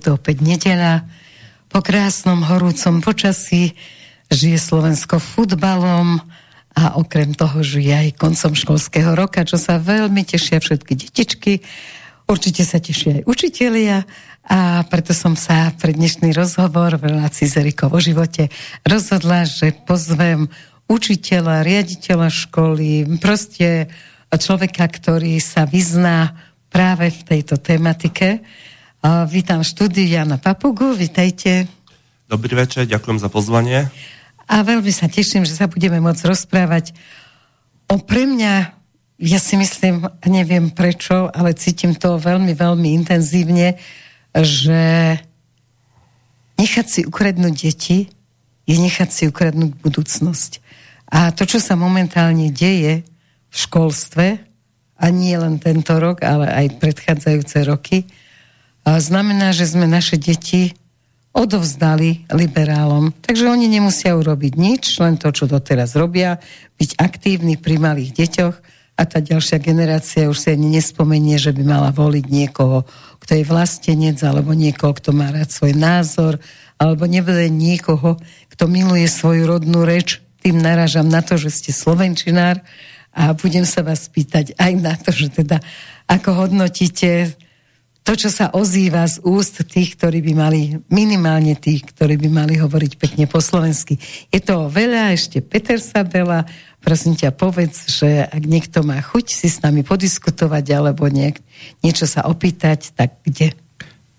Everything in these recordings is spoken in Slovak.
to opäť nedeľa. Po krásnom horúcom počasí žije Slovensko futbalom a okrem toho žije aj koncom školského roka, čo sa veľmi tešia všetky detičky. Určite sa tešia aj učitelia a preto som sa pre dnešný rozhovor v relácii z Erikou o živote rozhodla, že pozvem učiteľa, riaditeľa školy, proste človeka, ktorý sa vyzná práve v tejto tematike. Vítam štúdiu Jana Papugu, vítajte. Dobrý večer, ďakujem za pozvanie. A veľmi sa teším, že sa budeme môcť rozprávať o pre mňa, ja si myslím, neviem prečo, ale cítim to veľmi, veľmi intenzívne, že nechať si ukradnúť deti je nechať si ukradnúť budúcnosť. A to, čo sa momentálne deje v školstve, a nie len tento rok, ale aj predchádzajúce roky, znamená, že sme naše deti odovzdali liberálom. Takže oni nemusia urobiť nič, len to, čo doteraz robia, byť aktívni pri malých deťoch a tá ďalšia generácia už si ani nespomenie, že by mala voliť niekoho, kto je vlastenec, alebo niekoho, kto má rád svoj názor, alebo nebude niekoho, kto miluje svoju rodnú reč. Tým narážam na to, že ste slovenčinár a budem sa vás pýtať aj na to, že teda ako hodnotíte to, čo sa ozýva z úst tých, ktorí by mali, minimálne tých, ktorí by mali hovoriť pekne po slovensky. Je to veľa, ešte Peter Sabela, prosím ťa, povedz, že ak niekto má chuť si s nami podiskutovať alebo niek- niečo sa opýtať, tak kde?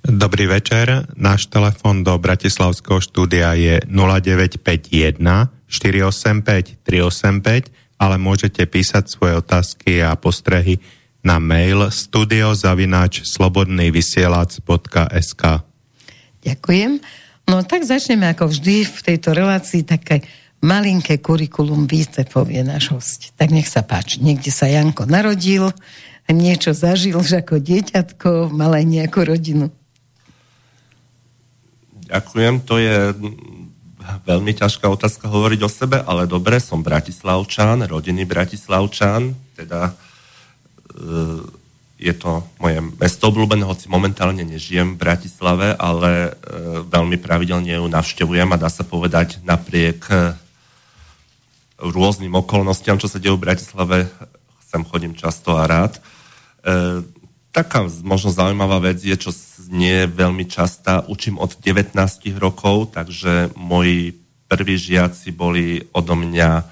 Dobrý večer, náš telefon do Bratislavského štúdia je 0951 485 385, ale môžete písať svoje otázky a postrehy na mail studiozavináč slobodnývysielac.sk Ďakujem. No tak začneme ako vždy v tejto relácii také malinké kurikulum více povie náš host. Tak nech sa páči. Niekde sa Janko narodil, a niečo zažil že ako dieťatko, mal aj nejakú rodinu. Ďakujem, to je veľmi ťažká otázka hovoriť o sebe, ale dobre, som Bratislavčan, rodinný Bratislavčan, teda je to moje mesto obľúbené, hoci momentálne nežijem v Bratislave, ale e, veľmi pravidelne ju navštevujem a dá sa povedať napriek e, rôznym okolnostiam, čo sa dejú v Bratislave, sem chodím často a rád. E, taká možno zaujímavá vec je, čo nie je veľmi častá. Učím od 19 rokov, takže moji prví žiaci boli odo mňa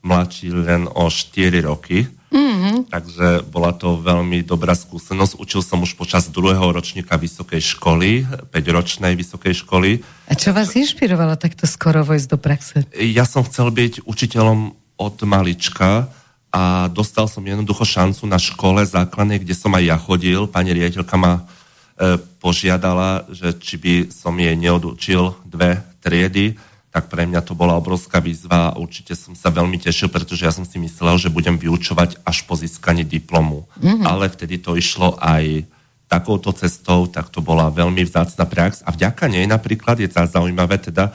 mladší len o 4 roky. Mm-hmm. Takže bola to veľmi dobrá skúsenosť. Učil som už počas druhého ročníka vysokej školy, 5-ročnej vysokej školy. A čo vás inšpirovalo takto skoro vojsť do praxe? Ja som chcel byť učiteľom od malička a dostal som jednoducho šancu na škole základnej, kde som aj ja chodil. Pani riaditeľka ma E, požiadala, že či by som jej neodučil dve triedy, tak pre mňa to bola obrovská výzva a určite som sa veľmi tešil, pretože ja som si myslel, že budem vyučovať až po získaní diplomu. Mm-hmm. Ale vtedy to išlo aj takouto cestou, tak to bola veľmi vzácna prax a vďaka nej napríklad je tá zaujímavé teda,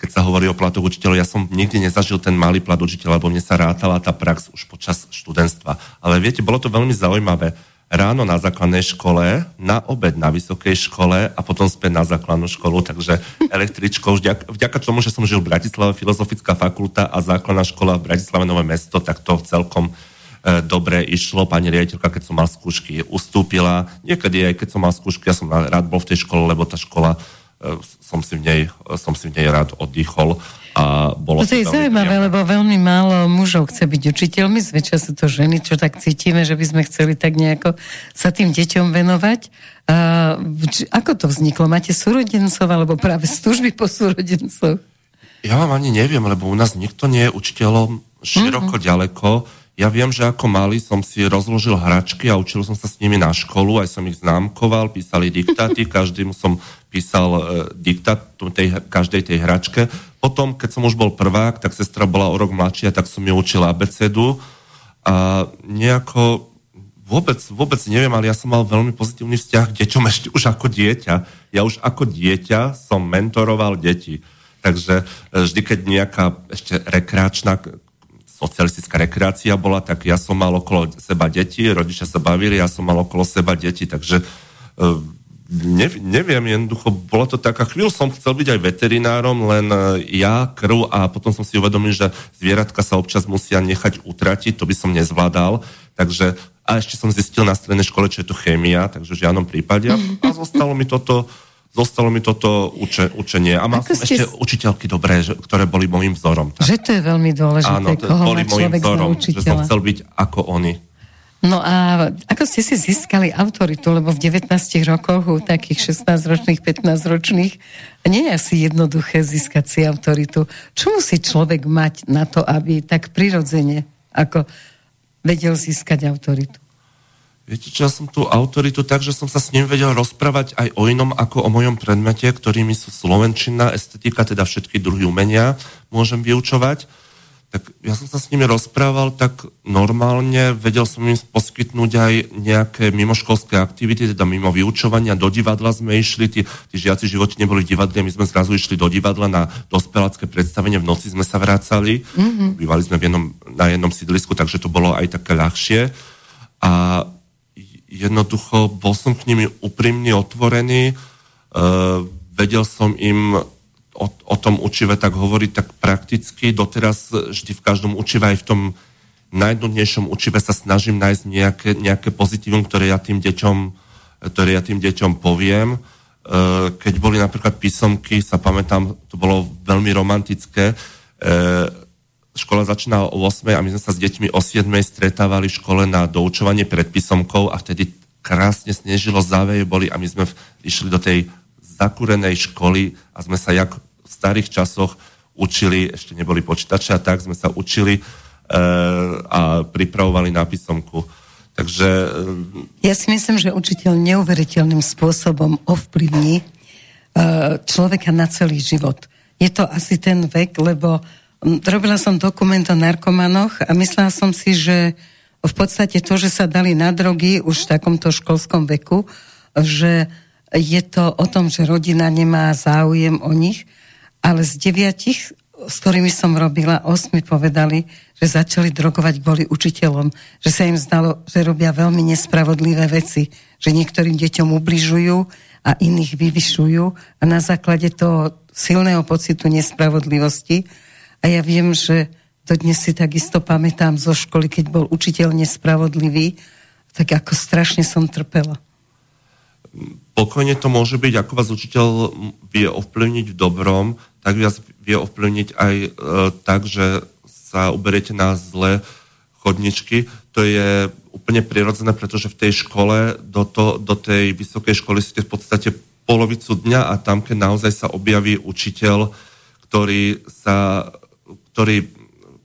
keď sa hovorí o platoch učiteľov, ja som nikdy nezažil ten malý plat učiteľa, lebo mne sa rátala tá prax už počas študentstva. Ale viete, bolo to veľmi zaujímavé ráno na základnej škole, na obed na vysokej škole a potom späť na základnú školu, takže električkou, vďaka, tomu, že som žil v Bratislave, Filozofická fakulta a základná škola v Bratislave Nové mesto, tak to celkom e, dobre išlo. Pani riaditeľka, keď som mal skúšky, ustúpila. Niekedy aj keď som mal skúšky, ja som rád bol v tej škole, lebo tá škola, som si v nej, som si v nej rád oddychol. A bolo to je zaujímavé, príjemné. lebo veľmi málo mužov chce byť učiteľmi, zväčša sú to ženy, čo tak cítime, že by sme chceli tak nejako sa tým deťom venovať. A, či, ako to vzniklo? Máte súrodencov alebo práve služby po súrodencoch? Ja vám ani neviem, lebo u nás nikto nie je učiteľom široko mm-hmm. ďaleko. Ja viem, že ako malý som si rozložil hračky a učil som sa s nimi na školu, aj som ich známkoval, písali diktáty, každému som písal e, diktát tej, každej tej hračke. Potom, keď som už bol prvák, tak sestra bola o rok mladšia, tak som ju učil abecedu a nejako vôbec, vôbec neviem, ale ja som mal veľmi pozitívny vzťah k deťom ešte už ako dieťa. Ja už ako dieťa som mentoroval deti. Takže e, vždy, keď nejaká ešte rekreačná socialistická rekreácia bola, tak ja som mal okolo seba deti, rodičia sa bavili, ja som mal okolo seba deti, takže e, ne, neviem, jednoducho, bolo to taká chvíľu, som chcel byť aj veterinárom, len e, ja, krv a potom som si uvedomil, že zvieratka sa občas musia nechať utratiť, to by som nezvládal, takže a ešte som zistil na strednej škole, čo je to chémia, takže v žiadnom prípade a, a zostalo mi toto zostalo mi toto uče, učenie. A mal Ako som ešte učiteľky dobré, že, ktoré boli môjim vzorom. Tak. Že to je veľmi dôležité, Áno, to koho boli môjim vzorom, že som chcel byť ako oni. No a ako ste si získali autoritu, lebo v 19 rokoch u takých 16-ročných, 15-ročných nie je asi jednoduché získať si autoritu. Čo musí človek mať na to, aby tak prirodzene ako vedel získať autoritu? Viete čo, ja som tú autoritu tak, že som sa s ním vedel rozprávať aj o inom ako o mojom predmete, ktorými sú slovenčina, estetika, teda všetky druhy umenia môžem vyučovať tak ja som sa s nimi rozprával tak normálne, vedel som im poskytnúť aj nejaké mimoškolské aktivity, teda mimo vyučovania, do divadla sme išli, tí, tí žiaci životi neboli divadli, my sme zrazu išli do divadla na dospelácké predstavenie, v noci sme sa vracali, mm-hmm. bývali sme v jednom, na jednom sídlisku, takže to bolo aj také ľahšie a jednoducho bol som k nimi úprimne otvorený, uh, vedel som im o, o tom učive tak hovoriť tak prakticky. Doteraz vždy v každom učive aj v tom najnudnejšom učive sa snažím nájsť nejaké, nejaké pozitívum, ktoré ja tým deťom, ktoré ja tým deťom poviem. E, keď boli napríklad písomky, sa pamätám, to bolo veľmi romantické. E, škola začínala o 8 a my sme sa s deťmi o 7 stretávali v škole na doučovanie pred písomkou a vtedy krásne snežilo, záveje boli a my sme išli do tej zakúrenej školy a sme sa jak starých časoch učili, ešte neboli počítače a tak sme sa učili e, a pripravovali na písomku. Takže... E, ja si myslím, že učiteľ neuveriteľným spôsobom ovplyvní e, človeka na celý život. Je to asi ten vek, lebo robila som dokument o narkomanoch a myslela som si, že v podstate to, že sa dali na drogy už v takomto školskom veku, že je to o tom, že rodina nemá záujem o nich ale z deviatich, s ktorými som robila, osmi povedali, že začali drogovať kvôli učiteľom, že sa im zdalo, že robia veľmi nespravodlivé veci, že niektorým deťom ubližujú a iných vyvyšujú a na základe toho silného pocitu nespravodlivosti. A ja viem, že dodnes si takisto pamätám zo školy, keď bol učiteľ nespravodlivý, tak ako strašne som trpela pokojne to môže byť, ako vás učiteľ vie ovplyvniť v dobrom, tak vás vie ovplyvniť aj e, tak, že sa uberiete na zlé chodničky. To je úplne prirodzené, pretože v tej škole, do, to, do tej vysokej školy ste v podstate polovicu dňa a tam, keď naozaj sa objaví učiteľ, ktorý, sa, ktorý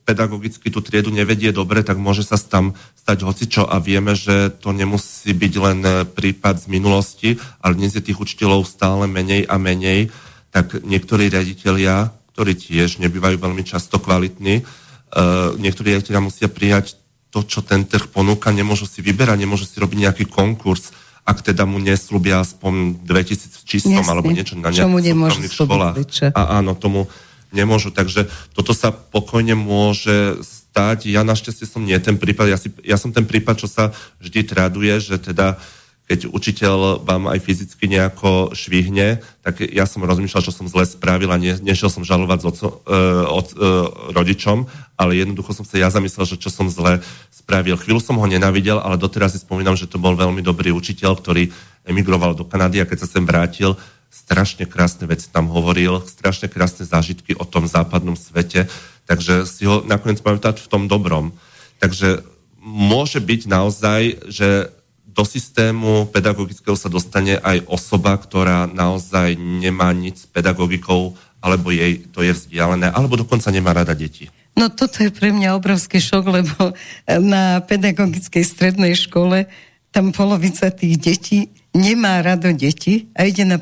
pedagogicky tú triedu nevedie dobre, tak môže sa tam stať hocičo a vieme, že to nemusí byť len prípad z minulosti, ale dnes je tých učiteľov stále menej a menej, tak niektorí riaditeľia, ktorí tiež nebývajú veľmi často kvalitní, uh, niektorí riaditeľia musia prijať to, čo ten trh ponúka, nemôžu si vyberať, nemôžu si robiť nejaký konkurs, ak teda mu neslúbia aspoň 2000 čistom alebo niečo na nejakých školách. A áno, tomu nemôžu. Takže toto sa pokojne môže stať. Ja našťastie som nie ten prípad, ja, si, ja som ten prípad, čo sa vždy traduje, že teda keď učiteľ vám aj fyzicky nejako švihne, tak ja som rozmýšľal, čo som zle spravil a ne, nešiel som žalovať z oco, uh, od, uh, rodičom, ale jednoducho som sa ja zamyslel, že čo som zle spravil. Chvíľu som ho nenavidel, ale doteraz si spomínam, že to bol veľmi dobrý učiteľ, ktorý emigroval do Kanady a keď sa sem vrátil, strašne krásne veci tam hovoril, strašne krásne zážitky o tom západnom svete, takže si ho nakoniec pamätať v tom dobrom. Takže môže byť naozaj, že do systému pedagogického sa dostane aj osoba, ktorá naozaj nemá nič s pedagogikou, alebo jej to je vzdialené, alebo dokonca nemá rada deti. No toto je pre mňa obrovský šok, lebo na pedagogickej strednej škole tam polovica tých detí nemá rado deti a ide na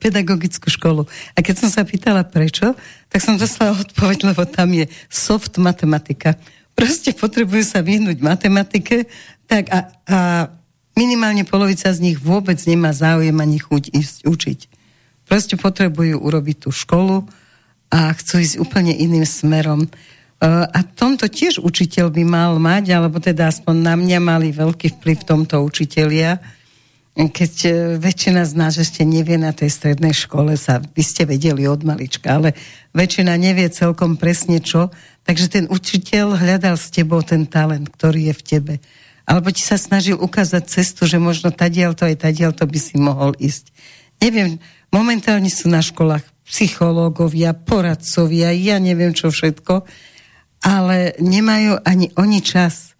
pedagogickú školu. A keď som sa pýtala prečo, tak som dostala odpoveď, lebo tam je soft matematika. Proste potrebujú sa vyhnúť matematike, tak a, a minimálne polovica z nich vôbec nemá záujem ani chuť ísť učiť. Proste potrebujú urobiť tú školu a chcú ísť úplne iným smerom. A tomto tiež učiteľ by mal mať, alebo teda aspoň na mňa mali veľký vplyv tomto učitelia, keď e, väčšina z nás ešte nevie na tej strednej škole, sa vy ste vedeli od malička, ale väčšina nevie celkom presne čo, takže ten učiteľ hľadal s tebou ten talent, ktorý je v tebe. Alebo ti sa snažil ukázať cestu, že možno tadiaľ to aj tadiaľ to by si mohol ísť. Neviem, momentálne sú na školách psychológovia, poradcovia, ja neviem čo všetko, ale nemajú ani oni čas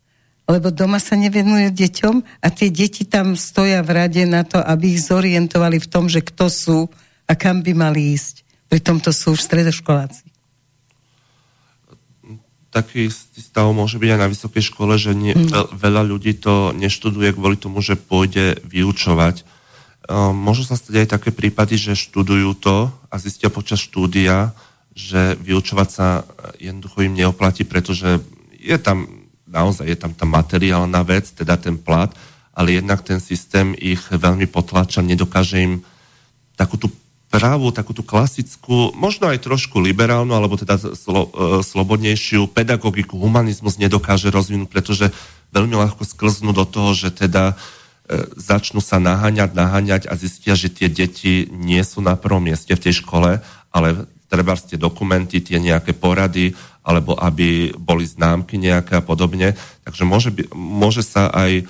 lebo doma sa nevenujú deťom a tie deti tam stoja v rade na to, aby ich zorientovali v tom, že kto sú a kam by mali ísť. Pri tomto sú už stredoškoláci. Taký stav môže byť aj na vysokej škole, že nie, mm. veľa ľudí to neštuduje kvôli tomu, že pôjde vyučovať. Um, môžu sa stať aj také prípady, že študujú to a zistia počas štúdia, že vyučovať sa jednoducho im neoplatí, pretože je tam naozaj je tam tá materiálna vec, teda ten plat, ale jednak ten systém ich veľmi potlača, nedokáže im takú tú právu, takú tú klasickú, možno aj trošku liberálnu, alebo teda slo, e, slobodnejšiu pedagogiku, humanizmus nedokáže rozvinúť, pretože veľmi ľahko sklznú do toho, že teda e, začnú sa naháňať, naháňať a zistia, že tie deti nie sú na prvom mieste v tej škole, ale treba tie dokumenty, tie nejaké porady, alebo aby boli známky nejaké a podobne. Takže môže, by, môže sa aj e,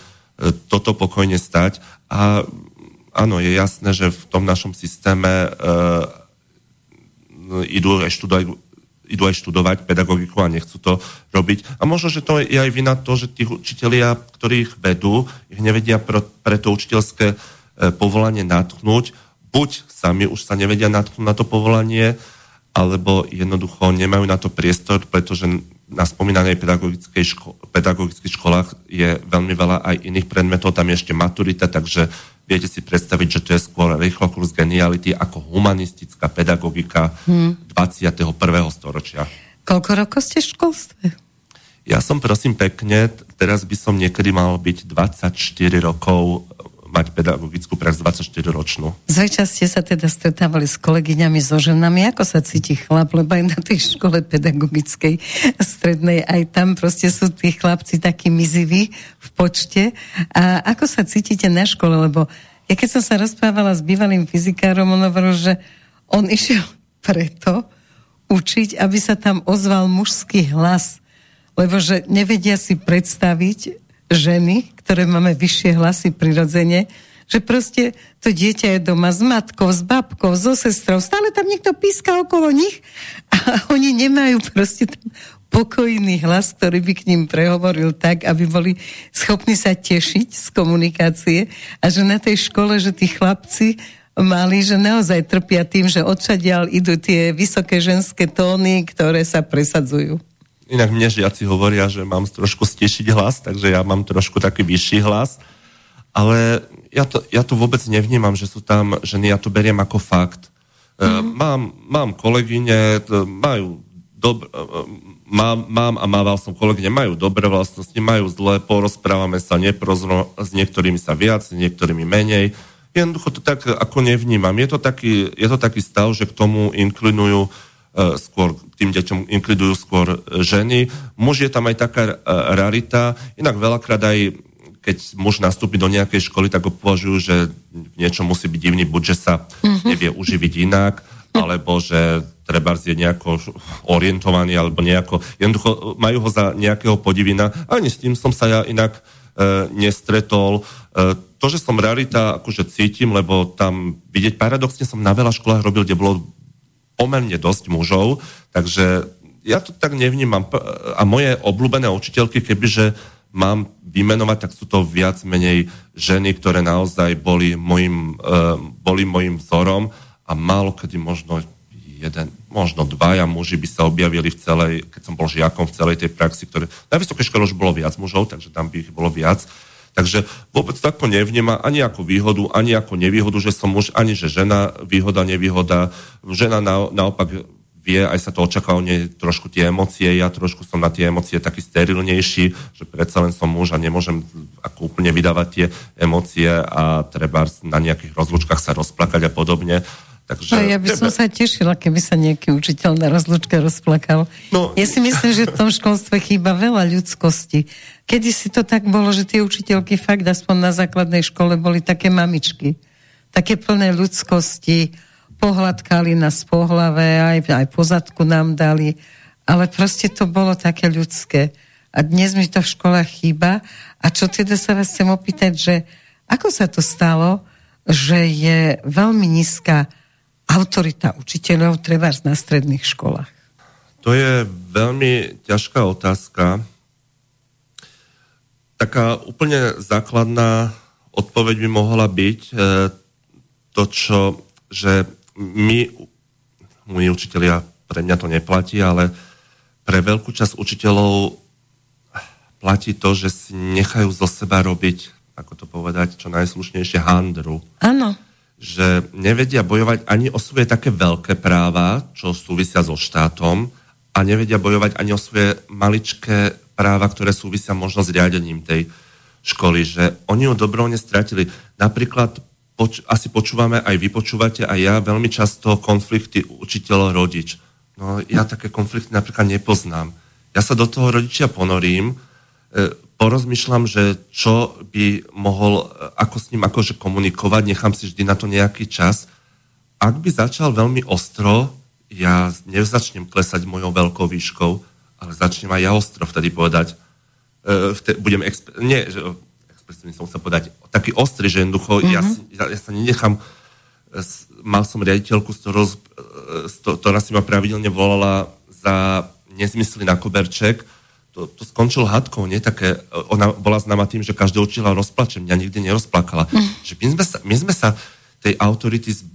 toto pokojne stať. A áno, je jasné, že v tom našom systéme uh, idú študovať idú aj študovať pedagogiku a nechcú to robiť. A možno, že to je aj vina to, že tí učitelia, ktorí ich vedú, ich nevedia pre, pre to učiteľské e, povolanie natknúť. Buď sami už sa nevedia natknúť na to povolanie, alebo jednoducho nemajú na to priestor, pretože na spomínanej pedagogickej ško- pedagogických školách je veľmi veľa aj iných predmetov, tam je ešte maturita, takže viete si predstaviť, že to je skôr rýchlo kurz geniality ako humanistická pedagogika hmm. 21. storočia. Koľko rokov ste v školstve? Ja som prosím pekne, teraz by som niekedy mal byť 24 rokov mať pedagogickú prax 24 ročnú. Zväčša ste sa teda stretávali s kolegyňami, so ženami. Ako sa cíti chlap? Lebo aj na tej škole pedagogickej strednej, aj tam proste sú tí chlapci takí miziví v počte. A ako sa cítite na škole? Lebo ja keď som sa rozprávala s bývalým fyzikárom, on hovoril, že on išiel preto učiť, aby sa tam ozval mužský hlas. Lebo že nevedia si predstaviť, ženy, ktoré máme vyššie hlasy prirodzene, že proste to dieťa je doma s matkou, s babkou, so sestrou, stále tam niekto píska okolo nich a oni nemajú proste tam pokojný hlas, ktorý by k ním prehovoril tak, aby boli schopní sa tešiť z komunikácie a že na tej škole, že tí chlapci mali, že naozaj trpia tým, že odčadiaľ idú tie vysoké ženské tóny, ktoré sa presadzujú. Inak mne žiaci hovoria, že mám trošku stišiť hlas, takže ja mám trošku taký vyšší hlas. Ale ja to, ja to vôbec nevnímam, že sú tam ženy, ja to beriem ako fakt. Mm-hmm. Mám, mám kolegyne, majú dob- e, mám, mám a mával som kolegyne, majú dobré vlastnosti, majú zlé, porozprávame sa neprozro, s niektorými sa viac, s niektorými menej. Jednoducho to tak ako nevnímam. Je to taký, je to taký stav, že k tomu inklinujú E, skôr tým deťom inklidujú skôr e, ženy. Muž je tam aj taká e, rarita, inak veľakrát aj keď muž nastúpi do nejakej školy, tak ho považujú, že niečo musí byť divný, buď že sa mm-hmm. nevie uživiť inak, alebo že treba je nejako orientovaný, alebo nejako, jednoducho majú ho za nejakého podivina. Ani s tým som sa ja inak e, nestretol. E, to, že som rarita, akože cítim, lebo tam vidieť, paradoxne som na veľa školách robil, kde bolo pomerne dosť mužov, takže ja to tak nevnímam. A moje obľúbené učiteľky, kebyže mám vymenovať, tak sú to viac menej ženy, ktoré naozaj boli mojim, uh, boli mojim vzorom a málo kedy možno jeden, možno dvaja muži by sa objavili v celej, keď som bol žiakom v celej tej praxi, ktoré, na vysokej škole už bolo viac mužov, takže tam by ich bolo viac. Takže vôbec takto nevníma ani ako výhodu, ani ako nevýhodu, že som muž, ani že žena, výhoda, nevýhoda. Žena na, naopak vie, aj sa to očakáva trošku tie emócie, ja trošku som na tie emócie taký sterilnejší, že predsa len som muž a nemôžem ako úplne vydávať tie emócie a treba na nejakých rozlučkách sa rozplakať a podobne. Takže, no, ja by som sa tešila, keby sa nejaký učiteľ na rozlučke rozplakal. No, ja si myslím, že v tom školstve chýba veľa ľudskosti. Kedy si to tak bolo, že tie učiteľky fakt aspoň na základnej škole boli také mamičky. Také plné ľudskosti, pohľadkali nás po hlave, aj, aj po zadku nám dali, ale proste to bolo také ľudské. A dnes mi to v školách chýba. A čo teda sa vás chcem opýtať, že ako sa to stalo, že je veľmi nízka autorita učiteľov treba na stredných školách? To je veľmi ťažká otázka. Taká úplne základná odpoveď by mohla byť e, to, čo, že my, my učiteľia, pre mňa to neplatí, ale pre veľkú časť učiteľov platí to, že si nechajú zo seba robiť, ako to povedať, čo najslušnejšie handru. Áno že nevedia bojovať ani o svoje také veľké práva, čo súvisia so štátom, a nevedia bojovať ani o svoje maličké práva, ktoré súvisia možno s riadením tej školy, že oni ju dobrovoľne stratili. Napríklad, poč- asi počúvame, aj vy počúvate, aj ja veľmi často konflikty učiteľ-rodič. No ja také konflikty napríklad nepoznám. Ja sa do toho rodičia ponorím, e, porozmýšľam, že čo by mohol, e, ako s ním akože komunikovať, nechám si vždy na to nejaký čas. Ak by začal veľmi ostro, ja nezačnem klesať mojou veľkou výškou, ale začnem aj ja ostro vtedy povedať, uh, vtedy budem, exp- nie, že, expresívne som sa povedať, taký ostrý, že jednoducho mm-hmm. ja, ja, ja sa nenechám, e, mal som riaditeľku, z ktorou, ktorá si ma pravidelne volala za nezmysly na koberček, to, to skončilo hadkou, nie také, ona bola známa tým, že každého učila rozplače, mňa nikdy nerozplakala. Mm. Že my sme, sa, my sme sa tej autority z, e,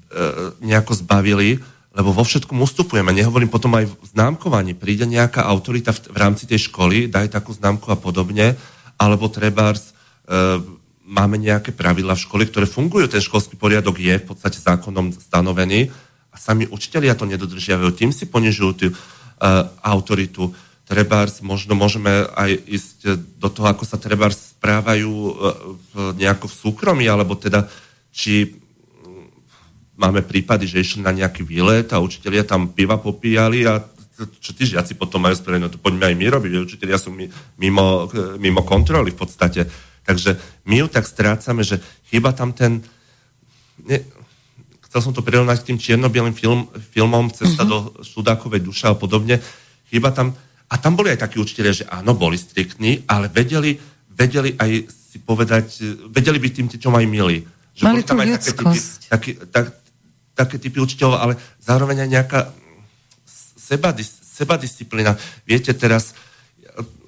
nejako zbavili, lebo vo všetkom ustupujeme. Nehovorím potom aj v známkovaní. Príde nejaká autorita v, v rámci tej školy, daj takú známku a podobne, alebo trebárs e, máme nejaké pravidla v škole, ktoré fungujú. Ten školský poriadok je v podstate zákonom stanovený a sami učiteľia to nedodržiavajú. Tým si ponižujú tú e, autoritu trebárs, možno môžeme aj ísť do toho, ako sa trebárs správajú e, v, nejako v súkromí, alebo teda či mm, máme prípady, že išli na nejaký výlet a učitelia tam piva popíjali a čo tí žiaci potom majú spraviť, no to poďme aj my robiť, učitelia sú mimo, e, mimo kontroly v podstate. Takže my ju tak strácame, že chyba tam ten... Ne, chcel som to prirovnať k tým čierno-bielým film, filmom Cesta mm-hmm. do Šudákovej duša a podobne. Chyba tam a tam boli aj takí učiteľia, že áno, boli striktní, ale vedeli, vedeli aj si povedať, vedeli byť tým čo majú milí. Že Mali tam aj také typy, taký, tak, také typy učiteľov, ale zároveň aj nejaká sebadis, sebadisciplína. Viete, teraz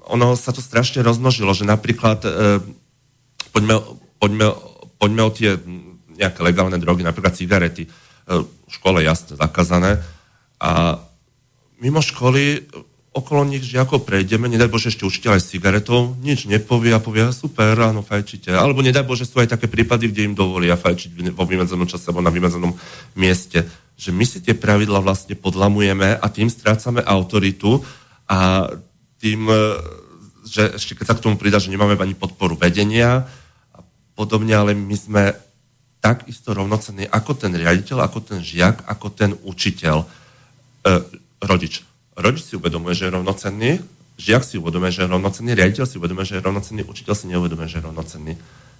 ono sa to strašne rozmnožilo, že napríklad e, poďme, poďme, poďme o tie nejaké legálne drogy, napríklad cigarety. E, v škole jasne zakázané. A mimo školy okolo nich žiakov prejdeme, nedaj Bože ešte učiteľ aj s cigaretou, nič nepovie a povie, super, áno, fajčite. Alebo nedaj Bože sú aj také prípady, kde im dovolia fajčiť vo vymedzenom čase alebo na vymedzenom mieste. Že my si tie pravidla vlastne podlamujeme a tým strácame autoritu a tým, e, že ešte keď sa k tomu pridá, že nemáme ani podporu vedenia a podobne, ale my sme takisto rovnocenní ako ten riaditeľ, ako ten žiak, ako ten učiteľ, e, rodič rodič si uvedomuje, že je rovnocenný, žiak si uvedomuje, že je rovnocenný, riaditeľ si uvedomuje, že je rovnocenný, učiteľ si neuvedomuje, že je rovnocenný.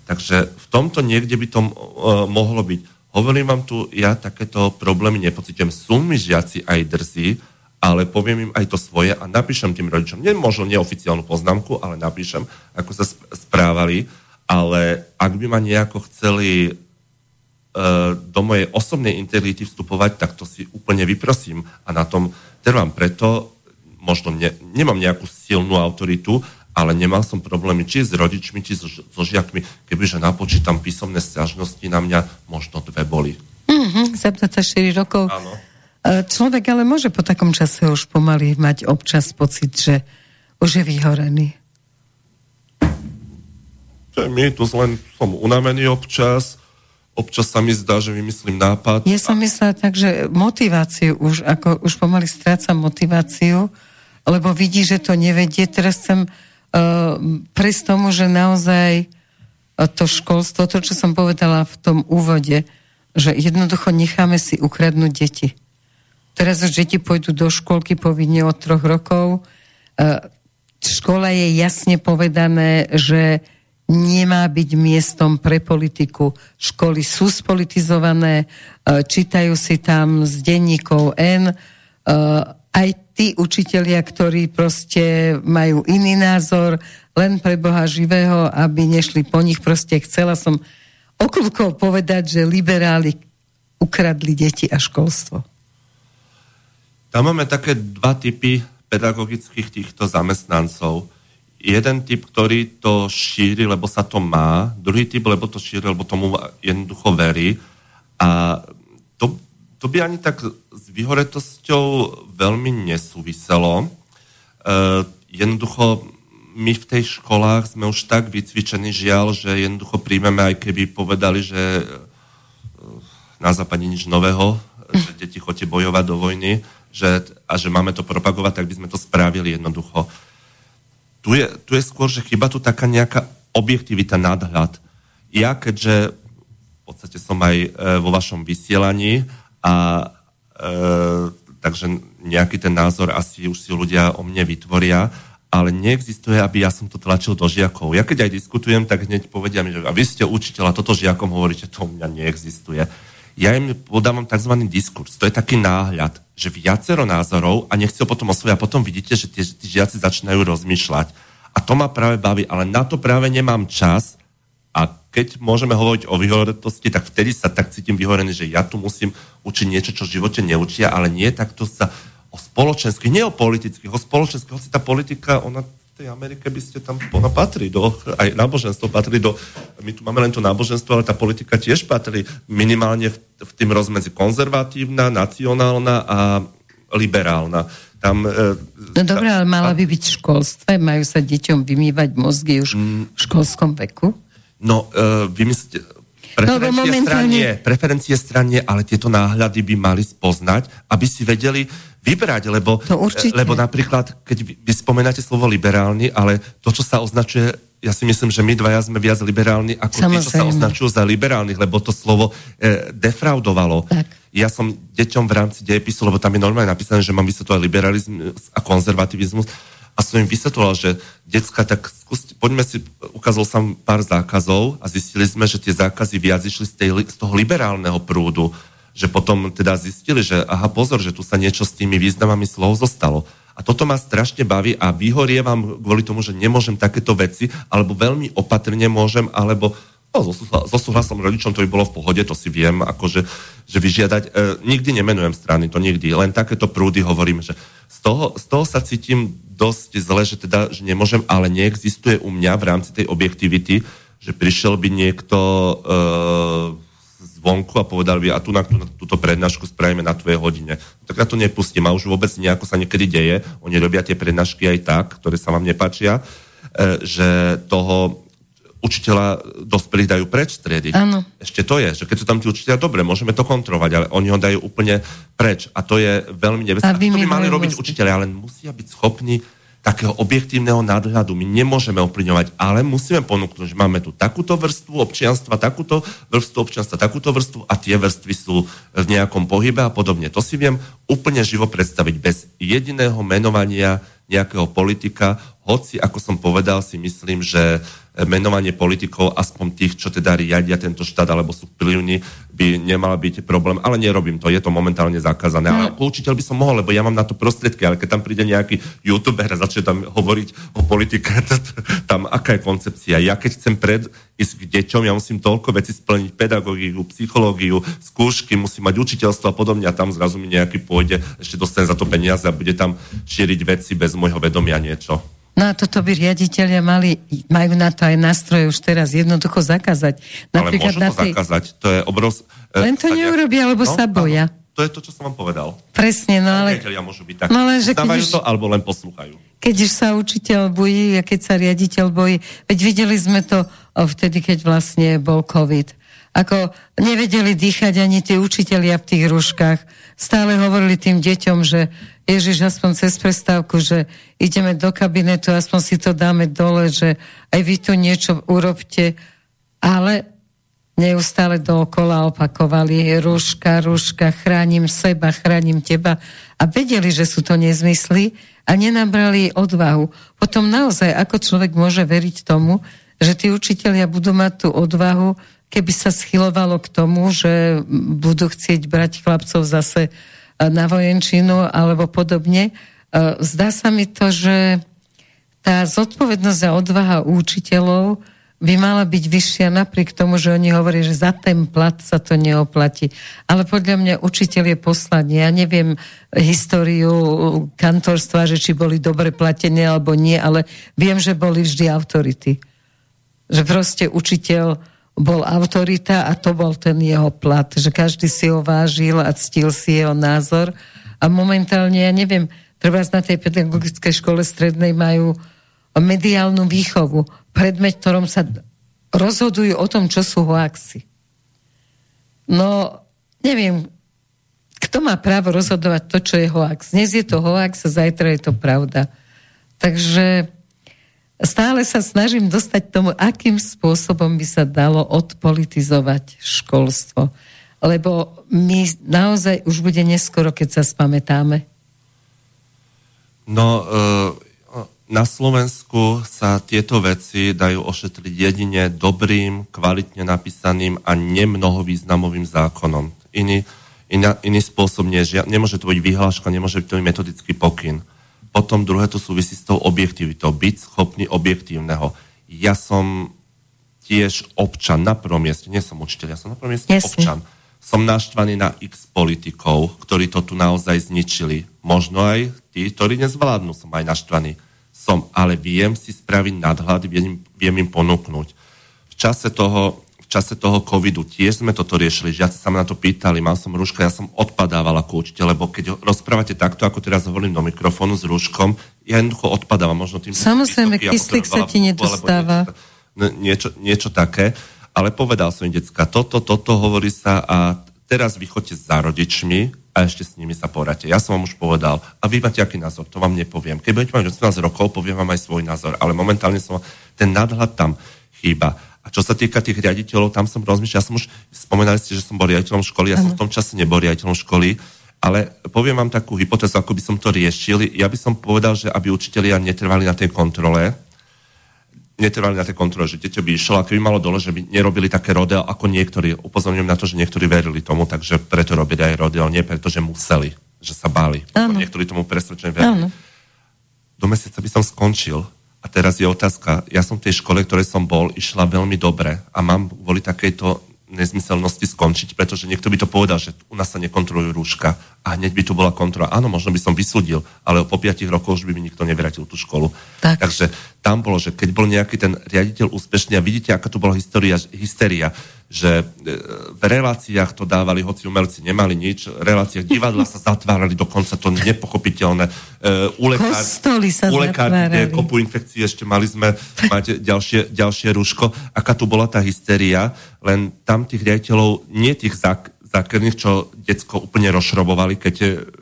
Takže v tomto niekde by to uh, mohlo byť. Hovorím vám tu, ja takéto problémy nepocitujem. Sú mi žiaci aj drzí, ale poviem im aj to svoje a napíšem tým rodičom, nie možno neoficiálnu poznámku, ale napíšem, ako sa správali, ale ak by ma nejako chceli uh, do mojej osobnej integrity vstupovať, tak to si úplne vyprosím a na tom trvám preto, možno ne, nemám nejakú silnú autoritu, ale nemal som problémy či s rodičmi, či so, so žiakmi. Kebyže napočítam písomné stiažnosti na mňa, možno dve boli. Mm-hmm, 74 rokov. Áno. E, človek ale môže po takom čase už pomaly mať občas pocit, že už je vyhorený. My tu len som unavený občas, občas sa mi zdá, že vymyslím nápad. Ja som myslela tak, že motiváciu už, ako už pomaly strácam motiváciu, lebo vidí, že to nevedie. Teraz chcem uh, prejsť tomu, že naozaj uh, to školstvo, to, čo som povedala v tom úvode, že jednoducho necháme si ukradnúť deti. Teraz už deti pôjdu do škôlky povinne od troch rokov. E, škola je jasne povedané, že nemá byť miestom pre politiku. Školy sú spolitizované, e, čítajú si tam z denníkov N. E, aj tí učitelia, ktorí proste majú iný názor, len pre Boha živého, aby nešli po nich. Proste chcela som okľúkol povedať, že liberáli ukradli deti a školstvo. Tam máme také dva typy pedagogických týchto zamestnancov. Jeden typ, ktorý to šíri, lebo sa to má, druhý typ, lebo to šíri, lebo tomu jednoducho verí. A to, to by ani tak s vyhoretosťou veľmi nesúviselo. E, jednoducho my v tej školách sme už tak vycvičení, žiaľ, že jednoducho príjmeme, aj keby povedali, že na západe nič nového, že deti chodte bojovať do vojny, že, a že máme to propagovať, tak by sme to spravili jednoducho. Tu je, tu je skôr, že chyba tu taká nejaká objektivita, nadhľad. Ja, keďže v podstate som aj e, vo vašom vysielaní a e, takže nejaký ten názor asi už si ľudia o mne vytvoria, ale neexistuje, aby ja som to tlačil do žiakov. Ja keď aj diskutujem, tak hneď povedia mi, že a vy ste učiteľ a toto žiakom hovoríte, to u mňa neexistuje ja im podávam tzv. diskurs. To je taký náhľad, že viacero názorov a nech si ho potom osvoja a potom vidíte, že tie, tí žiaci začínajú rozmýšľať. A to ma práve baví, ale na to práve nemám čas a keď môžeme hovoriť o vyhoretosti, tak vtedy sa tak cítim vyhorený, že ja tu musím učiť niečo, čo v živote neučia, ale nie takto sa o spoločenských, nie o politických, o spoločenských, hoci tá politika, ona tej Amerike by ste tam patrí do, aj náboženstvo patrí do, my tu máme len to náboženstvo, ale tá politika tiež patrí minimálne v, v tým rozmedzi konzervatívna, nacionálna a liberálna. Tam, e, no dobré, ale mala by byť v školstve, majú sa deťom vymývať mozgy už mm, v školskom veku? No, e, vymyslíte, preferencie, no, momentálne... stranie, preferencie stranie, ale tieto náhľady by mali spoznať, aby si vedeli, vybrať, lebo, lebo napríklad, keď vy, spomínate slovo liberálny, ale to, čo sa označuje, ja si myslím, že my dvaja sme viac liberálni ako Samozrejme. tí, čo sa označujú za liberálnych, lebo to slovo e, defraudovalo. Tak. Ja som deťom v rámci dejepisu, lebo tam je normálne napísané, že mám vysvetovať liberalizmus a konzervativizmus, a som im vysvetloval, že decka, tak skúste, poďme si, ukázal som pár zákazov a zistili sme, že tie zákazy viac išli z, tej, z toho liberálneho prúdu že potom teda zistili, že aha, pozor, že tu sa niečo s tými významami slov zostalo. A toto ma strašne baví a vyhorievam kvôli tomu, že nemôžem takéto veci, alebo veľmi opatrne môžem, alebo no, so súhlasom rodičom to by bolo v pohode, to si viem, akože že vyžiadať. E, nikdy nemenujem strany, to nikdy. Len takéto prúdy hovorím, že z toho, z toho sa cítim dosť zle, že teda, že nemôžem, ale neexistuje u mňa v rámci tej objektivity, že prišiel by niekto e, zvonku a povedali by, a tu na tú, túto prednášku spravíme na tvojej hodine. Tak ja to nepustím a už vôbec nejako sa niekedy deje. Oni robia tie prednášky aj tak, ktoré sa vám nepáčia, e, že toho učiteľa dospelých dajú preč striedy. Áno. Ešte to je, že keď sú tam tí učiteľa, dobre, môžeme to kontrolovať, ale oni ho dajú úplne preč. A to je veľmi nebezpečné. To by mali robiť učiteľe, ale musia byť schopní takého objektívneho nadhľadu. My nemôžeme ovplyvňovať, ale musíme ponúknuť, že máme tu takúto vrstvu občianstva, takúto vrstvu občianstva, takúto vrstvu a tie vrstvy sú v nejakom pohybe a podobne. To si viem úplne živo predstaviť bez jediného menovania nejakého politika, hoci, ako som povedal, si myslím, že menovanie politikov, aspoň tých, čo teda riadia tento štát, alebo sú vplyvní, by nemal byť problém. Ale nerobím to, je to momentálne zakázané. Ale ako učiteľ by som mohol, lebo ja mám na to prostriedky, ale keď tam príde nejaký youtuber a začne tam hovoriť o politike, tam aká je koncepcia. Ja keď chcem pred ísť k deťom, ja musím toľko veci splniť, pedagógiu, psychológiu, skúšky, musím mať učiteľstvo a podobne a tam zrazu mi nejaký pôjde, ešte dostane za to peniaze a bude tam šíriť veci bez môjho vedomia niečo. No a toto by riaditeľia mali, majú na to aj nástroje už teraz jednoducho zakázať. Napríklad Ale môžu to tej... zakázať, to je obrovské. Len to neurobia, lebo no, sa boja. Áno. To je to, čo som vám povedal. Presne, no ale... Riaditeľia môžu byť tak. No, ale že keď už... to, alebo len poslúchajú. Keď už sa učiteľ bojí a keď sa riaditeľ bojí, veď videli sme to vtedy, keď vlastne bol COVID. Ako nevedeli dýchať ani tí učitelia v tých rúškach. Stále hovorili tým deťom, že Ježiš, aspoň cez prestávku, že ideme do kabinetu, aspoň si to dáme dole, že aj vy tu niečo urobte. Ale neustále dookola opakovali rúška, rúška, chránim seba, chránim teba a vedeli, že sú to nezmysly a nenabrali odvahu. Potom naozaj, ako človek môže veriť tomu, že tí učitelia budú mať tú odvahu, keby sa schylovalo k tomu, že budú chcieť brať chlapcov zase na vojenčinu alebo podobne. Zdá sa mi to, že tá zodpovednosť a odvaha učiteľov by mala byť vyššia napriek tomu, že oni hovorí, že za ten plat sa to neoplatí. Ale podľa mňa učiteľ je poslanie. Ja neviem históriu kantorstva, že či boli dobre platené alebo nie, ale viem, že boli vždy autority. Že proste učiteľ bol autorita a to bol ten jeho plat. Že každý si ho vážil a ctil si jeho názor. A momentálne, ja neviem, treba na tej pedagogickej škole strednej majú mediálnu výchovu predmet, ktorom sa rozhodujú o tom, čo sú hoaxy. No, neviem, kto má právo rozhodovať to, čo je hoax. Dnes je to hoax a zajtra je to pravda. Takže stále sa snažím dostať tomu, akým spôsobom by sa dalo odpolitizovať školstvo. Lebo my naozaj už bude neskoro, keď sa spamätáme. No, uh na Slovensku sa tieto veci dajú ošetriť jedine dobrým, kvalitne napísaným a nemnoho významovým zákonom. Iný, iná, iný spôsob nie, že nemôže to byť vyhláška, nemôže to byť metodický pokyn. Potom druhé to súvisí s tou objektivitou, byť schopný objektívneho. Ja som tiež občan na prvom mieste, nie som učiteľ, ja som na prvom mieste Jasne. občan. Som naštvaný na x politikov, ktorí to tu naozaj zničili. Možno aj tí, ktorí nezvládnu, som aj naštvaný som, ale viem si spraviť nadhľad, viem, viem im ponúknuť. V čase toho, v čase toho covidu tiež sme toto riešili, žiaci sa ma na to pýtali, mal som rúška, ja som odpadával ako učiteľ, lebo keď rozprávate takto, ako teraz hovorím do mikrofónu s rúškom, ja jednoducho odpadávam, možno tým... Samozrejme, kyslík sa ti nedostáva. Niečo, niečo také, ale povedal som im, decka, toto, toto hovorí sa a teraz vy chodte za rodičmi, a ešte s nimi sa poradte. Ja som vám už povedal, a vy máte aký názor, to vám nepoviem. Keď budete mať 18 rokov, poviem vám aj svoj názor, ale momentálne som ten nadhľad tam chýba. A čo sa týka tých riaditeľov, tam som rozmýšľal, ja som už, spomenali ste, že som bol riaditeľom školy, ja som v tom čase nebol riaditeľom školy, ale poviem vám takú hypotézu, ako by som to riešil. Ja by som povedal, že aby učitelia netrvali na tej kontrole, netrvali na tej kontrole, že dieťa by išlo a keby malo dole, že by nerobili také rodeo ako niektorí. Upozorňujem na to, že niektorí verili tomu, takže preto robili aj rodeo, nie preto, že museli, že sa báli. Niektorí tomu presvedčene verili. Áno. Do mesiaca by som skončil a teraz je otázka, ja som v tej škole, ktorej som bol, išla veľmi dobre a mám kvôli takejto nezmyselnosti skončiť, pretože niekto by to povedal, že u nás sa nekontrolujú rúška a hneď by tu bola kontrola. Áno, možno by som vysúdil, ale po piatich rokoch už by mi nikto nevrátil tú školu. Tak. Takže tam bolo, že keď bol nejaký ten riaditeľ úspešný a vidíte, aká tu bola história, hysteria, že e, v reláciách to dávali, hoci umelci nemali nič, v reláciách divadla sa zatvárali, dokonca to nepochopiteľné. E, u lekár, sa u lekár, kde kopu infekcií ešte mali sme mať ďalšie, ďalšie rúško. Aká tu bola tá hysteria, len tam tých riaditeľov, nie tých zak, zákerných, čo decko úplne rozšrobovali, keď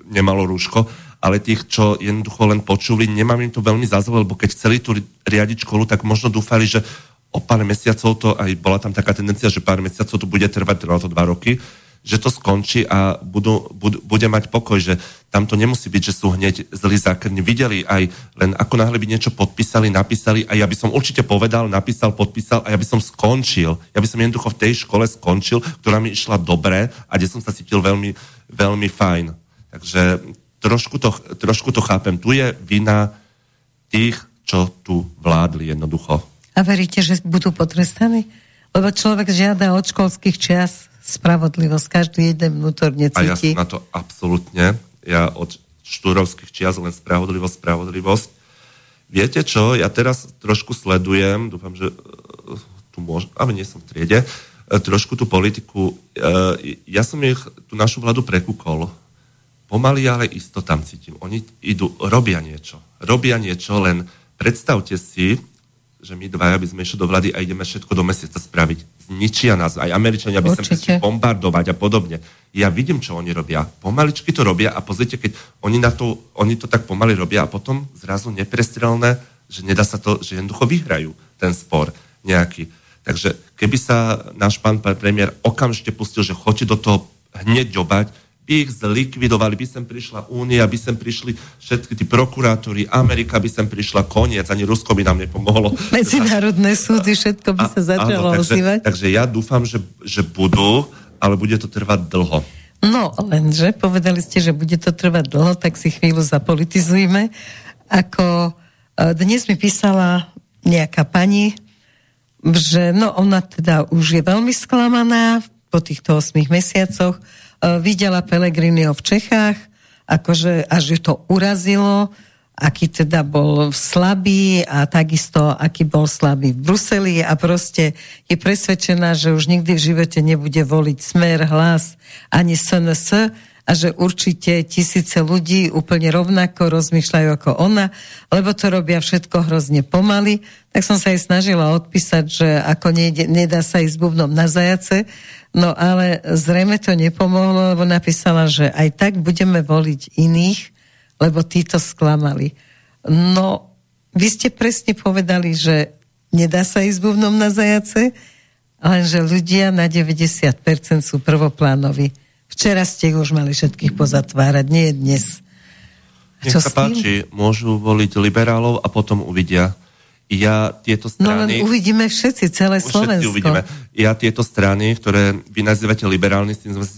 nemalo rúško, ale tých, čo jednoducho len počuli, nemám im to veľmi za lebo keď chceli tu riadiť školu, tak možno dúfali, že o pár mesiacov to, aj bola tam taká tendencia, že pár mesiacov to bude trvať, trvalo to dva roky, že to skončí a budú, budú, bude mať pokoj, že tam to nemusí byť, že sú hneď zlí zákrni. Videli aj len ako náhle by niečo podpísali, napísali a ja by som určite povedal, napísal, podpísal a ja by som skončil. Ja by som jednoducho v tej škole skončil, ktorá mi išla dobre a kde som sa cítil veľmi, veľmi fajn. Takže trošku to, trošku to chápem. Tu je vina tých, čo tu vládli jednoducho. A veríte, že budú potrestaní? Lebo človek žiada od školských čias spravodlivosť. Každý jeden vnútorne cíti. A ja na to absolútne. Ja od štúrovských čias len spravodlivosť, spravodlivosť. Viete čo, ja teraz trošku sledujem, dúfam, že uh, tu môžem, ale nie som v triede, uh, trošku tú politiku. Uh, ja som ich, tú našu vládu prekúkol. Pomaly, ale isto tam cítim. Oni idú, robia niečo. Robia niečo, len predstavte si, že my dvaja by sme išli do vlády a ideme všetko do mesiaca spraviť. Zničia nás, aj Američania by sa bombardovať a podobne. Ja vidím, čo oni robia. Pomaličky to robia a pozrite, keď oni, na to, oni to tak pomaly robia a potom zrazu neprestrelné, že nedá sa to, že jednoducho vyhrajú ten spor nejaký. Takže keby sa náš pán premiér okamžite pustil, že chodí do toho hneď ďobať, by ich zlikvidovali, by sem prišla Únia, by sem prišli všetky tí prokurátori, Amerika by sem prišla, koniec, ani Rusko by nám nepomohlo. Medzinárodné súdy, všetko by sa začalo áno, takže, ozývať. Takže ja dúfam, že, že budú, ale bude to trvať dlho. No, lenže povedali ste, že bude to trvať dlho, tak si chvíľu zapolitizujme. Ako e, dnes mi písala nejaká pani, že no ona teda už je veľmi sklamaná po týchto 8 mesiacoch, videla Pelegriniho v Čechách, akože až ju to urazilo, aký teda bol slabý a takisto, aký bol slabý v Bruseli a proste je presvedčená, že už nikdy v živote nebude voliť smer, hlas ani SNS a že určite tisíce ľudí úplne rovnako rozmýšľajú ako ona, lebo to robia všetko hrozne pomaly. Tak som sa aj snažila odpísať, že ako nejde, nedá sa ísť bubnom na zajace, No ale zrejme to nepomohlo, lebo napísala, že aj tak budeme voliť iných, lebo títo sklamali. No, vy ste presne povedali, že nedá sa ísť bubnom na zajace, lenže ľudia na 90% sú prvoplánovi. Včera ste ich už mali všetkých pozatvárať, nie dnes. Nech sa páči, môžu voliť liberálov a potom uvidia, ja tieto strany... No len uvidíme všetci, celé Slovensko. Všetci uvidíme. Ja tieto strany, ktoré vy nazývate liberálni, s tým sme si,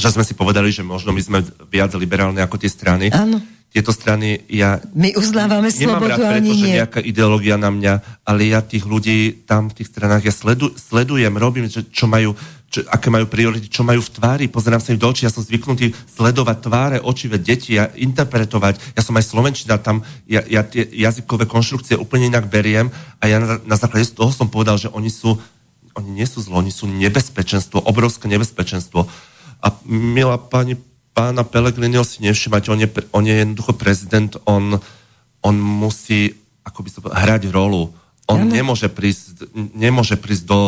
že sme si povedali, že možno my sme viac liberálni ako tie strany. Áno. Tieto strany, ja... My uznávame slobodu, rád preto, že nejaká ideológia na mňa, ale ja tých ľudí tam v tých stranách, ja sledu, sledujem, robím, že, čo majú čo, aké majú priority, čo majú v tvári, pozerám sa im do očí, ja som zvyknutý sledovať tváre, očivé deti a interpretovať. Ja som aj slovenčina, tam ja, ja tie jazykové konštrukcie úplne inak beriem a ja na, na základe z toho som povedal, že oni sú, oni nie sú zlo, oni sú nebezpečenstvo, obrovské nebezpečenstvo. A milá pani, pána Pelegriniho si nevšimať, on je, on je jednoducho prezident, on, on musí ako by sa hrať rolu on ano. nemôže prísť, nemôže prísť do,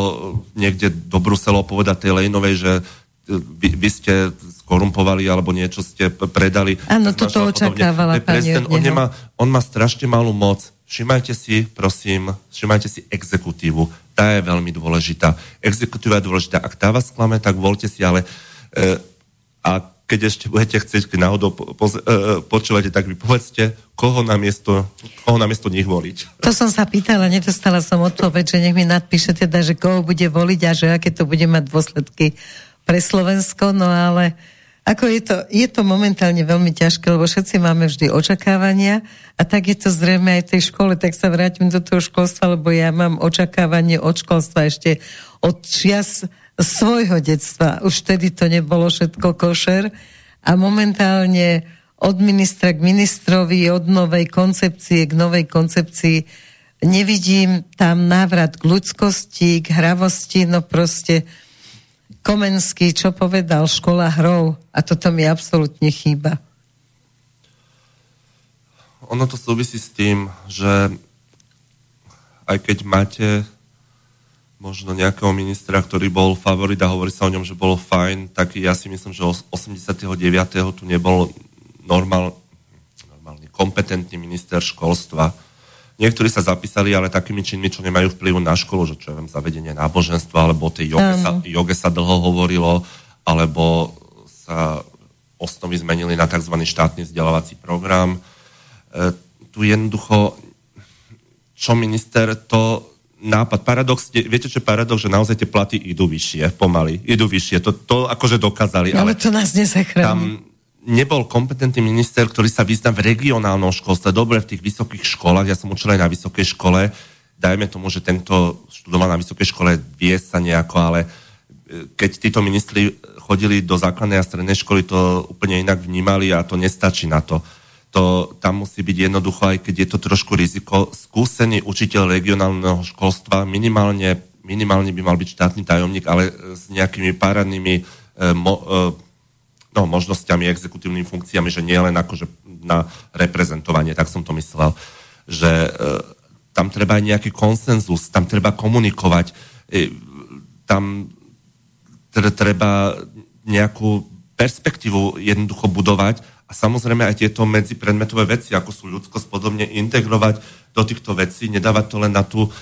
niekde do Bruselu a povedať tej Lejnovej, že e, vy, vy ste skorumpovali alebo niečo ste predali. Áno, toto očakávala pani on, nemá, on má strašne malú moc. Všimajte si, prosím, všimajte si exekutívu. Tá je veľmi dôležitá. Exekutíva je dôležitá. Ak tá vás klame, tak volte si, ale e, a keď ešte budete chcieť, keď náhodou po, po, uh, počúvate, tak vy povedzte, koho na miesto, koho na miesto nich voliť. To som sa pýtala, nedostala som odpoveď, že nech mi nadpíše teda, že koho bude voliť a že aké to bude mať dôsledky pre Slovensko, no ale ako je to, je to momentálne veľmi ťažké, lebo všetci máme vždy očakávania a tak je to zrejme aj v tej škole, tak sa vrátim do toho školstva, lebo ja mám očakávanie od školstva ešte od čias svojho detstva. Už vtedy to nebolo všetko košer a momentálne od ministra k ministrovi, od novej koncepcie k novej koncepcii nevidím tam návrat k ľudskosti, k hravosti, no proste Komenský, čo povedal, škola hrov a toto mi absolútne chýba. Ono to súvisí s tým, že aj keď máte možno nejakého ministra, ktorý bol favorit a hovorí sa o ňom, že bolo fajn, tak ja si myslím, že 89. tu nebol normál, normálny, kompetentný minister školstva. Niektorí sa zapísali, ale takými činmi, čo nemajú vplyv na školu, že čo ja viem, zavedenie náboženstva, alebo o tej joge, sa, joge sa dlho hovorilo, alebo sa osnovy zmenili na tzv. štátny vzdelávací program. E, tu jednoducho, čo minister, to nápad, paradox, viete čo je paradox, že naozaj tie platy idú vyššie, pomaly, idú vyššie, to, to akože dokázali. No, ale, ale to nás nezachráni. Tam nebol kompetentný minister, ktorý sa vyzná v regionálnom školstve, dobre v tých vysokých školách, ja som učil aj na vysokej škole, dajme tomu, že tento študoval na vysokej škole, vie sa nejako, ale e, keď títo ministri chodili do základnej a strednej školy, to úplne inak vnímali a to nestačí na to to tam musí byť jednoducho, aj keď je to trošku riziko, skúsený učiteľ regionálneho školstva, minimálne, minimálne by mal byť štátny tajomník, ale s nejakými parádnymi e, mo, e, no, možnosťami, exekutívnymi funkciami, že nie len akože na reprezentovanie, tak som to myslel, že e, tam treba aj nejaký konsenzus, tam treba komunikovať, e, tam treba nejakú perspektívu jednoducho budovať a samozrejme aj tieto medzipredmetové veci, ako sú ľudskosť, podobne integrovať do týchto vecí, nedávať to len na tú,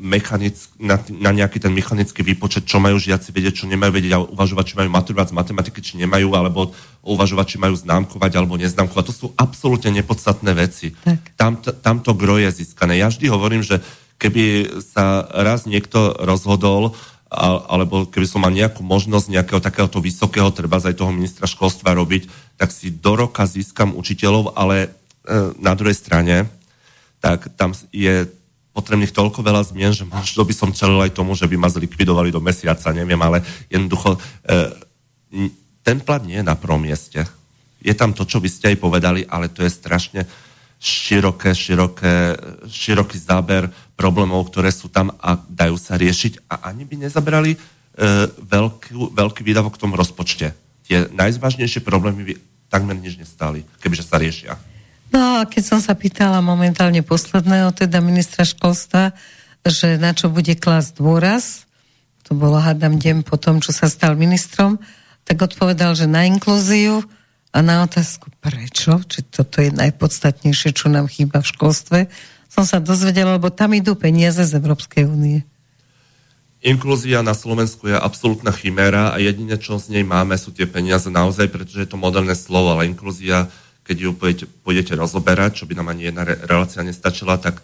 mechanic, na, na nejaký ten mechanický výpočet, čo majú žiaci vedieť, čo nemajú vedieť a uvažovať, či majú maturovať z matematiky, či nemajú, alebo uvažovať, či majú známkovať alebo neznámkovať. To sú absolútne nepodstatné veci. Tam, tam to gro je získané. Ja vždy hovorím, že keby sa raz niekto rozhodol, alebo keby som mal nejakú možnosť nejakého takéhoto vysokého, treba aj toho ministra školstva robiť, tak si do roka získam učiteľov, ale e, na druhej strane, tak tam je potrebných toľko veľa zmien, že možno by som čelil aj tomu, že by ma zlikvidovali do mesiaca, neviem, ale jednoducho e, ten plat nie je na prvom mieste. Je tam to, čo by ste aj povedali, ale to je strašne široké, široké, široký záber problémov, ktoré sú tam a dajú sa riešiť a ani by nezabrali e, veľký, veľký výdavok k tomu rozpočte. Tie najzvážnejšie problémy by takmer nič nestali, kebyže sa riešia. No a keď som sa pýtala momentálne posledného, teda ministra školstva, že na čo bude klásť dôraz, to bolo, hádam, deň po tom, čo sa stal ministrom, tak odpovedal, že na inklúziu a na otázku prečo, či toto je najpodstatnejšie, čo nám chýba v školstve, som sa dozvedela, lebo tam idú peniaze z Európskej únie. Inklúzia na Slovensku je absolútna chiméra a jedine, čo z nej máme, sú tie peniaze naozaj, pretože je to moderné slovo, ale inklúzia keď ju pôjdete, pôjdete rozoberať, čo by nám ani jedna re, relácia nestačila, tak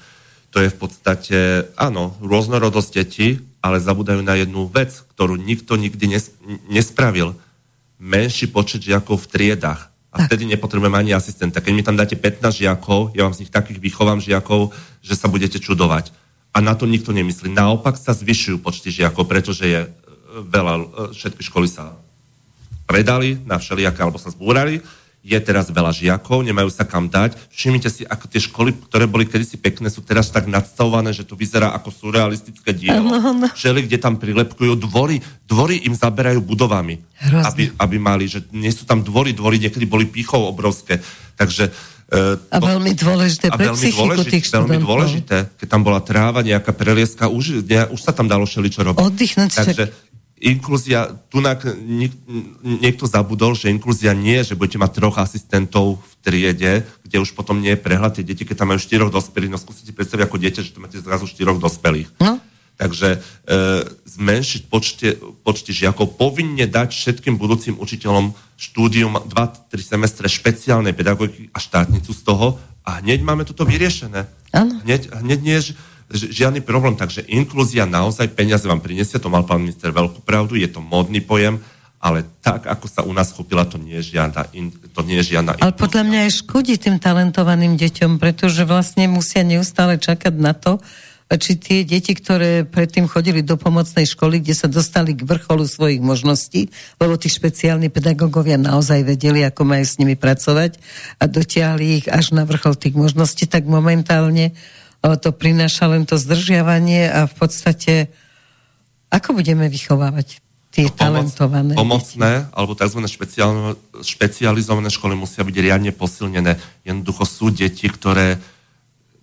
to je v podstate, áno, rôznorodosť detí, ale zabudajú na jednu vec, ktorú nikto nikdy nes, nespravil. Menší počet žiakov v triedach. A vtedy nepotrebujem ani asistenta. Keď mi tam dáte 15 žiakov, ja vám z nich takých vychovám žiakov, že sa budete čudovať. A na to nikto nemyslí. Naopak sa zvyšujú počty žiakov, pretože je e, veľa, e, všetky školy sa predali na všelijaké, alebo sa zbúrali je teraz veľa žiakov, nemajú sa kam dať. Všimnite si, ako tie školy, ktoré boli kedysi pekné, sú teraz tak nadstavované, že to vyzerá ako surrealistické dielo. No, no. Všeli, kde tam prilepkujú dvory, dvory im zaberajú budovami, aby, aby mali, že nie sú tam dvory, dvory niekedy boli pýchov obrovské. Takže Uh, a veľmi dôležité pre veľmi dôležité, tých študentov. Veľmi dôležité, keď tam bola tráva, nejaká prelieska, už, ne, už sa tam dalo šeličo robiť. Oddychnúť Takže inklúzia, tunak niek, niekto zabudol, že inklúzia nie že budete mať troch asistentov v triede, kde už potom nie je prehľad tie deti, keď tam majú štyroch dospelých, no skúsite predstaviť ako dieťa, že to máte zrazu štyroch dospelých. No. Takže e, zmenšiť počte, počty žiakov, povinne dať všetkým budúcim učiteľom štúdium 2-3 semestre špeciálnej pedagogiky a štátnicu z toho a hneď máme toto vyriešené. Ano. Hneď, hneď nie žiadny problém. Takže inklúzia naozaj peniaze vám prinesie, to mal pán minister veľkú pravdu, je to modný pojem, ale tak, ako sa u nás chopila, to nie je žiadna, in, to nie je žiadna Ale podľa mňa je škodí tým talentovaným deťom, pretože vlastne musia neustále čakať na to, či tie deti, ktoré predtým chodili do pomocnej školy, kde sa dostali k vrcholu svojich možností, lebo tí špeciálni pedagógovia naozaj vedeli, ako majú s nimi pracovať a dotiahli ich až na vrchol tých možností, tak momentálne to prináša len to zdržiavanie a v podstate ako budeme vychovávať tie Pomoc, talentované? Pomocné deti? alebo tzv. špecializované školy musia byť riadne posilnené. Jednoducho sú deti, ktoré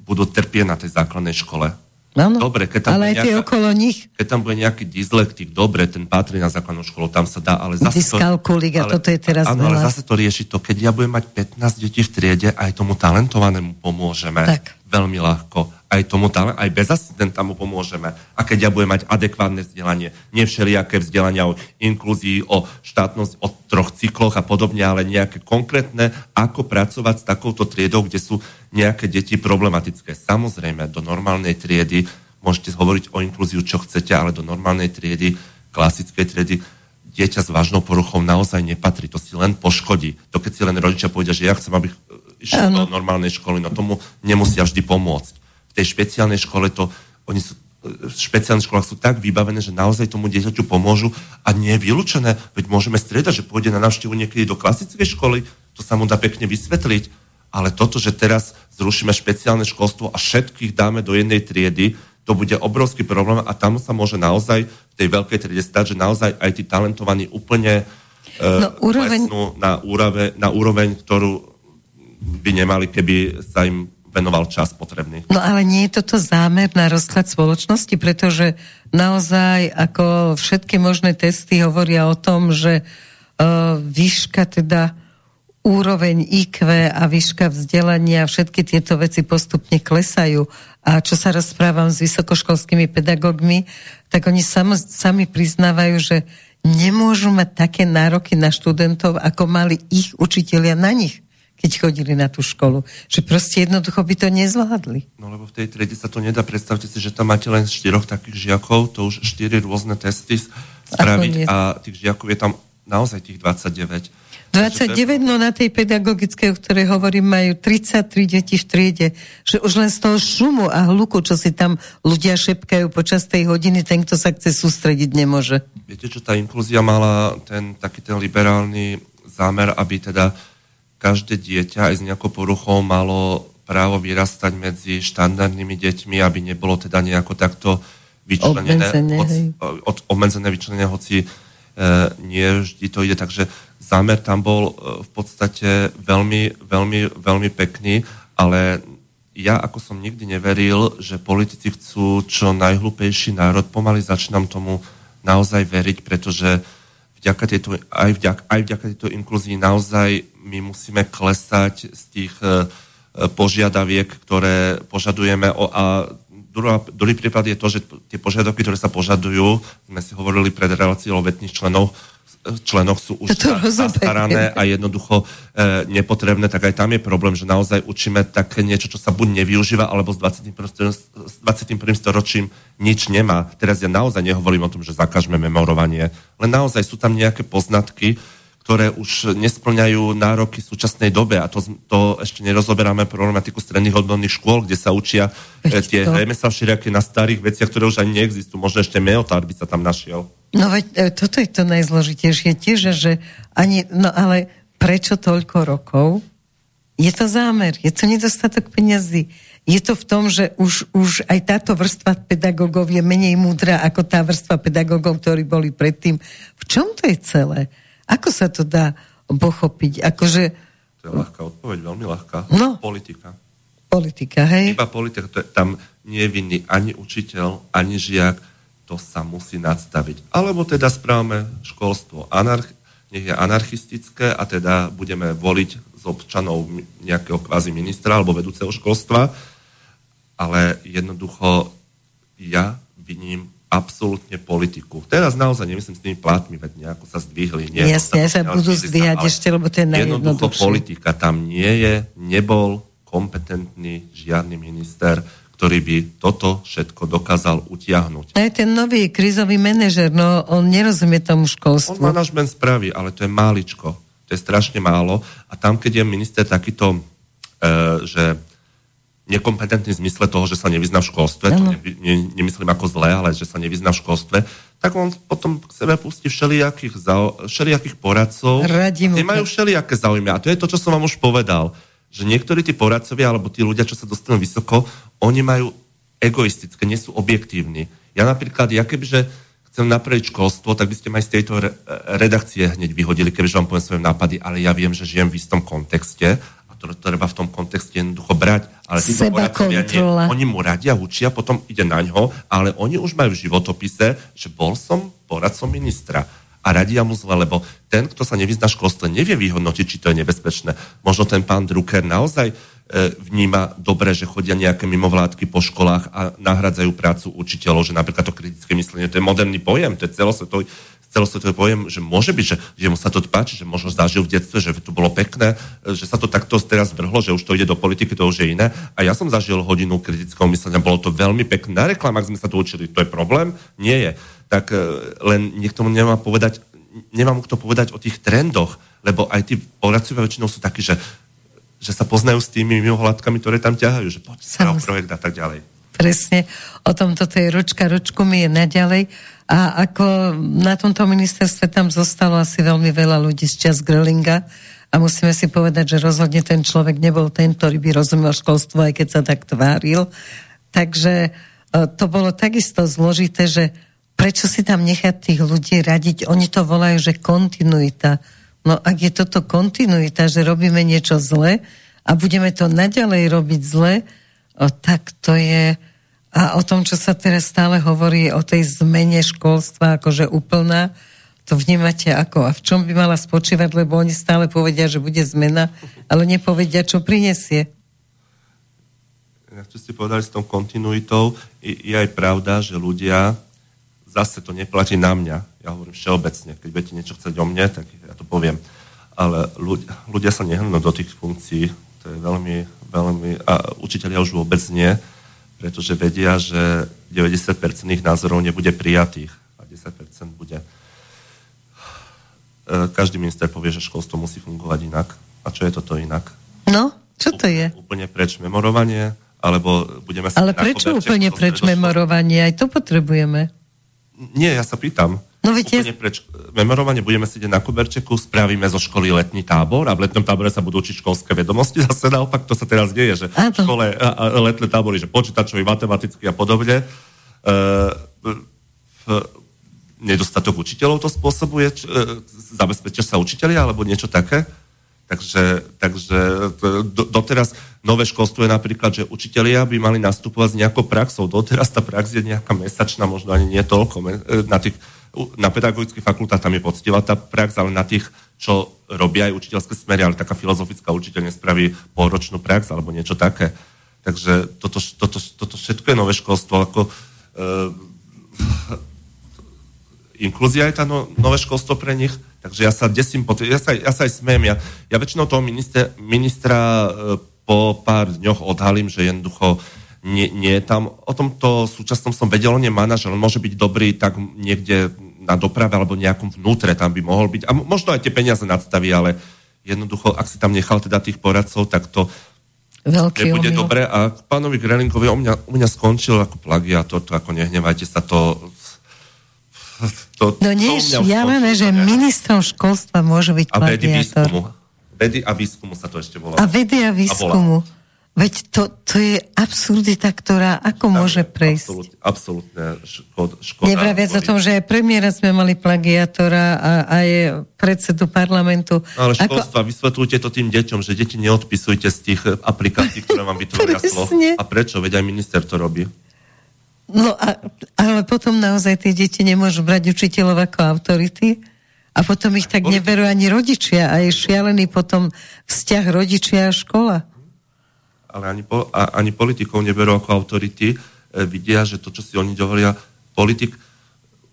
budú trpieť na tej základnej škole. Ano, dobre, keď tam ale aj nejaká, okolo nich. Keď tam bude nejaký dyslektik, dobre, ten patrí na základnú školu, tam sa dá, ale zase Dyskalkulik, to, ale, toto je teraz áno, ale zase to rieši to, keď ja budem mať 15 detí v triede, aj tomu talentovanému pomôžeme. Tak. Veľmi ľahko. Aj tomu talent, aj bez asistenta mu pomôžeme. A keď ja budem mať adekvátne vzdelanie, nie všelijaké vzdelania o inklúzii, o štátnosť, o troch cykloch a podobne, ale nejaké konkrétne, ako pracovať s takouto triedou, kde sú nejaké deti problematické. Samozrejme, do normálnej triedy môžete hovoriť o inklúziu, čo chcete, ale do normálnej triedy, klasickej triedy, dieťa s vážnou poruchou naozaj nepatrí. To si len poškodí. To keď si len rodičia povedia, že ja chcem, aby išiel do normálnej školy, no tomu nemusia vždy pomôcť. Tej špeciálnej škole to, oni sú, v špeciálnych školách sú tak vybavené, že naozaj tomu dieťaťu pomôžu a nie je vylúčené, veď môžeme striedať, že pôjde na návštevu niekedy do klasickej školy, to sa mu dá pekne vysvetliť. Ale toto, že teraz zrušíme špeciálne školstvo a všetkých dáme do jednej triedy, to bude obrovský problém a tam sa môže naozaj v tej veľkej triede stať, že naozaj aj tí talentovaní úplne uh, no, úroveň... na, úrave, na úroveň, ktorú by nemali, keby sa im venoval čas potrebný. No ale nie je toto zámer na rozklad spoločnosti, pretože naozaj ako všetky možné testy hovoria o tom, že uh, výška teda úroveň IQ a výška vzdelania, všetky tieto veci postupne klesajú. A čo sa rozprávam s vysokoškolskými pedagógmi, tak oni sam, sami priznávajú, že nemôžu mať také nároky na študentov, ako mali ich učitelia na nich keď chodili na tú školu. Že proste jednoducho by to nezvládli. No lebo v tej triede sa to nedá. Predstavte si, že tam máte len štyroch takých žiakov, to už štyri rôzne testy spraviť a tých žiakov je tam naozaj tých 29. 29, no na tej pedagogickej, o ktorej hovorím, majú 33 deti v triede. Že už len z toho šumu a hluku, čo si tam ľudia šepkajú počas tej hodiny, ten, kto sa chce sústrediť, nemôže. Viete, čo tá inklúzia mala ten taký ten liberálny zámer, aby teda každé dieťa aj s nejakou poruchou malo právo vyrastať medzi štandardnými deťmi, aby nebolo teda nejako takto vyčlenené, obmedzené, od, obmedzené vyčlenené, hoci e, nie vždy to ide. Takže zámer tam bol e, v podstate veľmi, veľmi, veľmi pekný, ale ja ako som nikdy neveril, že politici chcú čo najhlúpejší národ, pomaly začínam tomu naozaj veriť, pretože vďaka tejto, aj, vďaka, aj vďaka tejto inklúzii naozaj my musíme klesať z tých e, požiadaviek, ktoré požadujeme. O, a druhá, druhý prípad je to, že tie požiadavky, ktoré sa požadujú, sme si hovorili pred reláciou letných členov, členoch sú už zastarané a jednoducho e, nepotrebné, tak aj tam je problém, že naozaj učíme také niečo, čo sa buď nevyužíva, alebo s 21. S 21. storočím nič nemá. Teraz ja naozaj nehovorím o tom, že zakažme memorovanie, len naozaj sú tam nejaké poznatky, ktoré už nesplňajú nároky v súčasnej dobe. A to, to ešte nerozoberáme problematiku stredných odborných škôl, kde sa učia e, tie remesla všelijaké na starých veciach, ktoré už ani neexistujú. Možno ešte meotár by sa tam našiel. No veď e, toto je to najzložitejšie tiež, že ani, no ale prečo toľko rokov? Je to zámer, je to nedostatok peňazí. Je to v tom, že už, už aj táto vrstva pedagógov je menej múdra ako tá vrstva pedagógov, ktorí boli predtým. V čom to je celé? Ako sa to dá pochopiť? Akože... To je ľahká odpoveď, veľmi ľahká. No. Politika. Politika, hej? Iba politika. To je, tam nie je vinný ani učiteľ, ani žiak. To sa musí nadstaviť. Alebo teda správame školstvo anarch- nech je anarchistické a teda budeme voliť z občanov nejakého kvázi ministra alebo vedúceho školstva, ale jednoducho ja viním absolútne politiku. Teraz naozaj nemyslím s tými plátmi, veď nejako sa zdvihli. Nie, Jasne, sa budú zdvíhať ešte, lebo to je Jednoducho politika tam nie je, nebol kompetentný žiadny minister, ktorý by toto všetko dokázal utiahnuť. Aj ten nový krizový manažer, no on nerozumie tomu školstvu. On manažment spraví, ale to je máličko. To je strašne málo. A tam, keď je minister takýto, e, že nekompetentný v zmysle toho, že sa nevyzná v školstve, to ne, ne, nemyslím ako zlé, ale že sa nevyzná v školstve, tak on potom k sebe pustí všelijakých, zau, všelijakých poradcov. Radím nemajú všelijaké záujmy. A to je to, čo som vám už povedal. Že niektorí tí poradcovia, alebo tí ľudia, čo sa dostanú vysoko, oni majú egoistické, nie sú objektívni. Ja napríklad, ja kebyže chcem napraviť školstvo, tak by ste ma aj z tejto re- redakcie hneď vyhodili, kebyže vám poviem svoje nápady, ale ja viem, že žijem v istom kontexte to treba v tom kontexte jednoducho brať. Ale Seba kontrola. Oni mu radia, učia, potom ide na ňo, ale oni už majú v životopise, že bol som poradcom ministra a radia mu zle, lebo ten, kto sa nevyzná v školstve, nevie vyhodnotiť, či to je nebezpečné. Možno ten pán Drucker naozaj vníma dobre, že chodia nejaké mimovládky po školách a nahradzajú prácu učiteľov, že napríklad to kritické myslenie, to je moderný pojem, to je celosvetový celosvetový pojem, že môže byť, že, že mu sa to páči, že možno zažil v detstve, že to bolo pekné, že sa to takto teraz vrhlo, že už to ide do politiky, to už je iné. A ja som zažil hodinu kritického myslenia, bolo to veľmi pekné. Na reklamách sme sa to učili, to je problém? Nie je. Tak e, len niekto mu nemá povedať, nemá mu kto povedať o tých trendoch, lebo aj tí poradcovia väčšinou sú takí, že, že sa poznajú s tými mimovládkami, ktoré tam ťahajú, že poď sa projekt a tak ďalej. Presne, o tom toto je ročka, ročku mi je naďalej. A ako na tomto ministerstve tam zostalo asi veľmi veľa ľudí z čas Grölinga a musíme si povedať, že rozhodne ten človek nebol ten, ktorý by rozumel školstvo, aj keď sa tak tváril. Takže e, to bolo takisto zložité, že prečo si tam nechať tých ľudí radiť? Oni to volajú, že kontinuita. No ak je toto kontinuita, že robíme niečo zle a budeme to naďalej robiť zle, o, tak to je a o tom, čo sa teraz stále hovorí o tej zmene školstva, akože úplná, to vnímate ako? A v čom by mala spočívať, lebo oni stále povedia, že bude zmena, ale nepovedia, čo prinesie. Čo ste povedali s tou kontinuitou, je aj pravda, že ľudia, zase to neplatí na mňa, ja hovorím všeobecne, keď budete niečo chcieť o mne, tak ja to poviem, ale ľudia, ľudia sa nehrnú do tých funkcií, to je veľmi, veľmi, a učiteľia už vôbec nie, pretože vedia, že 90% ich názorov nebude prijatých a 10% bude. E, každý minister povie, že školstvo musí fungovať inak. A čo je toto inak? No, čo to je? Úplne preč memorovanie, alebo budeme sa... Ale prečo úplne preč memorovanie? Aj to potrebujeme. Nie, ja sa pýtam. No viete... Úplne preč memorovanie budeme sedieť na koberčeku, spravíme zo školy letný tábor a v letnom tábore sa budú učiť školské vedomosti. Zase naopak to sa teraz deje, že v škole a, a, letné tábory, že počítačový, matematický a podobne. E, v, nedostatok učiteľov to spôsobuje, č, e, zabezpečia sa učiteľia alebo niečo také. Takže, takže do, doteraz nové školstvo je napríklad, že učitelia by mali nastupovať s nejakou praxou. Doteraz tá prax je nejaká mesačná, možno ani nie toľko. E, na tých na pedagogických fakultách tam je poctivá tá prax, ale na tých, čo robia aj učiteľské smery, ale taká filozofická učiteľ nespraví polročnú prax alebo niečo také. Takže toto, toto, toto všetko je nové školstvo. Ako, uh, inklúzia je tá no, nové školstvo pre nich. Takže ja sa desím, ja sa, ja sa aj smiem. Ja, ja väčšinou toho ministra, ministra uh, po pár dňoch odhalím, že jednoducho nie, nie je tam. O tomto súčasnom som vedel, on je manažer, on môže byť dobrý tak niekde na doprave alebo nejakom vnútre tam by mohol byť. A možno aj tie peniaze nadstaví, ale jednoducho, ak si tam nechal teda tých poradcov, tak to Veľký nebude omyl. dobre. A pánovi Grelinkovi u mňa, u mňa skončil ako plagiátor, to ako nehnevajte sa, to to, no nie je šialené, že ministrom školstva môže byť a plagiátor. Vedy výskumu. Vedy a výskumu sa to ešte volá. A vedy a výskumu. A Veď to, to je absurdita, ktorá ako Tam môže prejsť? Absolutne, absolútne škoda. škoda Nevraviac o tom, že aj premiéra sme mali plagiátora a aj predsedu parlamentu. Ale školstva, ako... vysvetľujte to tým deťom, že deti neodpisujte z tých aplikácií, ktoré vám vytvoria slovo. A prečo? Veď aj minister to robí. No a, ale potom naozaj tie deti nemôžu brať učiteľov ako autority a potom ich tak neberú ani rodičia a je šialený potom vzťah rodičia a škola ale ani, po, a, ani politikov neberú ako autority. E, vidia, že to, čo si oni dovolia, politik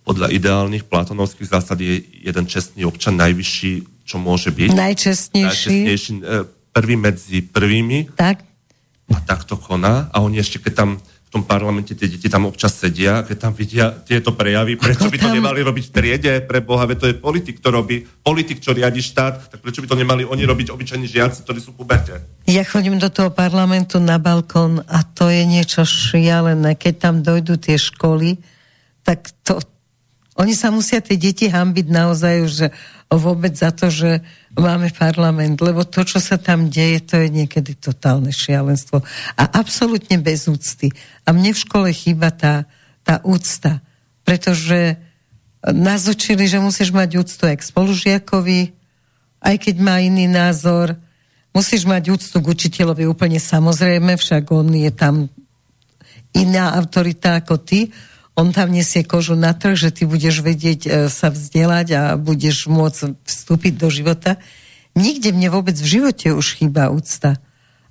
podľa ideálnych platonovských zásad je jeden čestný občan najvyšší, čo môže byť. Najčestnejší. Najčestnejší e, prvý medzi prvými. Tak. A tak to koná. A oni ešte, keď tam tom parlamente tie deti tam občas sedia, keď tam vidia tieto prejavy, prečo by to nemali robiť v triede, pre Boha, to je politik, to robí, politik, čo riadi štát, tak prečo by to nemali oni robiť obyčajní žiaci, ktorí sú puberte? Ja chodím do toho parlamentu na balkón a to je niečo šialené. Keď tam dojdú tie školy, tak to, oni sa musia tie deti hambiť naozaj, že vôbec za to, že máme parlament, lebo to, čo sa tam deje, to je niekedy totálne šialenstvo. A absolútne bez úcty. A mne v škole chýba tá, tá úcta, pretože nás učili, že musíš mať úctu aj k spolužiakovi, aj keď má iný názor, musíš mať úctu k učiteľovi úplne samozrejme, však on je tam iná autorita ako ty, on tam nesie kožu na trh, že ty budeš vedieť e, sa vzdelať a budeš môcť vstúpiť do života. Nikde mne vôbec v živote už chýba úcta.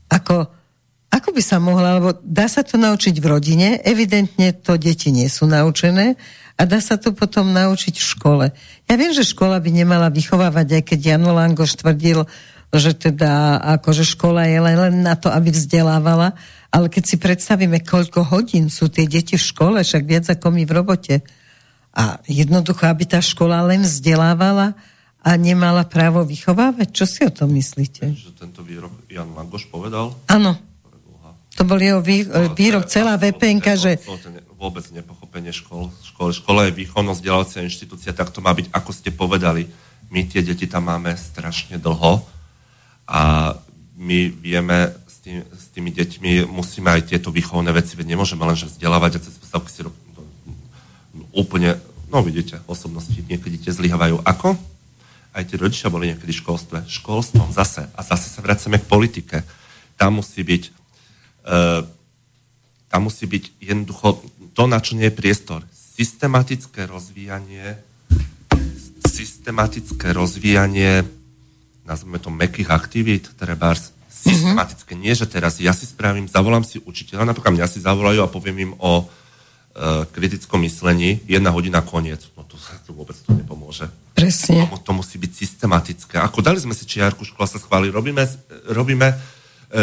Ako, ako by sa mohla, lebo dá sa to naučiť v rodine, evidentne to deti nie sú naučené a dá sa to potom naučiť v škole. Ja viem, že škola by nemala vychovávať, aj keď Jano Langoš tvrdil, že teda akože škola je len, len na to, aby vzdelávala, ale keď si predstavíme, koľko hodín sú tie deti v škole, však viac ako my v robote. A jednoducho, aby tá škola len vzdelávala a nemala právo vychovávať. Čo si o tom myslíte? Že tento výrok Jan Langoš povedal? Áno. To bol jeho vý, výrok, celá vpn že... Vôbec nepochopenie škol. Škola, škola je výchovno-vzdelávacia inštitúcia, tak to má byť, ako ste povedali. My tie deti tam máme strašne dlho a my vieme tým, s tými deťmi musíme aj tieto výchovné veci, veď nemôžeme len že vzdelávať a cez postavky si no, úplne, no vidíte, osobnosti niekedy tie zlyhávajú. Ako? Aj tie rodičia boli niekedy v školstve. Školstvom zase. A zase sa vracame k politike. Tam musí byť uh, tam musí byť jednoducho to, na čo nie je priestor. Systematické rozvíjanie systematické rozvíjanie, nazveme to mekých aktivít, treba systematické. Mm-hmm. Nie, že teraz ja si spravím, zavolám si učiteľa, napríklad mňa si zavolajú a poviem im o e, kritickom myslení, jedna hodina koniec. No to, to vôbec to nepomôže. Presne. To, to musí byť systematické. Ako dali sme si čiarku, škola sa schváli, robíme, robíme e,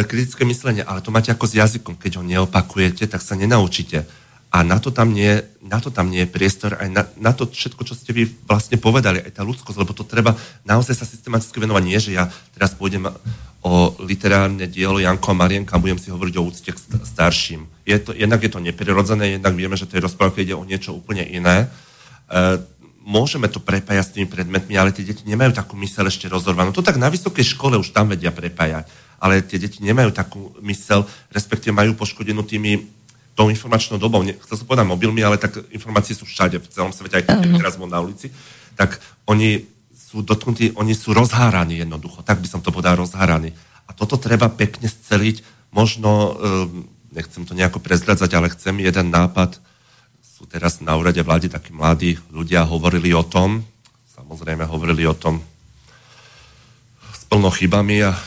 kritické myslenie, ale to máte ako s jazykom. Keď ho neopakujete, tak sa nenaučíte. A na to tam nie, na to tam nie je priestor, aj na, na to všetko, čo ste vy vlastne povedali, aj tá ľudskosť, lebo to treba naozaj sa systematicky venovať. Nie, že ja teraz pôjdem o literárne dielo Janko a Marienka a budem si hovoriť o úcte k starším. Je to, jednak je to neprirodzené, jednak vieme, že to je rozprávka, ide o niečo úplne iné. E, môžeme to prepájať s tými predmetmi, ale tie deti nemajú takú mysel ešte rozorvanú. To tak na vysokej škole už tam vedia prepájať, ale tie deti nemajú takú mysel, respektíve majú poškodenú tými tou informačnou dobou, chcel som povedať mobilmi, ale tak informácie sú všade, v celom svete, aj keď teraz na ulici, tak oni sú dotknutí, oni sú rozháraní jednoducho, tak by som to povedal, rozháraní. A toto treba pekne sceliť, možno, ehm, nechcem to nejako prezradzať, ale chcem jeden nápad, sú teraz na úrade vlády takí mladí ľudia, hovorili o tom, samozrejme hovorili o tom s plno chybami a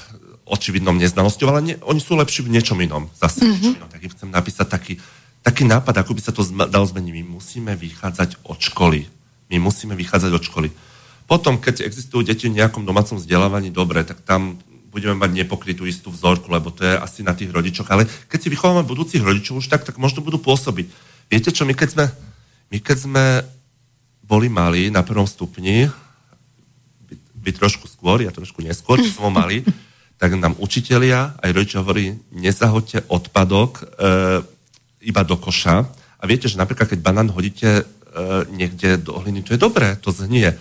očividnom neznalosťou, ale nie, oni sú lepší v niečom inom. Zase mm-hmm. niečom inom. Tak chcem napísať taký, taký nápad, ako by sa to dalo zmeniť. My musíme vychádzať od školy. My musíme vychádzať od školy. Potom, keď existujú deti v nejakom domácom vzdelávaní, dobre, tak tam budeme mať nepokrytú istú vzorku, lebo to je asi na tých rodičoch. Ale keď si vychovávame budúcich rodičov už tak, tak možno budú pôsobiť. Viete čo, my keď sme, my keď sme boli mali na prvom stupni, vy, trošku skôr, ja trošku neskôr, keď som mali, tak nám učitelia aj rodičia hovorí, nezahoďte odpadok e, iba do koša. A viete, že napríklad, keď banán hodíte e, niekde do hliny, to je dobré, to zhnie.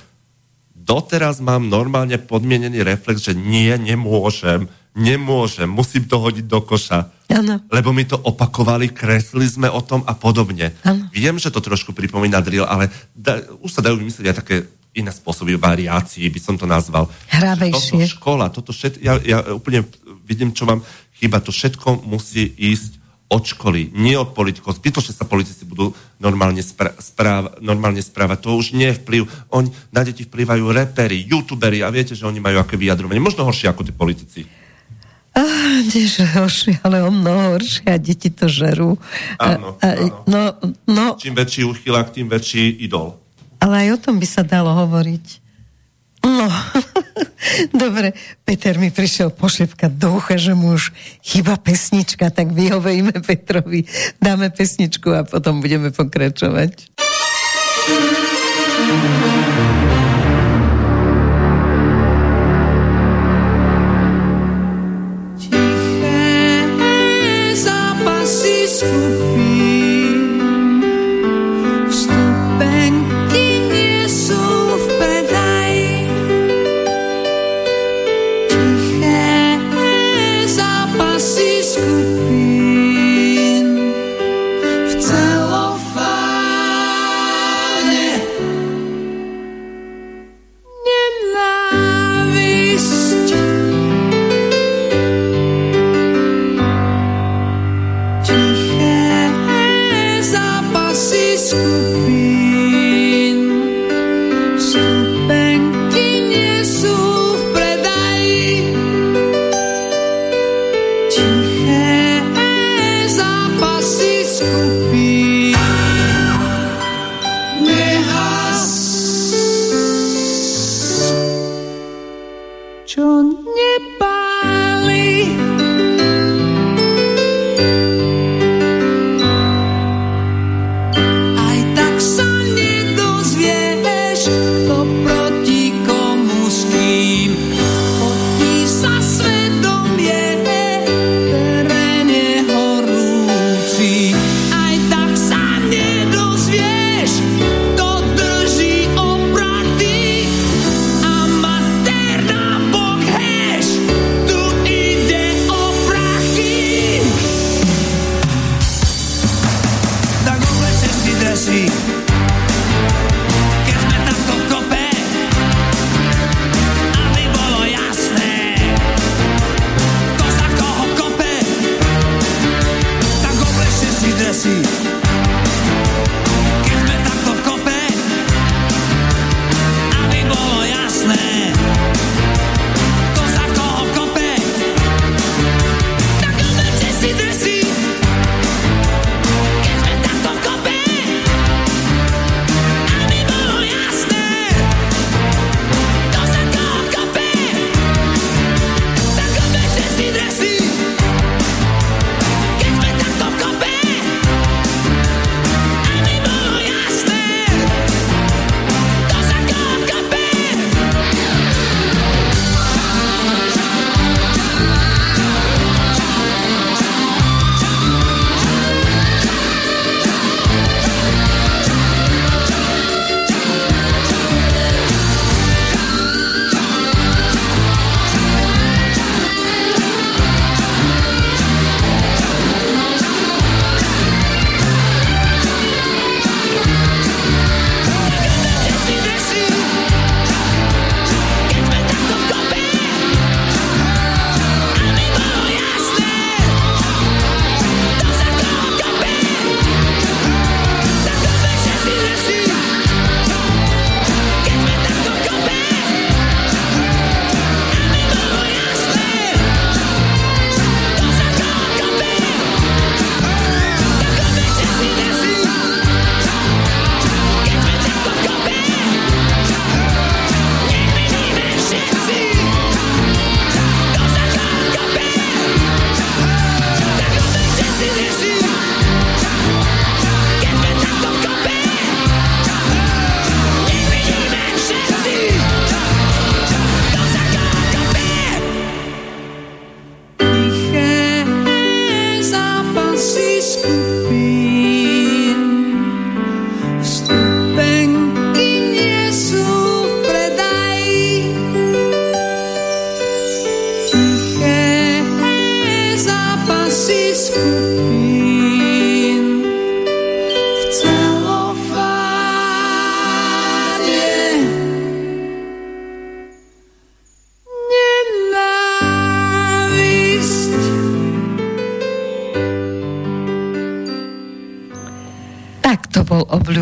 Doteraz mám normálne podmienený reflex, že nie, nemôžem, nemôžem, musím to hodiť do koša. Ano. Lebo mi to opakovali, kresli sme o tom a podobne. Ano. Viem, že to trošku pripomína drill, ale da, už sa dajú vymyslieť aj také iné spôsoby variácií, by som to nazval. Hravejšie. Toto škola, toto všetko, ja, ja úplne vidím, čo vám chýba, to všetko musí ísť od školy, nie od politikov. Zbytočne sa politici budú normálne, spra- správ- normálne správať. To už nie je vplyv. Oni, na deti vplyvajú repery, youtuberi a viete, že oni majú aké vyjadrovanie. Možno horšie ako tí politici. Ah, že horšie, ale o mnoho horšie a deti to žerú. Áno, a, a, áno. No, no. Čím väčší uchylák, tým väčší idol. Ale aj o tom by sa dalo hovoriť. No, dobre, Peter mi prišiel pošepkať do ucha, že mu už chyba pesnička, tak vyhovejme Petrovi, dáme pesničku a potom budeme pokračovať.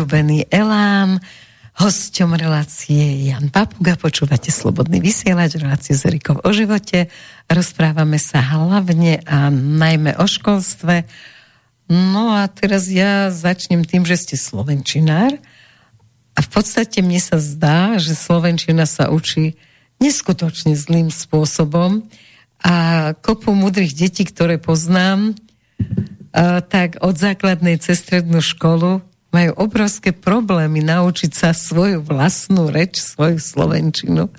Obľúbený Elán. Hosťom relácie Jan Papuga, počúvate Slobodný vysielač, reláciu z Erikov o živote. Rozprávame sa hlavne a najmä o školstve. No a teraz ja začnem tým, že ste slovenčinár. A v podstate mne sa zdá, že slovenčina sa učí neskutočne zlým spôsobom. A kopu mudrých detí, ktoré poznám, tak od základnej cez strednú školu majú obrovské problémy naučiť sa svoju vlastnú reč, svoju slovenčinu.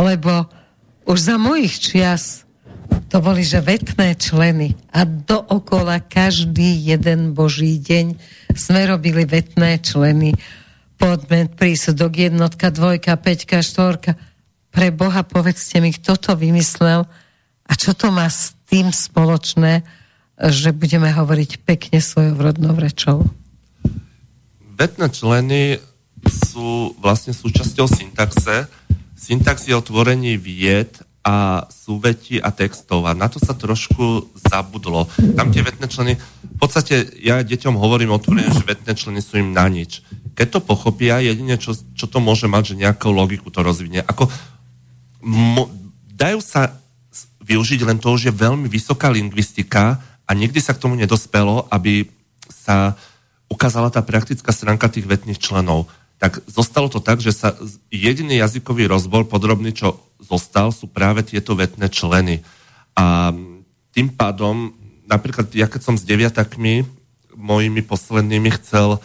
Lebo už za mojich čias to boli, že vetné členy a dookola každý jeden boží deň sme robili vetné členy. Podmet, prísudok, jednotka, dvojka, peťka, štvorka. Pre Boha povedzte mi, kto to vymyslel a čo to má s tým spoločné, že budeme hovoriť pekne svojou rodnou rečou vetné členy sú vlastne súčasťou syntaxe. Syntax je o tvorení vied a súvetí a textov a na to sa trošku zabudlo. Tam tie vetné členy, v podstate ja deťom hovorím otvorene, že vetné členy sú im na nič. Keď to pochopia, jedine čo, čo to môže mať, že nejakú logiku to rozvinie. Ako, mo, dajú sa využiť len to, že je veľmi vysoká lingvistika a nikdy sa k tomu nedospelo, aby sa uh, ukázala tá praktická stránka tých vetných členov. Tak zostalo to tak, že sa jediný jazykový rozbor podrobný, čo zostal, sú práve tieto vetné členy. A tým pádom, napríklad ja keď som s deviatakmi, mojimi poslednými chcel e,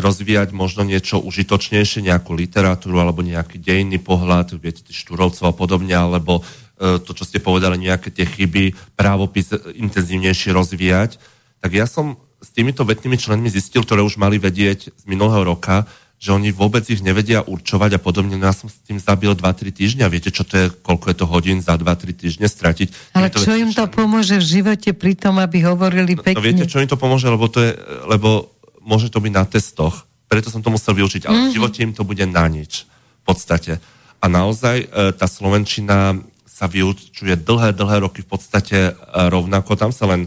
rozvíjať možno niečo užitočnejšie, nejakú literatúru alebo nejaký dejný pohľad, viete, Štúrovcov a podobne, alebo e, to, čo ste povedali, nejaké tie chyby, právopis intenzívnejšie rozvíjať, tak ja som s týmito vetnými členmi zistil, ktoré už mali vedieť z minulého roka, že oni vôbec ich nevedia určovať a podobne. No ja som s tým zabil 2-3 týždňa. Viete, čo to je, koľko je to hodín za 2-3 týždne stratiť? Ale čo im to pomôže v živote pri tom, aby hovorili pekne? No, no viete, čo im to pomôže, lebo, to je, lebo môže to byť na testoch. Preto som to musel vyučiť, ale mm-hmm. v mhm. živote im to bude na nič. V podstate. A naozaj e, tá Slovenčina sa vyučuje dlhé, dlhé roky v podstate e, rovnako. Tam sa len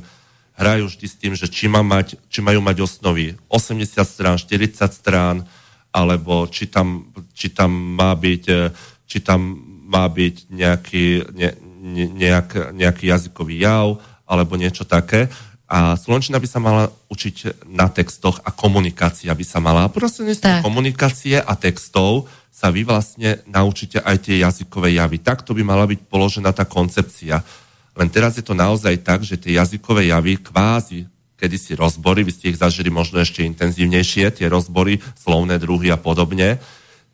hrajú vždy s tým, že či, má mať, či majú mať osnovy 80 strán, 40 strán, alebo či tam, či tam má byť, e, či tam má byť nejaký, ne, ne, nejak, nejaký jazykový jav, alebo niečo také. A Slovenčina by sa mala učiť na textoch a komunikácia by sa mala. Proste komunikácie a textov sa vy vlastne naučíte aj tie jazykové javy. Takto by mala byť položená tá koncepcia. Len teraz je to naozaj tak, že tie jazykové javy kvázi kedysi rozbory, vy ste ich zažili možno ešte intenzívnejšie, tie rozbory, slovné druhy a podobne,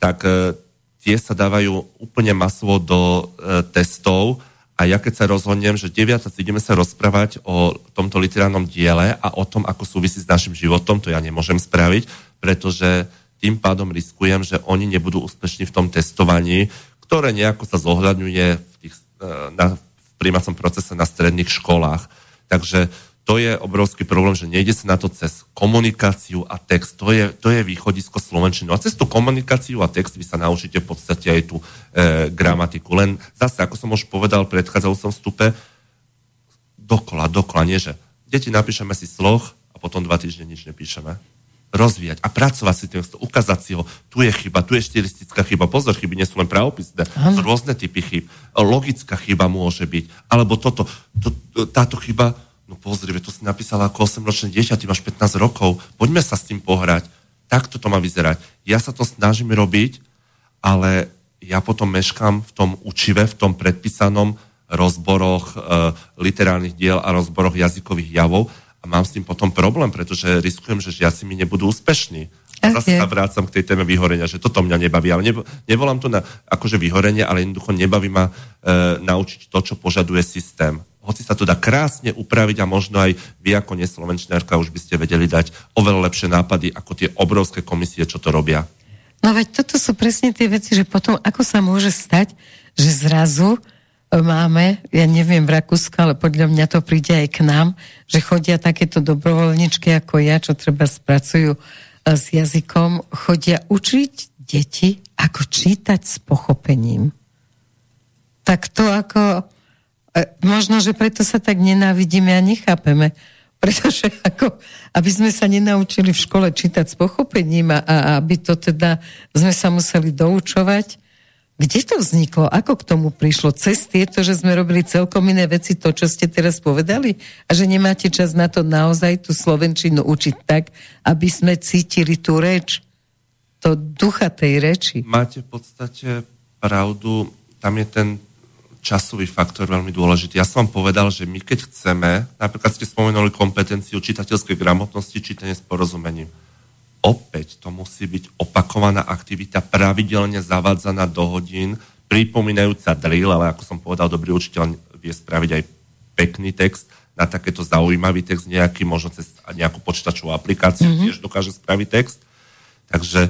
tak e, tie sa dávajú úplne masovo do e, testov a ja keď sa rozhodnem, že 9. ideme sa rozprávať o tomto literárnom diele a o tom, ako súvisí s našim životom, to ja nemôžem spraviť, pretože tým pádom riskujem, že oni nebudú úspešní v tom testovaní, ktoré nejako sa zohľadňuje v tých, e, na, príjmacom procese na stredných školách. Takže to je obrovský problém, že nejde sa na to cez komunikáciu a text. To je, to je východisko slovenčiny. A cez tú komunikáciu a text vy sa naučíte v podstate aj tú e, gramatiku. Len zase, ako som už povedal v predchádzajúcom vstupe, dokola, dokola, nie že deti napíšeme si sloh a potom dva týždne nič nepíšeme rozvíjať a pracovať si tým, ukázať si ho, tu je chyba, tu je štilistická chyba, pozor, chyby nie sú len pravopisné, sú rôzne typy chyb, logická chyba môže byť, alebo toto, to, táto chyba, no pozri, to si napísala ako 8-ročné dieťa, ty máš 15 rokov, poďme sa s tým pohrať, takto to má vyzerať. Ja sa to snažím robiť, ale ja potom meškám v tom učive, v tom predpísanom rozboroch e, literárnych diel a rozboroch jazykových javov a mám s tým potom problém, pretože riskujem, že žiaci mi nebudú úspešní. A zase sa vrácam k tej téme vyhorenia, že toto mňa nebaví. Ale nebo, nevolám to na akože vyhorenie, ale jednoducho nebaví ma e, naučiť to, čo požaduje systém. Hoci sa to dá krásne upraviť a možno aj vy ako neslovenčnárka už by ste vedeli dať oveľa lepšie nápady ako tie obrovské komisie, čo to robia. No veď toto sú presne tie veci, že potom ako sa môže stať, že zrazu máme, ja neviem v Rakúsku, ale podľa mňa to príde aj k nám, že chodia takéto dobrovoľničky ako ja, čo treba spracujú e, s jazykom, chodia učiť deti, ako čítať s pochopením. Tak to ako... E, možno, že preto sa tak nenávidíme a nechápeme. pretože ako, aby sme sa nenaučili v škole čítať s pochopením a, a aby to teda sme sa museli doučovať. Kde to vzniklo? Ako k tomu prišlo? Cez tieto, že sme robili celkom iné veci, to, čo ste teraz povedali? A že nemáte čas na to naozaj tú Slovenčinu učiť tak, aby sme cítili tú reč, to ducha tej reči. Máte v podstate pravdu, tam je ten časový faktor veľmi dôležitý. Ja som vám povedal, že my keď chceme, napríklad ste spomenuli kompetenciu čitateľskej gramotnosti, čítanie s porozumením. Opäť to musí byť opakovaná aktivita, pravidelne zavádzaná do hodín, pripomínajúca drill, ale ako som povedal, dobrý učiteľ vie spraviť aj pekný text, na takéto zaujímavý text nejaký, možno cez nejakú počítačovú aplikáciu mm-hmm. tiež dokáže spraviť text. Takže e,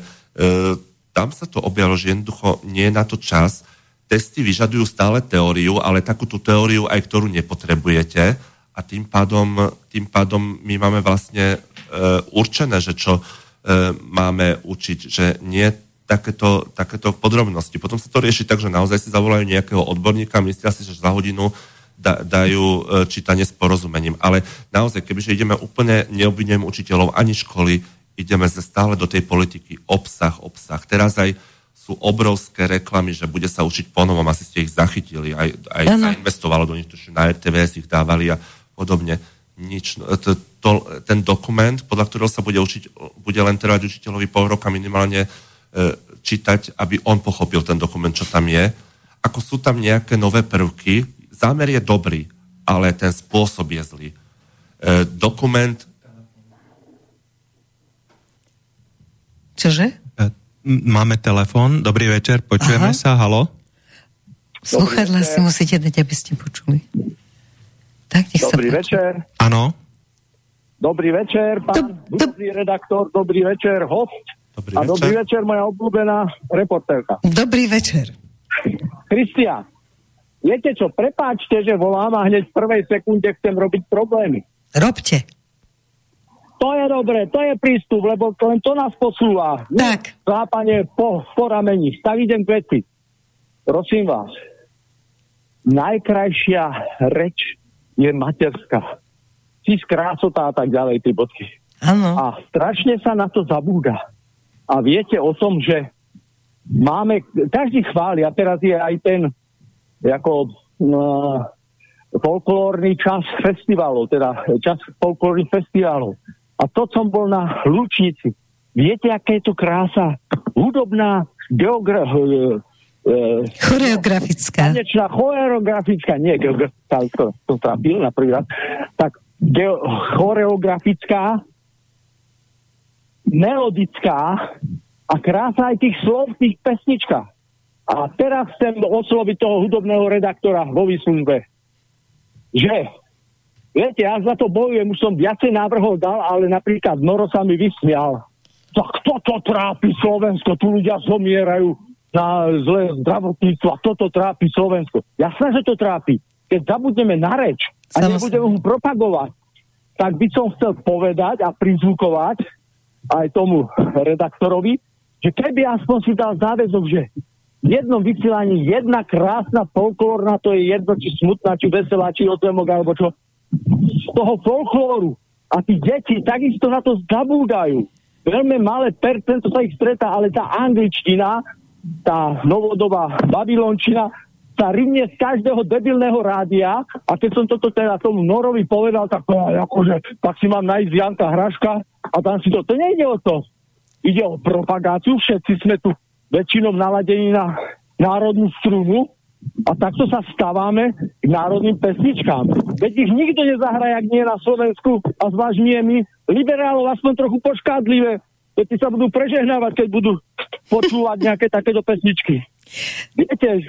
tam sa to objavilo, že jednoducho nie je na to čas testy vyžadujú stále teóriu, ale takú tú teóriu aj ktorú nepotrebujete a tým pádom, tým pádom my máme vlastne e, určené, že čo máme učiť, že nie takéto, takéto podrobnosti. Potom sa to rieši tak, že naozaj si zavolajú nejakého odborníka, myslia si, že za hodinu da, dajú e, čítanie s porozumením. Ale naozaj, kebyže ideme úplne, neobvinujem učiteľov ani školy, ideme stále do tej politiky. Obsah, obsah. Teraz aj sú obrovské reklamy, že bude sa učiť ponovom, asi ste ich zachytili, aj, aj, investovalo do nich, na RTVS ich dávali a podobne. Nič, no, to, to, ten dokument, podľa ktorého sa bude učiť, bude len trvať učiteľovi pol roka minimálne e, čítať, aby on pochopil ten dokument, čo tam je. Ako sú tam nejaké nové prvky, zámer je dobrý, ale ten spôsob je zlý. E, dokument... Čože? Máme telefon. Dobrý večer, počujeme Aha. sa, halo? Sluchadla si musíte dať, aby ste počuli. Tak, nech Dobrý sa večer. Áno. Dobrý večer, pán do, do... redaktor, dobrý večer, host. Dobrý a večer. dobrý večer, moja obľúbená reportérka. Dobrý večer. Kristian, viete čo, prepáčte, že volám a hneď v prvej sekunde chcem robiť problémy. Robte. To je dobre, to je prístup, lebo len to nás posúva. Tak. Zápanie po, po rameni. Tak idem k veci. Prosím vás, najkrajšia reč je materská. Si krásota a tak ďalej, ty bodky. Ano. A strašne sa na to zabúda. A viete o tom, že máme, každý chváli, a teraz je aj ten ako uh, folklórny čas festivalov, teda čas folklórnych festivalov. A to som bol na Lučnici. Viete, aká je to krása? Hudobná, geogra- e, choreografická. Tanečná, choreografická, nie geografická, to trápil na prvý raz. Tak ge- choreografická, melodická a krása aj tých slov v tých pesničkách. A teraz chcem osloviť toho hudobného redaktora vo výslužbe, že Viete, ja za to bojujem, už som viacej návrhov dal, ale napríklad Noro sa mi vysmial. Tak kto to trápi Slovensko? Tu ľudia zomierajú na zlé zdravotníctvo a toto trápi Slovensko. Jasné, že to trápi. Keď zabudneme na reč a Samozrejme. nebudeme ho propagovať, tak by som chcel povedať a prizvukovať aj tomu redaktorovi, že keby aspoň si dal záväzok, že v jednom vysielaní jedna krásna folklórna, to je jedno, či smutná, či veselá, či odzemok, alebo čo, z toho folklóru. A tí deti takisto na to zabúdajú. Veľmi malé percento sa ich stretá, ale tá angličtina, tá novodobá babylončina sa rivne z každého debilného rádia a keď som toto teda tomu Norovi povedal, tak akože, tak si mám nájsť Janka Hraška a tam si to, to nejde o to. Ide o propagáciu, všetci sme tu väčšinou naladení na národnú strunu a takto sa stávame k národným pesničkám. Veď ich nikto nezahraje, ak nie na Slovensku a zvlášť nie my. Liberálov aspoň trochu poškádlivé, keď sa budú prežehnávať, keď budú počúvať nejaké takéto pesničky. Viete,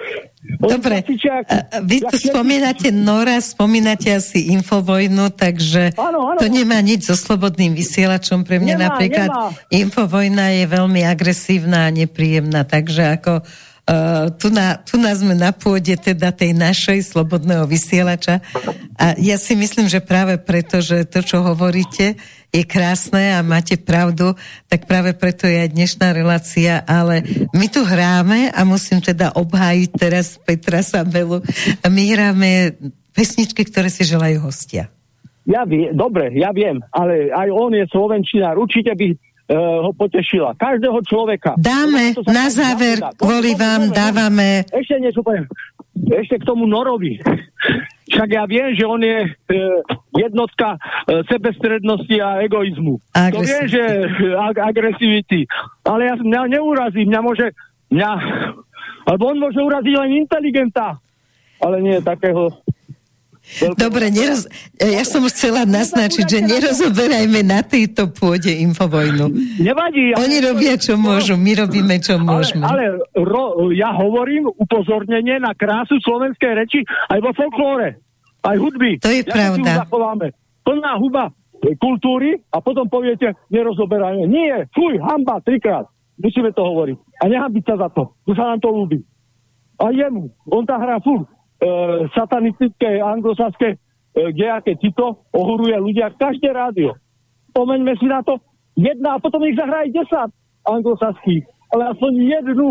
Dobre, pesičák, vy tu spomínate Nora, spomínate asi Infovojnu, takže áno, áno. to nemá nič so slobodným vysielačom. Pre mňa nemá, napríklad nemá. Infovojna je veľmi agresívna a nepríjemná, takže ako Uh, tu, na, tu nás sme na pôde teda tej našej slobodného vysielača a ja si myslím, že práve preto, že to, čo hovoríte, je krásne a máte pravdu, tak práve preto je aj dnešná relácia, ale my tu hráme a musím teda obhájiť teraz Petra Sabelu. My hráme pesničky, ktoré si želajú hostia. ja vie, dobre, ja viem, ale aj on je slovenčinár, určite by uh, ho potešila. Každého človeka. Dáme, na záver, kvôli vám dávame... Ešte niečo poviem. Ešte k tomu Norovi. Však ja viem, že on je uh, jednotka uh, sebestrednosti a egoizmu. Agresivity. To viem, že ag- agresivity. Ale ja, mňa neurazí, mňa môže... Mňa, alebo on môže uraziť len inteligenta. Ale nie takého Dobre, neroz... ja som chcela naznačiť, že nerozoberajme na tejto pôde infovojnu. Nevadí. Oni robia, čo môžu, my robíme, čo môžeme. Ale, ale ro, ja hovorím upozornenie na krásu slovenskej reči aj vo folklóre, aj hudby. To je ja pravda. Plná huba kultúry a potom poviete, nerozoberajme. Nie, fuj, hamba, trikrát. Musíme to hovoriť. A nehambiť sa za to. Tu sa nám to ľúbi. A jemu. On tá hrá furt e, satanistické, anglosaské, e, gejaké cito, ohoruje ľudia každé rádio. Pomeňme si na to jedna a potom ich zahraje 10 anglosaských, ale aspoň jednu.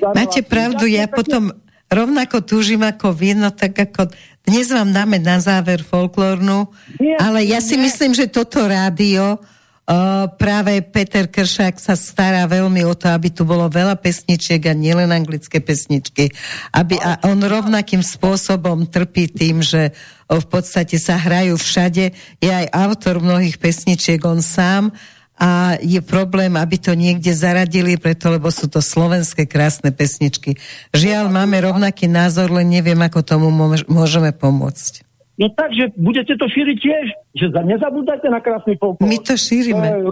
Máte pravdu, ja potom rovnako túžim ako vy, no tak ako dnes vám dáme na záver folklórnu, ale ja si myslím, že toto rádio práve Peter Kršák sa stará veľmi o to, aby tu bolo veľa pesničiek a nielen anglické pesničky. Aby, a on rovnakým spôsobom trpí tým, že v podstate sa hrajú všade. Je aj autor mnohých pesničiek, on sám a je problém, aby to niekde zaradili, preto lebo sú to slovenské krásne pesničky. Žiaľ, máme rovnaký názor, len neviem, ako tomu môžeme pomôcť. No takže budete to šíriť tiež, že nezabúdajte na krásny folklór. My to šírime.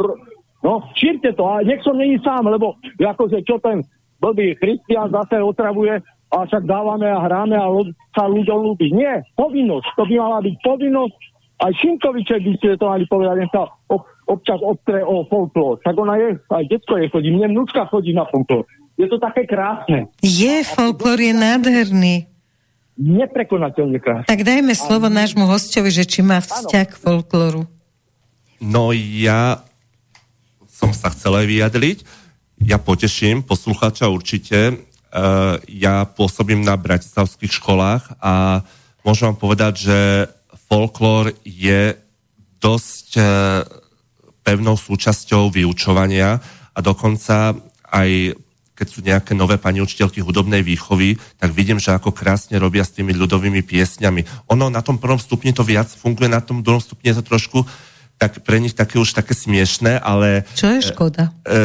No, šírte to a nech som není sám, lebo akože čo ten blbý Christian zase otravuje a však dávame a hráme a sa ľuďom ľúbi. Nie, povinnosť. To by mala byť povinnosť. Aj Šimkoviče by ste to mali povedať, sa ob, občas obtre o folklór. Tak ona je, aj detsko je chodí, mne vnúčka chodí na folklór. Je to také krásne. Je, folklór je nádherný neprekonateľne krásne. Tak dajme slovo a... nášmu hostovi, že či má vzťah k folklóru. No ja som sa chcel aj vyjadriť. Ja poteším poslucháča určite. Uh, ja pôsobím na bratislavských školách a môžem vám povedať, že folklór je dosť uh, pevnou súčasťou vyučovania a dokonca aj keď sú nejaké nové pani učiteľky hudobnej výchovy, tak vidím, že ako krásne robia s tými ľudovými piesňami. Ono na tom prvom stupni to viac funguje, na tom druhom stupni je to trošku tak pre nich také už také smiešné, ale... Čo je škoda? E, e,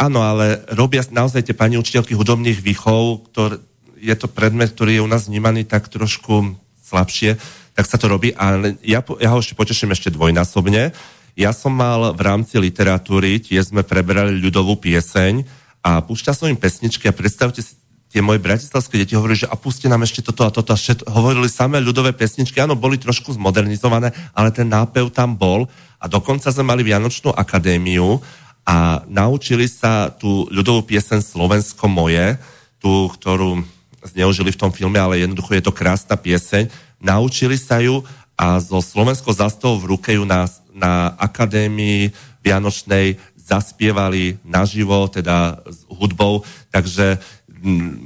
áno, ale robia naozaj tie pani učiteľky hudobných výchov, ktoré, je to predmet, ktorý je u nás vnímaný tak trošku slabšie, tak sa to robí. Ale ja, ja ho ešte poteším ešte dvojnásobne. Ja som mal v rámci literatúry, tiež sme preberali ľudovú pieseň, a púšťal som im pesničky a predstavte si, tie moje bratislavské deti hovorili, že a puste nám ešte toto a toto a všet, hovorili samé ľudové pesničky, áno, boli trošku zmodernizované, ale ten nápev tam bol a dokonca sme mali Vianočnú akadémiu a naučili sa tú ľudovú piesen Slovensko moje, tú, ktorú zneužili v tom filme, ale jednoducho je to krásna pieseň. Naučili sa ju a zo Slovensko zastavou v ruke ju na, na akadémii Vianočnej zaspievali naživo, teda s hudbou, takže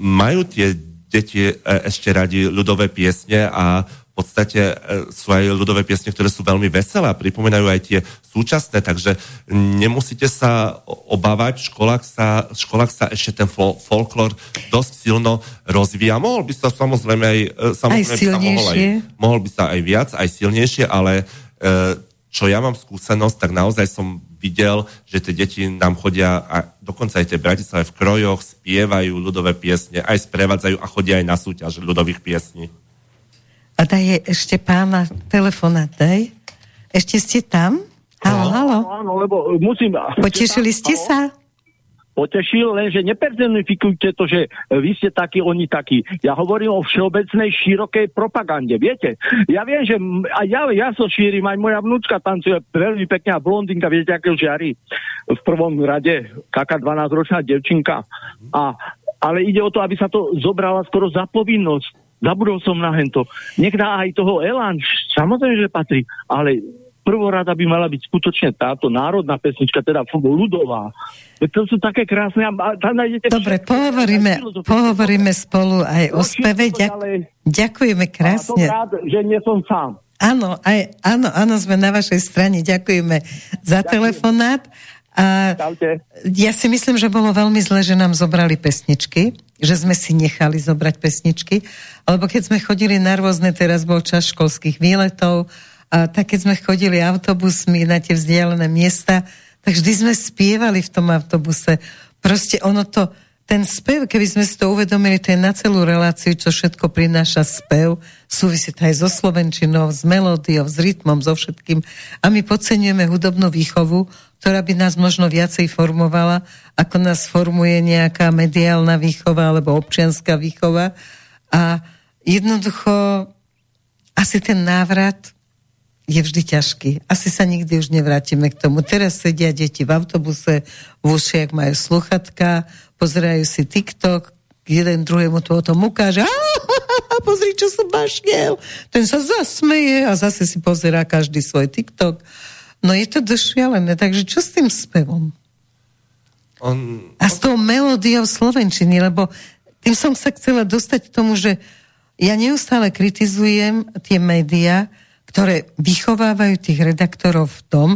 majú tie deti e, ešte radi ľudové piesne a v podstate e, sú aj ľudové piesne, ktoré sú veľmi veselé a pripomínajú aj tie súčasné, takže nemusíte sa obávať, v školách sa, v školách sa ešte ten fol- folklór dosť silno rozvíja. Mohol by sa samozrejme aj, e, samozrejme aj silnejšie. Mohol, aj, mohol by sa aj viac, aj silnejšie, ale čo ja mám skúsenosť, tak naozaj som videl, že tie deti nám chodia a dokonca aj tie Bratislave v krojoch spievajú ľudové piesne, aj sprevádzajú a chodia aj na súťaž ľudových piesní. A daj ešte pána telefona, daj. Ešte ste tam? Halo, halo. Áno, lebo musím... Potešili ste sa? Potešil, lenže nepersonifikujte to, že vy ste takí, oni takí. Ja hovorím o všeobecnej, širokej propagande. Viete, ja viem, že a ja, ja so šírim, aj moja vnúčka tancuje veľmi pekne a blondinka, viete, aké žiari v prvom rade, kaká 12-ročná devčinka. A, ale ide o to, aby sa to zobrala skoro za povinnosť. Zabudol som na hento. Nech aj toho Elan, samozrejme, že patrí, ale prvorada by mala byť skutočne táto národná pesnička, teda ľudová. To sú také krásne. A tam nájdete Dobre, pohovoríme, pohovoríme spolu aj o speve. Ďak, ďakujeme krásne. A rád, že nie som sám. Áno, aj, áno, áno, sme na vašej strane. Ďakujeme za Ďakujem. telefonát. A ja si myslím, že bolo veľmi zle, že nám zobrali pesničky, že sme si nechali zobrať pesničky, alebo keď sme chodili na rôzne, teraz bol čas školských výletov, a tak keď sme chodili autobusmi na tie vzdialené miesta, tak vždy sme spievali v tom autobuse. Proste ono to, ten spev, keby sme si to uvedomili, to je na celú reláciu, čo všetko prináša spev, súvisí to aj so slovenčinou, s melódiou, s rytmom, so všetkým. A my podceňujeme hudobnú výchovu, ktorá by nás možno viacej formovala, ako nás formuje nejaká mediálna výchova alebo občianská výchova. A jednoducho asi ten návrat je vždy ťažký. Asi sa nikdy už nevrátime k tomu. Teraz sedia deti v autobuse, v ušiach majú sluchatka, pozerajú si TikTok, jeden druhému to o tom ukáže. Pozri, čo som bašnel. Ten sa zasmeje a zase si pozerá každý svoj TikTok. No je to došialené, takže čo s tým spevom? On... A s tou melódiou Slovenčiny, lebo tým som sa chcela dostať k tomu, že ja neustále kritizujem tie médiá, ktoré vychovávajú tých redaktorov v tom,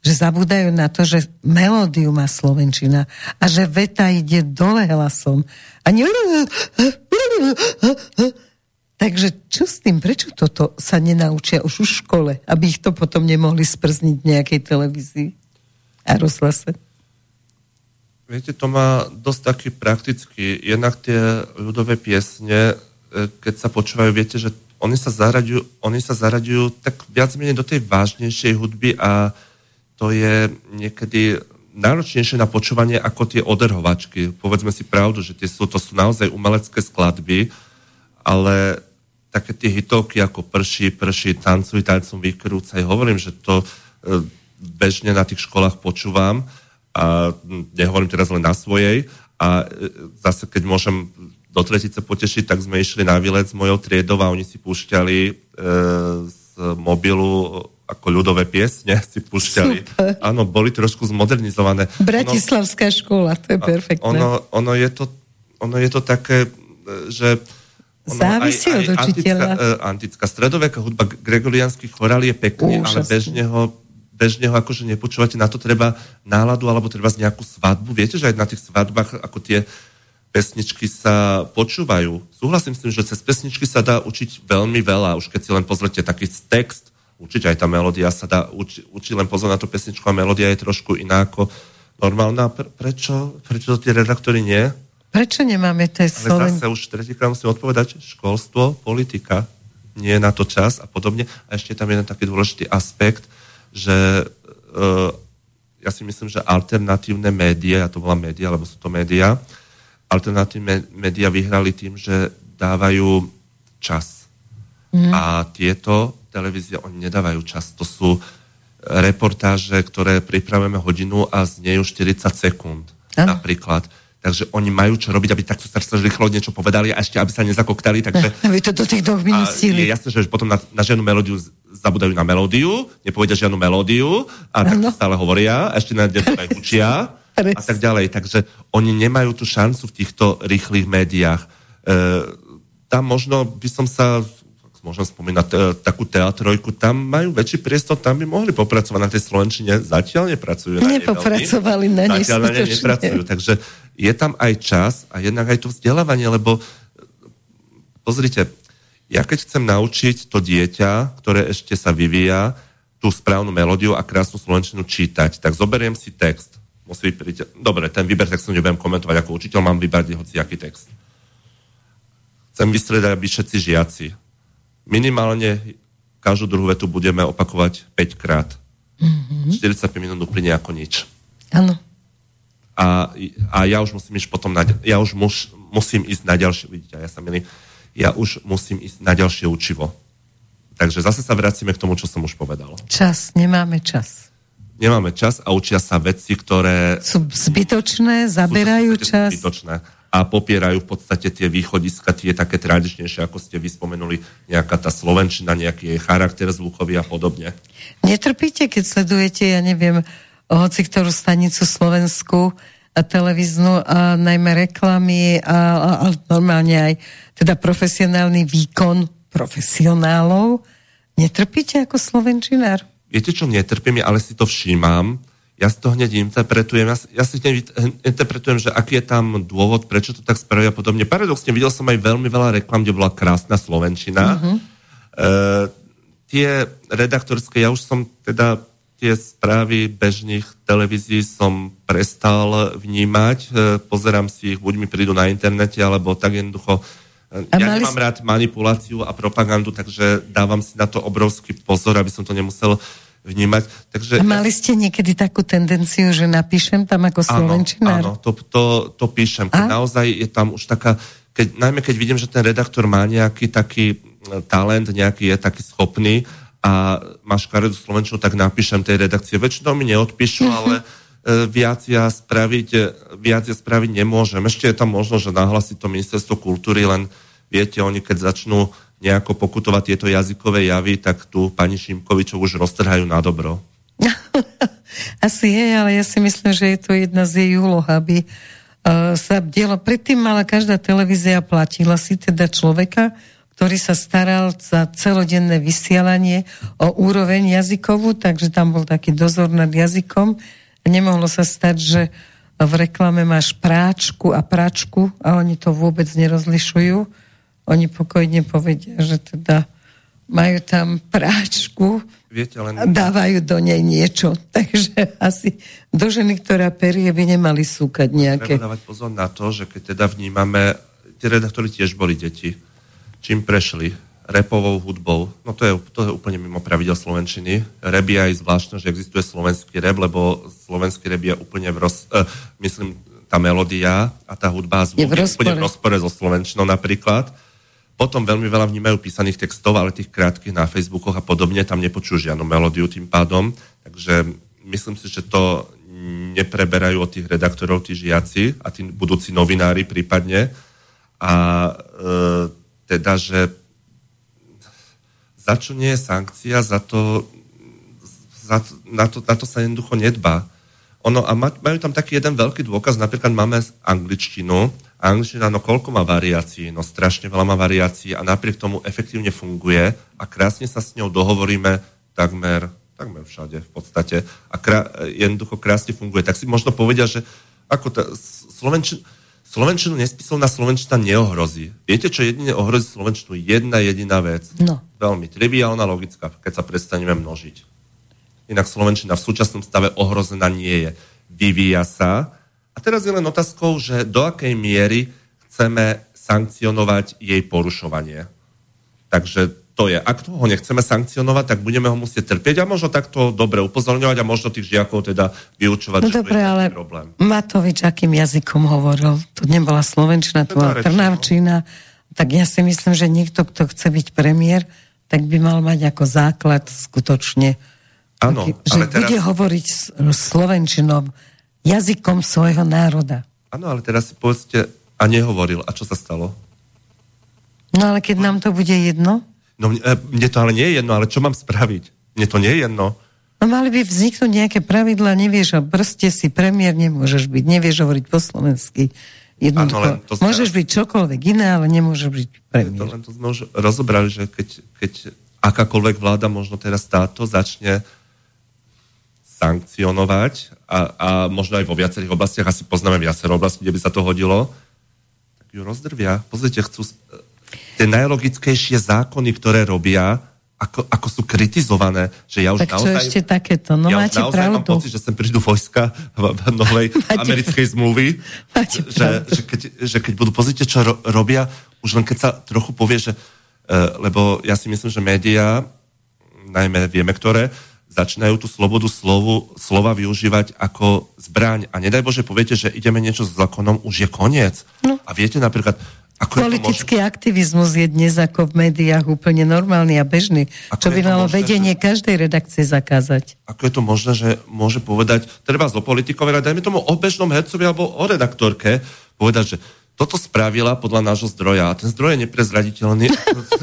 že zabúdajú na to, že melódiu má Slovenčina a že veta ide dole hlasom. A nie... Takže čo s tým? Prečo toto sa nenaučia už v škole, aby ich to potom nemohli sprzniť v nejakej televízii a rozhlase? Viete, to má dosť taký praktický. Jednak tie ľudové piesne, e, keď sa počúvajú, viete, že oni sa zaraďujú, oni sa zaraďujú tak viac menej do tej vážnejšej hudby a to je niekedy náročnejšie na počúvanie ako tie oderhovačky. Povedzme si pravdu, že tie sú, to sú naozaj umelecké skladby, ale také tie hitovky ako prší, prší, tancuj, tancom vykrúcaj. Hovorím, že to e, bežne na tých školách počúvam a nehovorím teraz len na svojej a e, zase keď môžem do tretice potešiť, tak sme išli na výlet s mojou triedou a oni si púšťali e, z mobilu ako ľudové piesne si púšťali. Super. Áno, boli trošku zmodernizované. Bratislavská ono, škola, to je perfektné. Ono, ono, je to, ono je to také, že ono, Závisí aj, aj od učiteľa. Antická, uh, antická stredoveká hudba, gregoriánsky chorál je pekný, Úžasný. ale bežne ho, bežne ho akože nepočúvate, na to treba náladu alebo treba z nejakú svadbu. Viete, že aj na tých svadbách ako tie pesničky sa počúvajú. Súhlasím s tým, že cez pesničky sa dá učiť veľmi veľa. Už keď si len pozrite taký text, určite aj tá melódia sa dá uči, učiť len pozor na tú pesničku a melódia je trošku iná ako normálna. Pre, prečo? Prečo to tie redaktory nie? Prečo nemáme tie Ale zase už tretíkrát musím odpovedať, školstvo, politika, nie je na to čas a podobne. A ešte tam jeden taký dôležitý aspekt, že uh, ja si myslím, že alternatívne médiá, ja to volám médiá, lebo sú to médiá, alternatívne médiá vyhrali tým, že dávajú čas. Mm. A tieto televízie, oni nedávajú čas. To sú reportáže, ktoré pripravujeme hodinu a znejú 40 sekúnd. Ano. Napríklad. Takže oni majú čo robiť, aby takto sa rýchlo niečo povedali a ešte, aby sa nezakoktali. Takže, aby to do tých dvoch minút Je jasné, že potom na, na žiadnu melódiu zabudajú na melódiu, nepovedia žiadnu melódiu a tak stále hovoria, a ešte na aj učia a tak ďalej. Takže oni nemajú tú šancu v týchto rýchlych médiách. E, tam možno by som sa môžem spomínať e, takú teatrojku, tam majú väčší priestor, tam by mohli popracovať na tej Slovenčine. Zatiaľ nepracujú Nepopracovali na nej. Zatiaľ na nej nepracujú. Takže je tam aj čas a jednak aj to vzdelávanie, lebo pozrite, ja keď chcem naučiť to dieťa, ktoré ešte sa vyvíja, tú správnu melódiu a krásnu slovenčinu čítať, tak zoberiem si text musí príť... Dobre, ten výber textu nebudem komentovať ako učiteľ, mám vybrať hoci aký text. Chcem vystredať, aby všetci žiaci. Minimálne každú druhú vetu budeme opakovať 5 krát. Mm-hmm. 45 minút uplynie ako nič. Áno. A, a ja už musím ísť potom na, ja už muž, musím ísť na ďalšie, vidíte, ja sa milím, ja už musím ísť na ďalšie učivo. Takže zase sa vracíme k tomu, čo som už povedal. Čas, nemáme čas nemáme čas a učia sa veci, ktoré... Sú zbytočné, zaberajú sú čas. Zbytočné a popierajú v podstate tie východiska, tie také tradičnejšie, ako ste vyspomenuli, nejaká tá slovenčina, nejaký jej charakter zvukový a podobne. Netrpíte, keď sledujete, ja neviem, hoci ktorú stanicu Slovensku a televíznu a najmä reklamy a, a, a normálne aj teda profesionálny výkon profesionálov, Netrpíte ako slovenčinár? Viete čo, netrpím, ale si to všímam. Ja si to hneď interpretujem. Ja, ja si hneď interpretujem, že aký je tam dôvod, prečo to tak spravia podobne. Paradoxne videl som aj veľmi veľa reklam, kde bola krásna slovenčina. Uh-huh. E, tie redaktorské, ja už som teda tie správy bežných televízií som prestal vnímať. E, pozerám si ich, buď mi prídu na internete, alebo tak jednoducho a ja nemám si... rád manipuláciu a propagandu, takže dávam si na to obrovský pozor, aby som to nemusel vnímať. Takže... A mali ste niekedy takú tendenciu, že napíšem tam ako slovenčinár? Áno, to, to, to píšem. Keď a? naozaj je tam už taká, keď, najmä keď vidím, že ten redaktor má nejaký taký e, talent, nejaký je taký schopný a má škaredú slovenčinu, tak napíšem tej redakcie. Väčšinou mi neodpíšu, uh-huh. ale viac ja spraviť, e, viac ja spraviť nemôžem. Ešte je tam možno, že nahlasí to ministerstvo kultúry, len viete, oni keď začnú nejako pokutovať tieto jazykové javy, tak tu pani Šimkovičov už roztrhajú na dobro. Asi je, ale ja si myslím, že je to jedna z jej úloh, aby uh, sa diela. Predtým mala každá televízia platila si teda človeka, ktorý sa staral za celodenné vysielanie o úroveň jazykovú, takže tam bol taký dozor nad jazykom Nemohlo sa stať, že v reklame máš práčku a pračku a oni to vôbec nerozlišujú. Oni pokojne povedia, že teda majú tam práčku Viete, len... a dávajú do nej niečo. Takže asi do ženy, ktorá perie, by nemali súkať nejaké. Treba dávať pozor na to, že keď teda vnímame, tie redaktori tiež boli deti. Čím prešli? Repovou hudbou. No to je, to je úplne mimo pravidel Slovenčiny. Rap je aj zvláštne, že existuje slovenský rap, lebo slovenský rap je úplne v roz... Uh, myslím, tá melódia a tá hudba zvuk je, v je úplne v rozpore so Slovenčinou napríklad. Potom veľmi veľa vnímajú písaných textov, ale tých krátkých na Facebookoch a podobne, tam nepočujú žiadnu melódiu tým pádom. Takže myslím si, že to nepreberajú od tých redaktorov tí žiaci a tí budúci novinári prípadne. A e, teda, že za čo nie je sankcia, za to, za to, na, to na to sa jednoducho nedbá. Ono, a majú tam taký jeden veľký dôkaz, napríklad máme angličtinu, a angličtina, no koľko má variácií? No strašne veľa má variácií a napriek tomu efektívne funguje a krásne sa s ňou dohovoríme takmer, takmer všade v podstate a krá, jednoducho krásne funguje. Tak si možno povedia, že ako tá Slovenčina, Slovenčinu nespisovná Slovenčina neohrozí. Viete, čo jedine ohrozí Slovenčinu? Jedna jediná vec. No. Veľmi triviálna, logická, keď sa prestaneme množiť. Inak Slovenčina v súčasnom stave ohrozená nie je. Vyvíja sa. A teraz je len otázkou, že do akej miery chceme sankcionovať jej porušovanie. Takže to je. Ak toho nechceme sankcionovať, tak budeme ho musieť trpieť a možno takto dobre upozorňovať a možno tých žiakov teda vyučovať. No dobre, ale problém. Matovič akým jazykom hovoril? To nebola Slovenčina, to bola Trnavčina. Tak ja si myslím, že niekto, kto chce byť premiér, tak by mal mať ako základ skutočne, ano, taký, že teraz... bude hovoriť slovenčinom, jazykom svojho národa. Áno, ale teraz si povedzte, a nehovoril. A čo sa stalo? No ale keď nám to bude jedno? No mne, e, mne to ale nie je jedno, ale čo mám spraviť? Mne to nie je jedno. No mali by vzniknúť nejaké pravidla, nevieš, a brste si premiér nemôžeš byť, nevieš hovoriť po slovensky. Jednoducho, ano, môžeš byť čokoľvek iné, ale nemôžeš byť premiér. To, len to sme už rozobrali, že keď, keď akákoľvek vláda, možno teraz táto, začne sankcionovať a, a možno aj vo viacerých oblastiach, asi poznáme viacero oblasti, kde by sa to hodilo, tak ju rozdrvia. Pozrite, chcú tie najlogickejšie zákony, ktoré robia, ako, ako sú kritizované, že ja už tak naozaj... ešte takéto? No ja máte naozaj pravdu. mám pocit, že sem prídu vojska v, v novej máte americkej zmluvy, že, že, keď, že keď budú pozrite, čo ro, robia, už len keď sa trochu povie, že uh, lebo ja si myslím, že médiá, najmä vieme ktoré, začínajú tú slobodu slovu, slova využívať ako zbraň. A nedaj Bože, poviete, že ideme niečo s zákonom, už je koniec. No. A viete napríklad, ako Politický aktivizmus je dnes ako v médiách úplne normálny a bežný, ako čo by malo možné, vedenie že... každej redakcie zakázať. Ako je to možné, že môže povedať, treba zo politikové, ale dajme tomu o bežnom hercovi alebo o redaktorke, povedať, že toto spravila podľa nášho zdroja a ten zdroj je neprezraditeľný.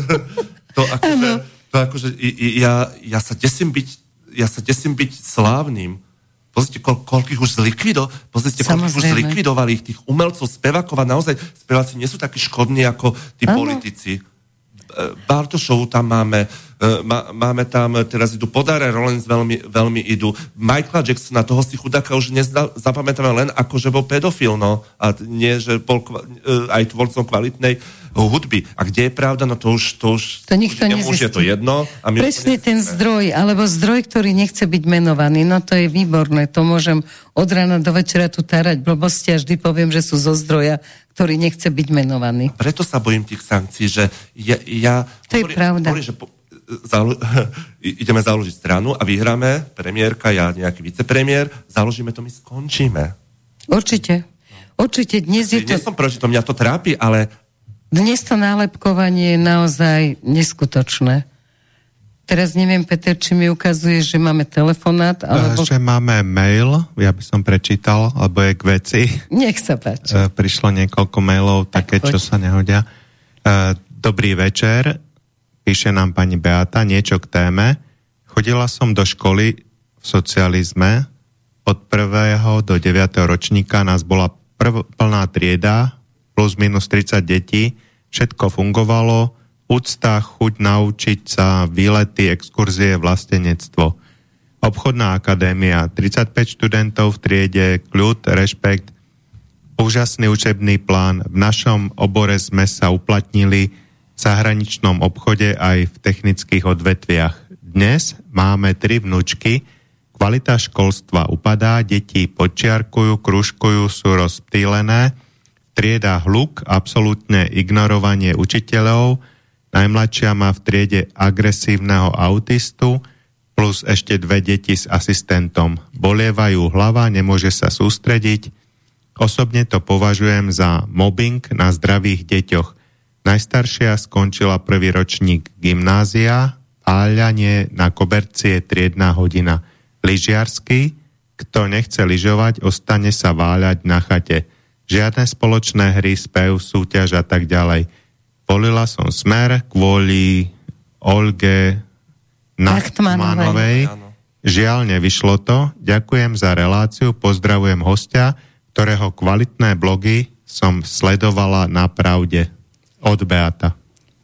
to akože, to akože ja, ja, sa desím byť, ja sa desím byť slávnym Pozrite, ko, koľkých už zlikvido, pozrite, koľkých už zlikvidovali ich, tých umelcov, spevákov a naozaj speváci nie sú takí škodní ako tí ano. politici. E, Bartošovu tam máme, e, má, máme tam, teraz idú Podare, Rollins veľmi, veľmi idú. Michaela Jacksona, toho si chudáka už nezna, zapamätáme len ako, že bol pedofil, no. A nie, že bol kva, aj tvorcom kvalitnej hudby. A kde je pravda, no to už, to už, to nikto už, už je to jedno. A my Presne ten zdroj, alebo zdroj, ktorý nechce byť menovaný, no to je výborné. To môžem od rána do večera tu tárať blbosti a vždy poviem, že sú zo zdroja, ktorý nechce byť menovaný. Preto sa bojím tých sankcií, že ja... ja to hovorí, je pravda. Hovorí, že po, zalo, ideme založiť stranu a vyhráme, premiérka, ja nejaký vicepremiér, založíme to, my skončíme. Určite. Určite dnes je to... Nie som proti tomu, mňa to trápi, ale dnes to nálepkovanie je naozaj neskutočné. Teraz neviem, Peter, či mi ukazuje, že máme telefonát, alebo... Že máme mail, ja by som prečítal, alebo je k veci. Nech sa páči. E, prišlo niekoľko mailov, tak také, poď. čo sa nehodia. E, dobrý večer, píše nám pani Beata, niečo k téme. Chodila som do školy v socializme, od prvého do 9. ročníka nás bola prv, plná trieda, plus minus 30 detí, všetko fungovalo, úcta, chuť naučiť sa, výlety, exkurzie, vlastenectvo. Obchodná akadémia, 35 študentov v triede, kľud, rešpekt, úžasný učebný plán. V našom obore sme sa uplatnili v zahraničnom obchode aj v technických odvetviach. Dnes máme tri vnúčky, kvalita školstva upadá, deti počiarkujú, kružkujú, sú rozptýlené, trieda hluk, absolútne ignorovanie učiteľov, najmladšia má v triede agresívneho autistu, plus ešte dve deti s asistentom. Bolievajú hlava, nemôže sa sústrediť. Osobne to považujem za mobbing na zdravých deťoch. Najstaršia skončila prvý ročník gymnázia, páľanie na kobercie triedná hodina. Lyžiarsky, kto nechce lyžovať, ostane sa váľať na chate žiadne spoločné hry, spev, súťaž a tak ďalej. Volila som smer kvôli Olge Nachtmanovej. Žiaľ, nevyšlo to. Ďakujem za reláciu, pozdravujem hostia, ktorého kvalitné blogy som sledovala na pravde. Od Beata.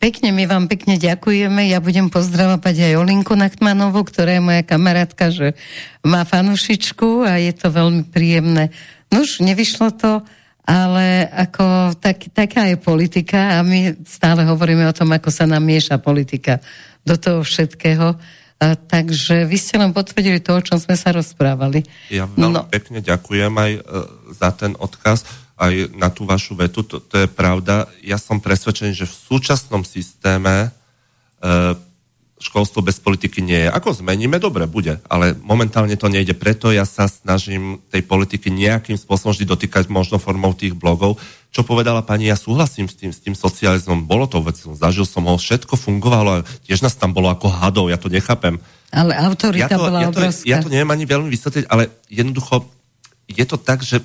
Pekne, my vám pekne ďakujeme. Ja budem pozdravovať aj Olinku Nachtmanovú, ktorá je moja kamarátka, že má fanušičku a je to veľmi príjemné. Nuž, nevyšlo to, ale ako tak, taká je politika a my stále hovoríme o tom, ako sa nám mieša politika do toho všetkého. A, takže vy ste nám potvrdili to, o čom sme sa rozprávali. Ja veľmi no. pekne ďakujem aj e, za ten odkaz, aj na tú vašu vetu, to, to je pravda. Ja som presvedčený, že v súčasnom systéme e, školstvo bez politiky nie je. Ako zmeníme, dobre, bude, ale momentálne to nejde. Preto ja sa snažím tej politiky nejakým spôsobom vždy dotýkať možno formou tých blogov. Čo povedala pani, ja súhlasím s tým, s tým socializmom. Bolo to vec, zažil som ho, všetko fungovalo, tiež nás tam bolo ako hadov, ja to nechápem. Ale autorita ja to, bola ja to, obrovská. Ja to neviem ani veľmi vysvetliť, ale jednoducho je to tak, že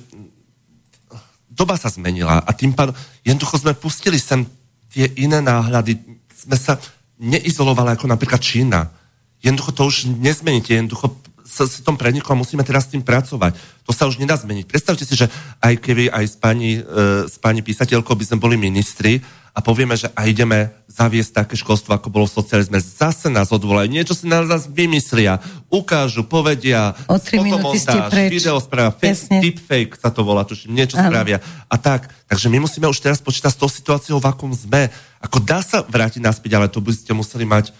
doba sa zmenila a tým pádom jednoducho sme pustili sem tie iné náhľady, sme sa, neizolovala ako napríklad Čína. Jednoducho to už nezmeníte, jednoducho sa si tom preniklo a musíme teraz s tým pracovať. To sa už nedá zmeniť. Predstavte si, že aj keby aj s pani, e, s pani písateľkou by sme boli ministri a povieme, že aj ideme zaviesť také školstvo, ako bolo v socializme, zase nás odvolajú, niečo si nás vymyslia, ukážu, povedia, fotomontáž, videospráva, deepfake sa to volá, tuším, niečo Áno. spravia. A tak, takže my musíme už teraz počítať s tou situáciou, v akom sme. Ako dá sa vrátiť naspäť, ale to by ste museli mať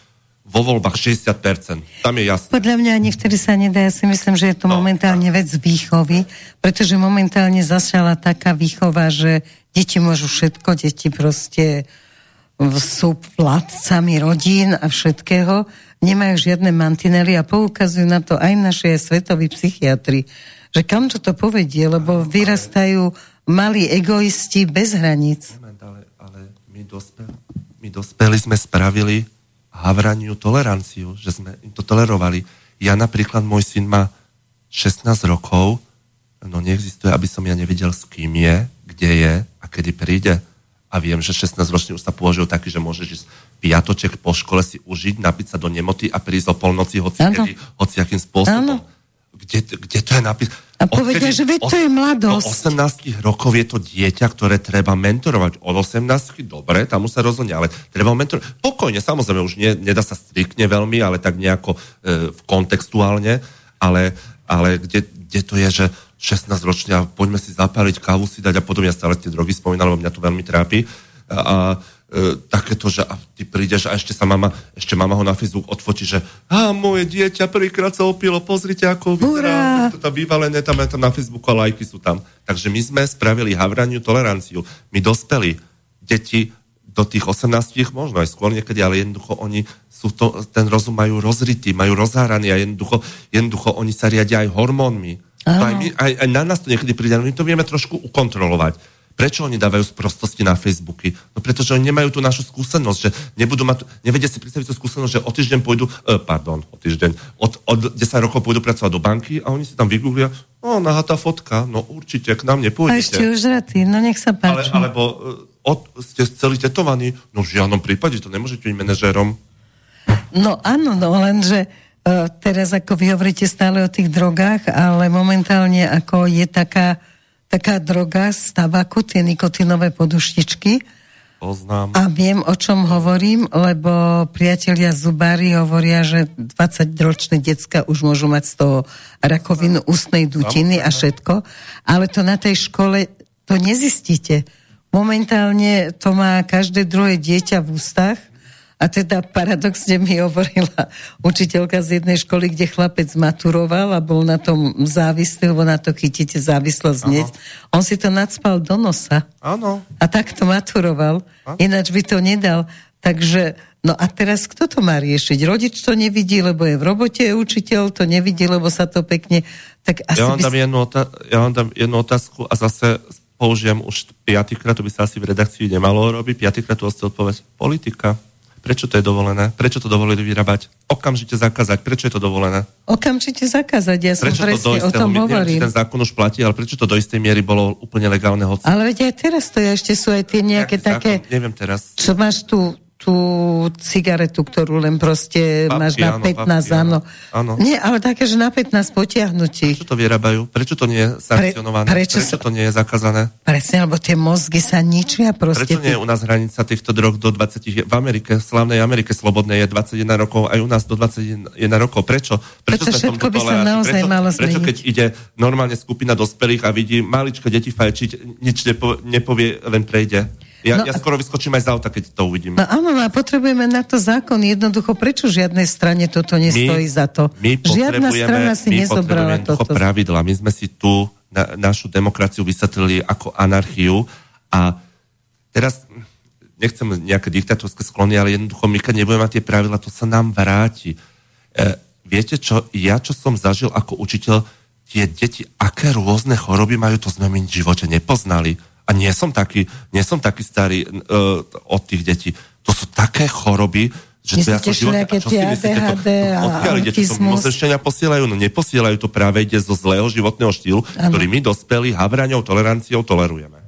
vo voľbách 60%. Tam je jasné. Podľa mňa ani vtedy sa nedá. Ja si myslím, že je to no, momentálne vec výchovy, pretože momentálne zašala taká výchova, že deti môžu všetko, deti proste sú vládcami rodín a všetkého, nemajú žiadne mantinely a poukazujú na to aj naši svetoví psychiatri, že kam to to povedie, lebo vyrastajú malí egoisti bez hraníc. Ale, ale my, dospeli, my dospeli sme spravili havraniu toleranciu, že sme im to tolerovali. Ja napríklad, môj syn má 16 rokov, no neexistuje, aby som ja nevedel, s kým je, kde je a kedy príde. A viem, že 16 ročný už sa považujú taký, že môžeš ísť piatoček po škole si užiť, napiť sa do nemoty a prísť o polnoci hoci, kedy, hoci akým spôsobom. Kde, kde to je napísané? A povedia, že veď to je mladosť. Do 18 rokov je to dieťa, ktoré treba mentorovať. Od 18 dobre, tam už sa rozhodne, ale treba mentorovať. Pokojne, samozrejme, už nie, nedá sa striktne veľmi, ale tak nejako e, kontextuálne, ale, ale kde, kde to je, že 16 ročne poďme si zapáliť kávu, si dať a potom ja stále tie drogy spomínal, lebo mňa to veľmi trápi. A, a e, takéto, že a ty prídeš a ešte sa mama, ešte mama ho na Facebook odfotí, že a moje dieťa prvýkrát sa opilo, pozrite ako vyzerá, to tam vyvalené, tam tam na Facebooku a lajky sú tam. Takže my sme spravili havraniu toleranciu. My dospeli deti do tých 18, možno aj skôr niekedy, ale jednoducho oni sú to, ten rozum majú rozritý, majú rozháraný a jednoducho, jednoducho oni sa riadia aj hormónmi. Aj, my, aj, aj na nás to niekedy príde, my to vieme trošku ukontrolovať. Prečo oni dávajú sprostosti na Facebooky? No pretože oni nemajú tú našu skúsenosť, že nebudú mať, nevedia si predstaviť tú skúsenosť, že o týždeň pôjdu, uh, pardon, o týždeň, od, od 10 rokov pôjdu pracovať do banky a oni si tam vygooglia, no nahatá fotka, no určite, k nám nepôjdete. A ešte už ratý, no nech sa páči. Ale, alebo uh, od, ste celý tetovaní, no v žiadnom prípade to nemôžete byť manažérom. No áno, no lenže uh, teraz ako vy hovoríte stále o tých drogách, ale momentálne ako je taká taká droga z tabaku, tie nikotinové poduštičky. Poznám. A viem, o čom hovorím, lebo priatelia zubári hovoria, že 20-ročné decka už môžu mať z toho rakovinu ústnej dutiny a všetko, ale to na tej škole to nezistíte. Momentálne to má každé druhé dieťa v ústach a teda paradoxne mi hovorila učiteľka z jednej školy, kde chlapec maturoval a bol na tom závislý, lebo na to chytíte závislosť hneď. On si to nadspal do nosa. Áno. A takto maturoval. Ano. Ináč by to nedal. Takže, no a teraz kto to má riešiť? Rodič to nevidí, lebo je v robote, učiteľ to nevidí, lebo sa to pekne... Tak asi ja, vám dám by... jednu otá- ja vám dám jednu otázku a zase použijem už piatýkrát, to by sa asi v redakcii nemalo robiť, piatýkrát tu odpoveď politika. Prečo to je dovolené? Prečo to dovolili vyrábať? Okamžite zakázať. Prečo je to dovolené? Okamžite zakázať. Ja som prečo presne to do istého, o tom hovorím. Neviem, ten zákon už platí, ale prečo to do istej miery bolo úplne legálne? Hoci? Ale veď aj teraz to je, ešte sú aj tie nejaké Nejaký také... Zákon, neviem teraz. Čo máš tu tú cigaretu, ktorú len proste papi, máš na 15, papi, áno. áno. Nie, ale také, že na 15 potiahnutí. Prečo to vyrábajú? Prečo to nie je sankcionované? Pre, prečo, prečo to nie je zakázané? Presne, lebo tie mozgy sa ničia proste. Prečo nie je u nás hranica týchto drog do 20, v Amerike, v slavnej Amerike slobodnej je 21 rokov, aj u nás do 21 rokov. Prečo? Prečo, prečo všetko by sa naozaj prečo, malo zmeniť? Prečo keď ide normálne skupina dospelých a vidí maličko deti fajčiť, nič nepo, nepovie, len prejde? Ja, no, ja skoro vyskočím aj z auta, keď to uvidím. No áno, no a potrebujeme na to zákon. Jednoducho, prečo žiadnej strane toto nestojí my, za to? My Žiadna strana si my nezobrala toto. pravidla. My sme si tu na, našu demokraciu vysvetlili ako anarchiu a teraz nechcem nejaké diktatorské sklony, ale jednoducho my keď nebudeme mať tie pravidla, to sa nám vráti. E, viete čo, ja čo som zažil ako učiteľ, tie deti, aké rôzne choroby majú, to sme my v živote nepoznali a nie som taký, nie som taký starý uh, od tých detí. To sú také choroby, že to ja som život, nejaké čo a odkiaľ ide, čo mimozrešťania posielajú? No neposielajú to práve ide zo zlého životného štýlu, ano. ktorý my dospelí havraňou, toleranciou tolerujeme.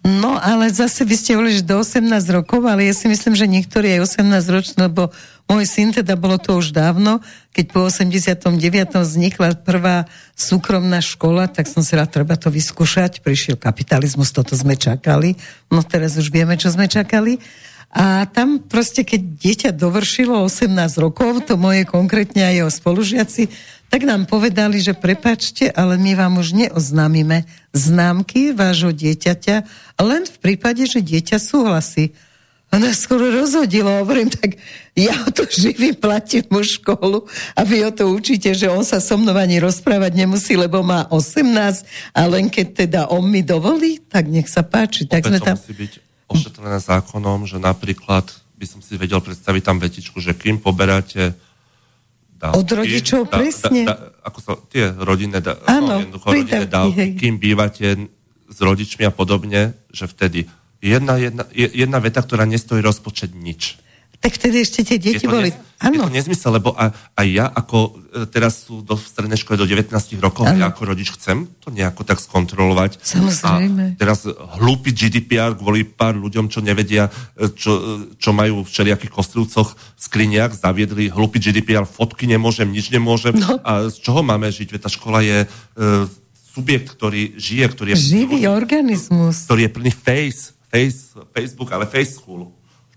No, ale zase vy ste hovorili, že do 18 rokov, ale ja si myslím, že niektorí aj 18 roční, lebo môj syn teda bolo to už dávno, keď po 89. vznikla prvá súkromná škola, tak som si rád, treba to vyskúšať. Prišiel kapitalizmus, toto sme čakali. No teraz už vieme, čo sme čakali. A tam proste, keď dieťa dovršilo 18 rokov, to moje konkrétne aj jeho spolužiaci, tak nám povedali, že prepačte, ale my vám už neoznámime známky vášho dieťaťa len v prípade, že dieťa súhlasí. Nás skoro rozhodilo, hovorím, tak ja o to živým platím mu školu a vy o to učíte, že on sa so mnou ani rozprávať nemusí, lebo má 18 a len keď teda on mi dovolí, tak nech sa páči. Tak sme tam... musí byť ošetrené zákonom, že napríklad by som si vedel predstaviť tam vetičku, že kým poberáte dávky. Od rodičov da, presne. Da, da, ako sa, tie rodinné, da, Áno, no, rodinné dávky, hej. kým bývate s rodičmi a podobne, že vtedy jedna, jedna, jedna veta, ktorá nestojí rozpočet nič. Tak vtedy ešte tie deti boli... Nez... Je to nezmysel, lebo aj, aj ja, ako e, teraz sú do strednej školy do 19 rokov, ano. ja ako rodič chcem to nejako tak skontrolovať. Samozrejme. A teraz hlúpy GDPR kvôli pár ľuďom, čo nevedia, e, čo, čo majú v všelijakých kostlivcoch v skriniach, zaviedli hlúpy GDPR, fotky nemôžem, nič nemôžem. No. A z čoho máme žiť? Veď tá škola je e, subjekt, ktorý žije, ktorý je... Živý organizmus. Ktorý je plný face, face, Facebook, ale face school.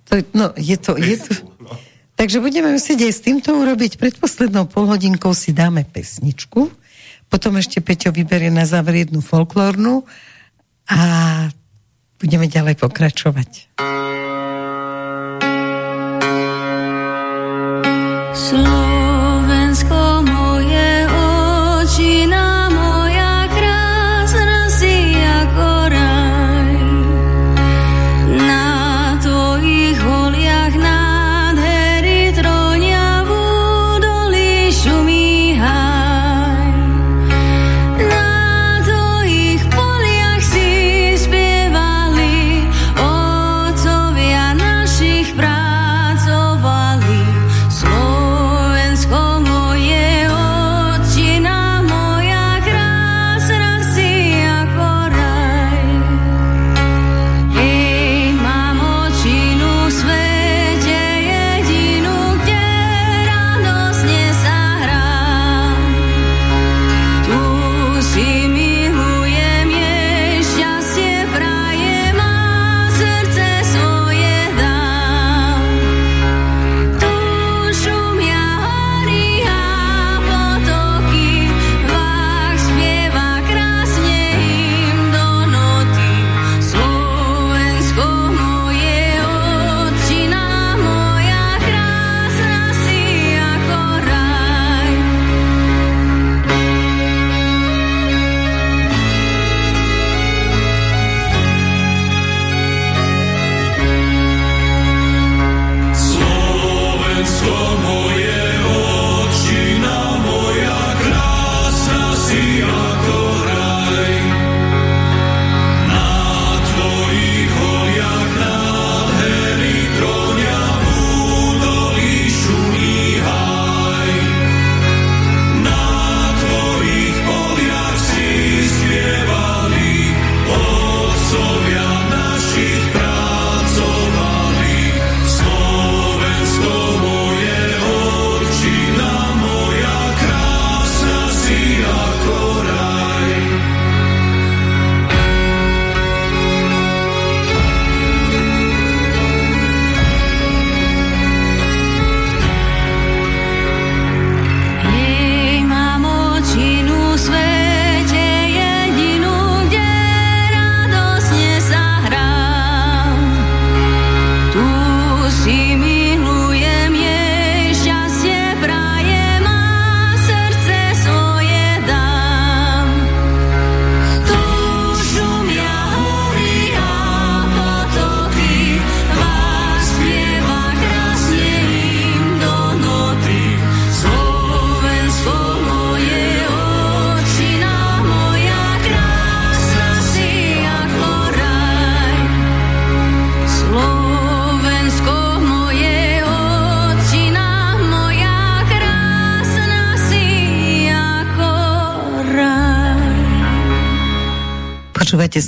To, no, je to... Je to... No. Takže budeme musieť aj s týmto urobiť. Predposlednou polhodinkou si dáme pesničku, potom ešte Peťo vyberie na záver jednu folklórnu a budeme ďalej pokračovať. Slovensko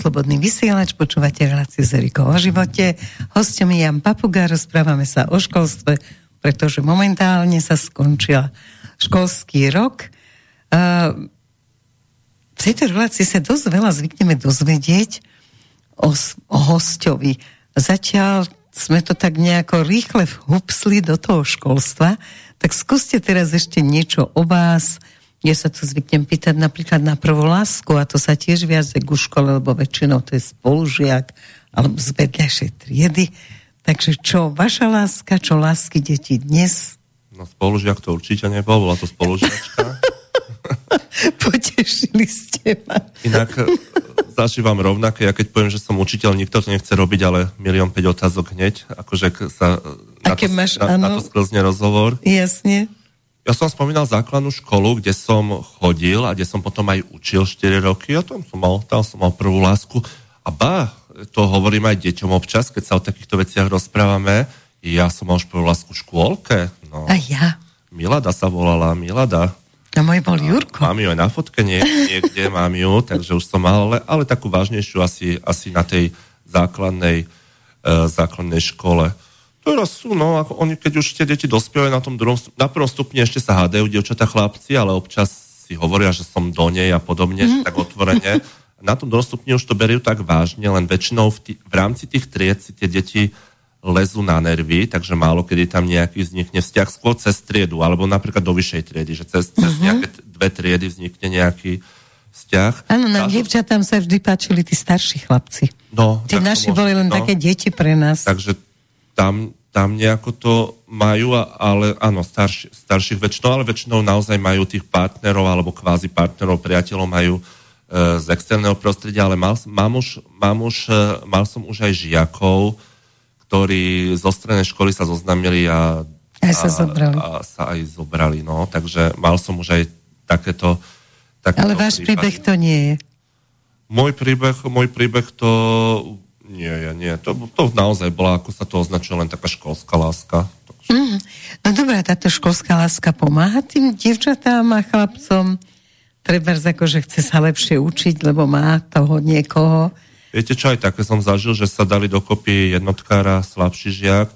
Slobodný vysielač, počúvate reláciu s Erikou o živote. Hostom je Jan Papuga, rozprávame sa o školstve, pretože momentálne sa skončil školský rok. v tejto relácii sa dosť veľa zvykneme dozvedieť o, o hostovi. Zatiaľ sme to tak nejako rýchle vhupsli do toho školstva, tak skúste teraz ešte niečo o vás, ja sa tu zvyknem pýtať napríklad na prvú lásku a to sa tiež viaže ku škole, lebo väčšinou to je spolužiak alebo z vedľajšej triedy. Takže čo vaša láska, čo lásky detí dnes? No spolužiak to určite nebol, bola to spolužiačka. Potešili ste ma. Inak e, zažívam rovnaké, ja keď poviem, že som učiteľ, nikto to nechce robiť, ale milión 5 otázok hneď, akože sa na to, máš, na, na to sklzne rozhovor. Jasne. Ja som spomínal základnú školu, kde som chodil a kde som potom aj učil 4 roky a tam som mal, tam som mal prvú lásku. A ba, to hovorím aj deťom občas, keď sa o takýchto veciach rozprávame, Ja som mal už prvú lásku v škôlke. No. A ja. Milada sa volala, Milada. A môj bol Jurko. Mám ju aj na fotke nie, niekde, mám ju, takže už som mal, ale, ale takú vážnejšiu asi, asi na tej základnej, uh, základnej škole. Teraz sú, no, ako oni, keď už tie deti dospievajú na tom druhom, na prvom stupni ešte sa hádajú dievčatá chlapci, ale občas si hovoria, že som do nej a podobne, mm. tak otvorene. Na tom druhom stupni už to berú tak vážne, len väčšinou v, tý, v rámci tých tried si tie deti lezú na nervy, takže málo kedy tam nejaký vznikne vzťah skôr cez triedu, alebo napríklad do vyššej triedy, že cez, cez uh-huh. nejaké dve triedy vznikne nejaký vzťah. Áno, nám Každú... dievčatám sa vždy páčili tí starší chlapci. No, tí naši boli len no, také deti pre nás. Takže tam, tam nejako to majú, ale áno, starši, starších väčšinou, ale väčšinou naozaj majú tých partnerov alebo kvázi partnerov, priateľov majú e, z externého prostredia, ale mal, mám už, mám už, e, mal som už aj žiakov, ktorí zo strednej školy sa zoznamili a, aj sa, zobrali. a sa aj zobrali. No. Takže mal som už aj takéto, takéto Ale váš príbeh to nie je. Môj príbeh, môj príbeh to nie je, nie. To, to naozaj bola, ako sa to označuje, len taká školská láska. Mm. No dobrá, táto školská láska pomáha tým dievčatám a chlapcom? Treba že chce sa lepšie učiť, lebo má toho niekoho, Viete čo, aj také som zažil, že sa dali dokopy jednotkára, slabší žiak.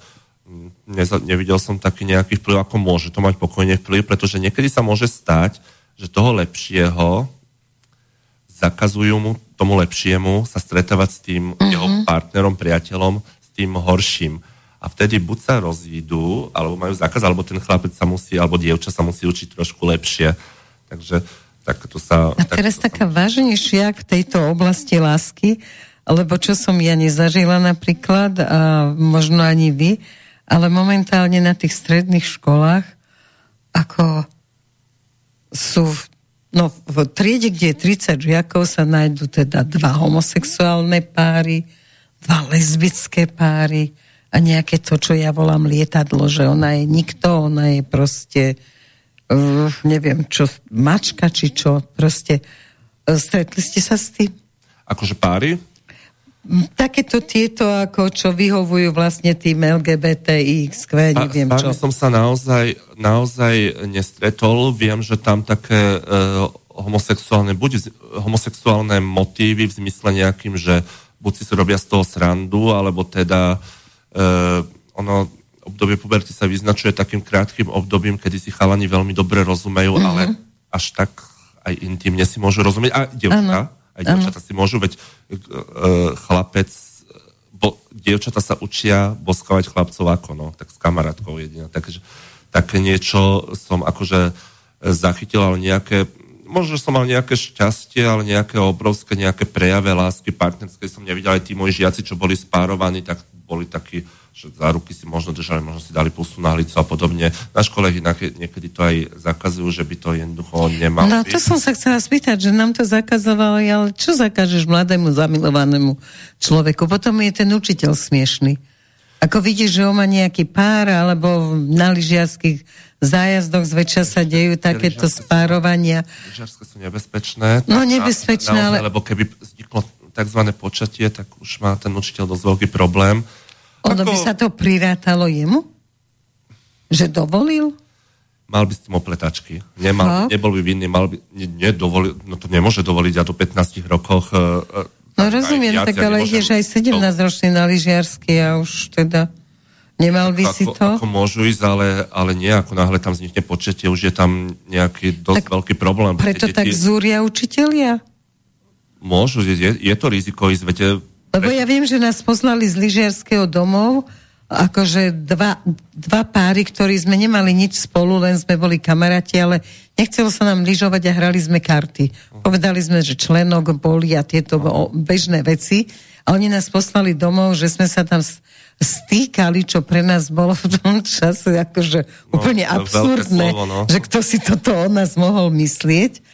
Neza, nevidel som taký nejaký vplyv, ako môže to mať pokojne vplyv, pretože niekedy sa môže stať, že toho lepšieho zakazujú mu, tomu lepšiemu sa stretávať s tým mm-hmm. jeho partnerom, priateľom, s tým horším. A vtedy buď sa rozídu, alebo majú zákaz, alebo ten chlapec sa musí, alebo dievča sa musí učiť trošku lepšie. Takže tak to sa... A teraz taká sa... vážnejšia v tejto oblasti lásky, lebo čo som ja nezažila napríklad, a možno ani vy, ale momentálne na tých stredných školách, ako sú v, no, v triede, kde je 30 žiakov, sa nájdú teda dva homosexuálne páry, dva lesbické páry a nejaké to, čo ja volám lietadlo, že ona je nikto, ona je proste uh, neviem čo, mačka či čo, proste uh, stretli ste sa s tým? Akože páry? Takéto tieto, ako čo vyhovujú vlastne tým LGBTX, neviem čo. som sa naozaj, naozaj nestretol. Viem, že tam také uh, homosexuálne, buď homosexuálne motívy v zmysle nejakým, že buď si robia z toho srandu, alebo teda uh, ono, obdobie puberty sa vyznačuje takým krátkým obdobím, kedy si chalani veľmi dobre rozumejú, mm-hmm. ale až tak aj intimne si môžu rozumieť. A devča, aj dievčatá si môžu, veď uh, chlapec, bo, dievčatá sa učia boskovať chlapcov ako, no, tak s kamarátkou jediná. Takže také niečo som akože zachytil, ale nejaké, možno som mal nejaké šťastie, ale nejaké obrovské, nejaké prejave lásky partnerské som nevidel. Aj tí moji žiaci, čo boli spárovaní, tak boli takí že za ruky si možno držali, možno si dali pusu na licu a podobne. Na škole niekedy to aj zakazujú, že by to jednoducho nemalo No to som sa chcela spýtať, že nám to zakazovali, ale čo zakážeš mladému zamilovanému človeku? Potom je ten učiteľ smiešný. Ako vidíš, že on má nejaký pár, alebo na lyžiarských zájazdoch zväčša sa dejú takéto spárovania. Lyžiarske sú nebezpečné. No nebezpečné, ale... Lebo keby vzniklo tzv. počatie, tak už má ten učiteľ dosť veľký problém ono Ako... by sa to prirátalo jemu? Že dovolil? Mal by s tým opletačky. Nemal, nebol by vinný, mal by, ne, nedovolil, no to nemôže dovoliť a do 15 rokoch. Uh, no rozumiem, viac, tak ja ale ideš aj 17-ročný na lyžiarsky a už teda nemal by ako, si to? Ako môžu ísť, ale, ale nie, ako náhle tam vznikne početie, už je tam nejaký dosť tak veľký problém. Preto tak zúria učitelia? Môžu, je, je to riziko ísť, viete, lebo ja viem, že nás poslali z lyžiarského domov, akože dva, dva páry, ktorí sme nemali nič spolu, len sme boli kamaráti, ale nechcelo sa nám lyžovať a hrali sme karty. Povedali sme, že členok boli a tieto bežné veci a oni nás poslali domov, že sme sa tam stýkali, čo pre nás bolo v tom čase akože no, úplne absurdné, slovo, no. že kto si toto o nás mohol myslieť.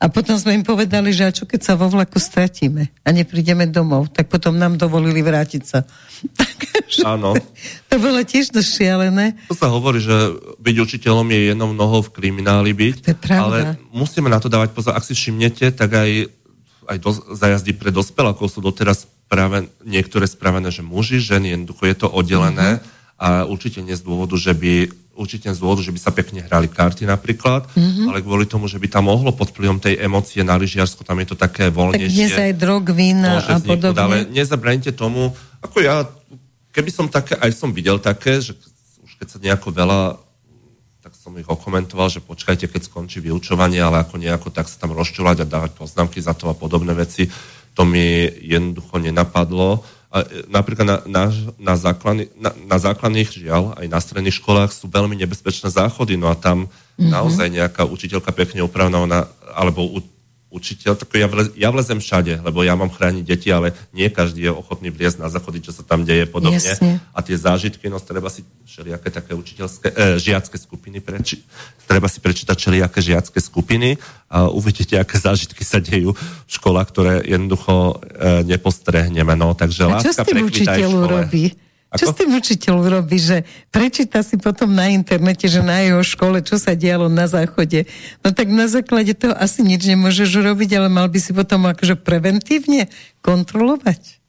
A potom sme im povedali, že a čo keď sa vo vlaku stratíme a neprídeme domov, tak potom nám dovolili vrátiť sa. Áno. To bolo tiež to šialené. To sa hovorí, že byť učiteľom je jednou nohou v krimináli byť, to je pravda. ale musíme na to dávať pozor. Ak si všimnete, tak aj, aj do, zajazdy pre dospelákov sú doteraz práve niektoré spravené, že muži, ženy, jednoducho je to oddelené. Uh-huh a určite nie z dôvodu, že by určite z dôvodu, že by sa pekne hrali karty napríklad, mm-hmm. ale kvôli tomu, že by tam mohlo pod vplyvom tej emócie na lyžiarsku, tam je to také voľnejšie. Tak dnes aj drog, vína a podobne. Ale nezabranite tomu, ako ja, keby som také, aj som videl také, že už keď sa nejako veľa tak som ich okomentoval, že počkajte, keď skončí vyučovanie, ale ako nejako tak sa tam rozčúľať a dávať poznámky za to a podobné veci, to mi jednoducho nenapadlo a e, napríklad na, na, na, základný, na, na základných žiaľ, aj na stredných školách sú veľmi nebezpečné záchody, no a tam mm-hmm. naozaj nejaká učiteľka pekne upravná, alebo učiteľ, tak ja, vle, ja vlezem všade, lebo ja mám chrániť deti, ale nie každý je ochotný vliezť na záchody, čo sa tam deje podobne. Jasne. A tie zážitky, no treba si všelijaké také učiteľské, e, žiacké skupiny preči, treba si prečítať všelijaké žiacké skupiny a uvidíte, aké zážitky sa dejú v školách, ktoré jednoducho e, nepostrehneme. No, takže a čo s tým učiteľu robí? Ako? Čo s tým učiteľ robí, že prečíta si potom na internete, že na jeho škole, čo sa dialo na záchode. No tak na základe toho asi nič nemôžeš robiť, ale mal by si potom akože preventívne kontrolovať.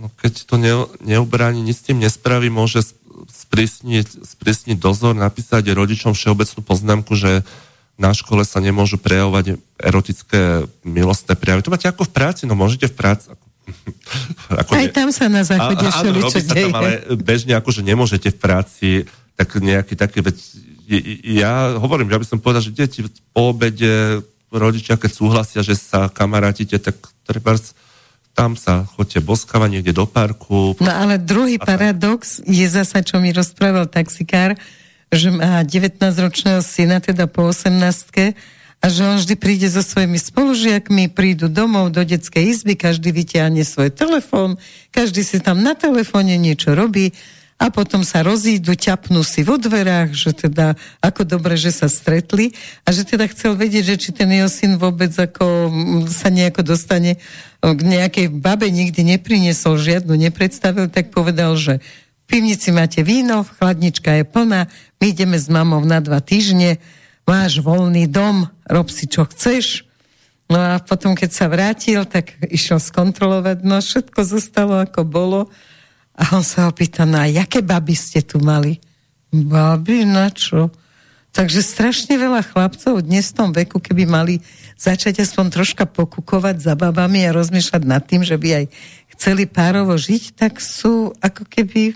No keď to ne, neubráni, nic s tým nespraví, môže sprísniť, sprísniť dozor, napísať rodičom všeobecnú poznámku, že na škole sa nemôžu prejavovať erotické milostné prejavy. To máte ako v práci, no môžete v práci, ako ako Aj ne... tam sa na záchode a, šeli, čo deje. Tam, ale bežne akože nemôžete v práci tak nejaký taký vec. Ja hovorím, ja by som povedal, že deti po obede rodičia, keď súhlasia, že sa kamarátite, tak treba tam sa chodte boskávať niekde do parku. No ale druhý paradox je zasa, čo mi rozprával taxikár, že má 19-ročného syna, teda po 18 a že on vždy príde so svojimi spolužiakmi, prídu domov do detskej izby, každý vyťahne svoj telefón, každý si tam na telefóne niečo robí a potom sa rozídu, ťapnú si vo dverách, že teda ako dobre, že sa stretli a že teda chcel vedieť, že či ten jeho syn vôbec ako sa nejako dostane k nejakej babe nikdy nepriniesol žiadnu, nepredstavil, tak povedal, že v pivnici máte víno, chladnička je plná, my ideme s mamou na dva týždne, máš voľný dom, rob si čo chceš. No a potom, keď sa vrátil, tak išiel skontrolovať, no všetko zostalo ako bolo. A on sa ho pýta, no a jaké baby ste tu mali? Baby, na čo? Takže strašne veľa chlapcov dnes v tom veku, keby mali začať aspoň troška pokukovať za babami a rozmýšľať nad tým, že by aj chceli párovo žiť, tak sú ako keby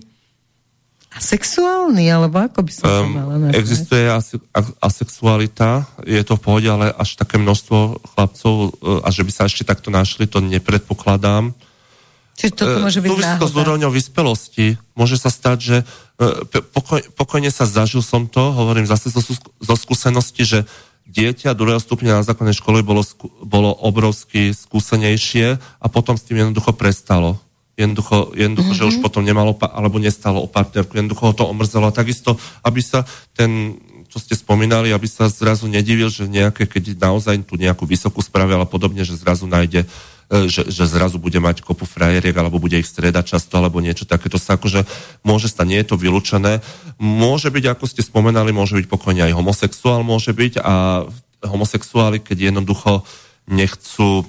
sexuálny, alebo ako by som to mala nazvať? Existuje ase, asexualita, je to v pohode, ale až také množstvo chlapcov, e, a že by sa ešte takto našli, to nepredpokladám. Čiže toto môže byť náhoda. s úrovňou vyspelosti. Môže sa stať, že e, pokoj, pokojne sa zažil som to, hovorím zase zo, zo skúsenosti, že dieťa druhého stupňa na základnej škole bolo, bolo obrovsky skúsenejšie a potom s tým jednoducho prestalo jednoducho, jednoducho mm-hmm. že už mhm. potom nemalo alebo nestalo o partnerku, jednoducho ho to omrzelo. A takisto, aby sa ten, čo ste spomínali, aby sa zrazu nedivil, že nejaké, keď naozaj tú nejakú vysokú spravu, ale podobne, že zrazu nájde e, že, že zrazu bude mať kopu frajeriek, alebo bude ich striedať často, alebo niečo takéto sa akože môže stať, nie je to vylúčené. Môže byť, ako ste spomenali, môže byť pokojne aj homosexuál, môže byť a homosexuáli, keď jednoducho nechcú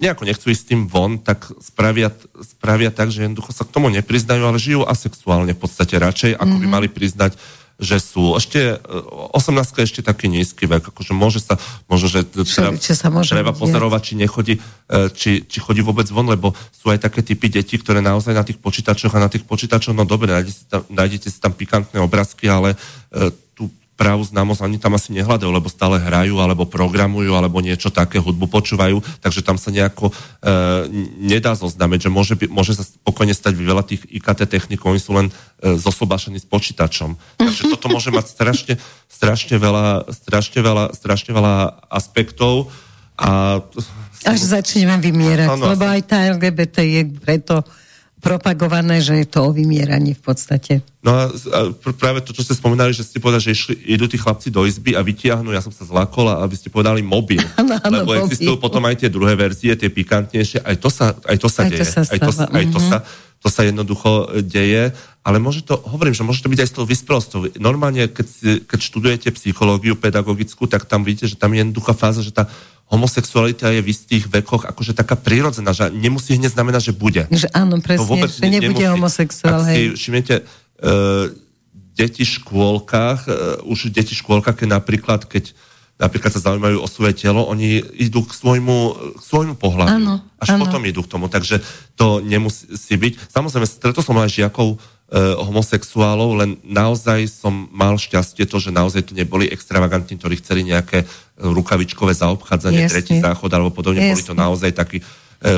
nejako nechcú ísť s tým von, tak spravia, spravia tak, že jednoducho sa k tomu nepriznajú, ale žijú asexuálne v podstate radšej, ako mm-hmm. by mhm. mali priznať, že sú. Ešte 18 je ešte taký nízky vek, akože môže sa, možno, že treba, sa môže treba pozorovať, či nechodí, e, či, či chodí vôbec von, lebo sú aj také typy detí, ktoré naozaj na tých počítačoch a na tých počítačoch, no dobre, nájdete si tam, nájdete si tam pikantné obrázky, ale e, tú pravú známosť oni tam asi nehľadajú, lebo stále hrajú, alebo programujú, alebo niečo také, hudbu počúvajú, takže tam sa nejako e, nedá zoznámeť, že môže, môže sa spokojne stať veľa tých IKT technikov, oni sú len e, zosobášení s počítačom. Takže toto môže mať strašne, strašne, veľa, strašne, veľa, strašne veľa aspektov. A... Až začneme vymierať, ano, lebo aj tá LGBT je preto propagované, že je to o vymieraní v podstate. No a, a práve to, čo ste spomínali, že ste povedali, že išli, idú tí chlapci do izby a vytiahnu, ja som sa zlakol a vy ste povedali mobil. Ano, ano, lebo mobil. existujú potom aj tie druhé verzie, tie pikantnejšie, aj to sa, aj to sa aj deje. To sa aj, to, aj to, sa, to sa jednoducho e, deje, ale môže to, hovorím, že môže to byť aj s tou vyspelosťou. Normálne, keď, keď študujete psychológiu pedagogickú, tak tam vidíte, že tam je jednoduchá fáza, že tá homosexualita je v istých vekoch akože taká prírodzená, že nemusí hneď znamenať, že bude. Že áno, presne, to vôbec že nebude nemusí. homosexuál. Ak si všimnete, uh, deti v škôlkach, uh, už deti v škôlkach, keď napríklad, keď napríklad sa zaujímajú o svoje telo, oni idú k svojmu, k svojmu pohľadu. Áno, až áno. potom idú k tomu, takže to nemusí byť. Samozrejme, stretol som aj žiakov, homosexuálov, len naozaj som mal šťastie to, že naozaj to neboli extravagantní, ktorí chceli nejaké rukavičkové zaobchádzanie, Jasne. tretí záchod alebo podobne. Jasne. Boli to naozaj takí e,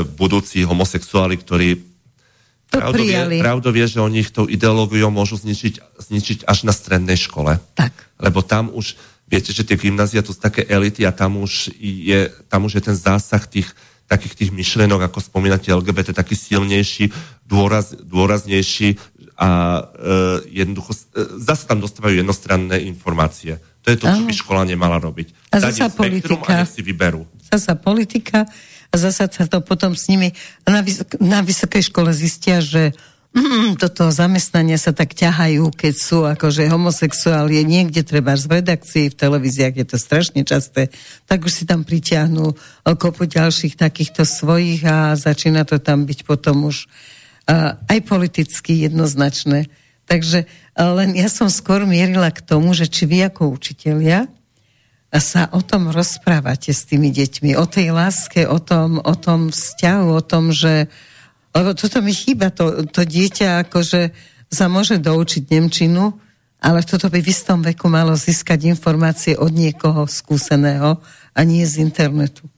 budúci homosexuáli, ktorí pravdovie, pravdovie, že oni ich tou ideológiou môžu zničiť, zničiť až na strednej škole. Tak. Lebo tam už, viete, že tie gymnázia to sú také elity a tam už je, tam už je ten zásah tých takých tých myšlenok, ako spomínate LGBT, taký silnejší, dôraz, dôraznejší, a e, jednoducho, e, zase tam dostávajú jednostranné informácie. To je to, čo by škola nemala robiť. A zasa politika. A si vyberú. Zasa politika a zasa sa to potom s nimi na, vysok- na vysokej škole zistia, že mm, toto zamestnania sa tak ťahajú, keď sú akože homosexuál je niekde treba z redakcií, v televíziách je to strašne časté, tak už si tam pritiahnu kopu ďalších takýchto svojich a začína to tam byť potom už aj politicky jednoznačné. Takže len ja som skôr mierila k tomu, že či vy ako učitelia sa o tom rozprávate s tými deťmi, o tej láske, o tom, o tom vzťahu, o tom, že lebo toto mi chýba, to, to dieťa akože sa môže doučiť Nemčinu, ale toto by v istom veku malo získať informácie od niekoho skúseného a nie z internetu.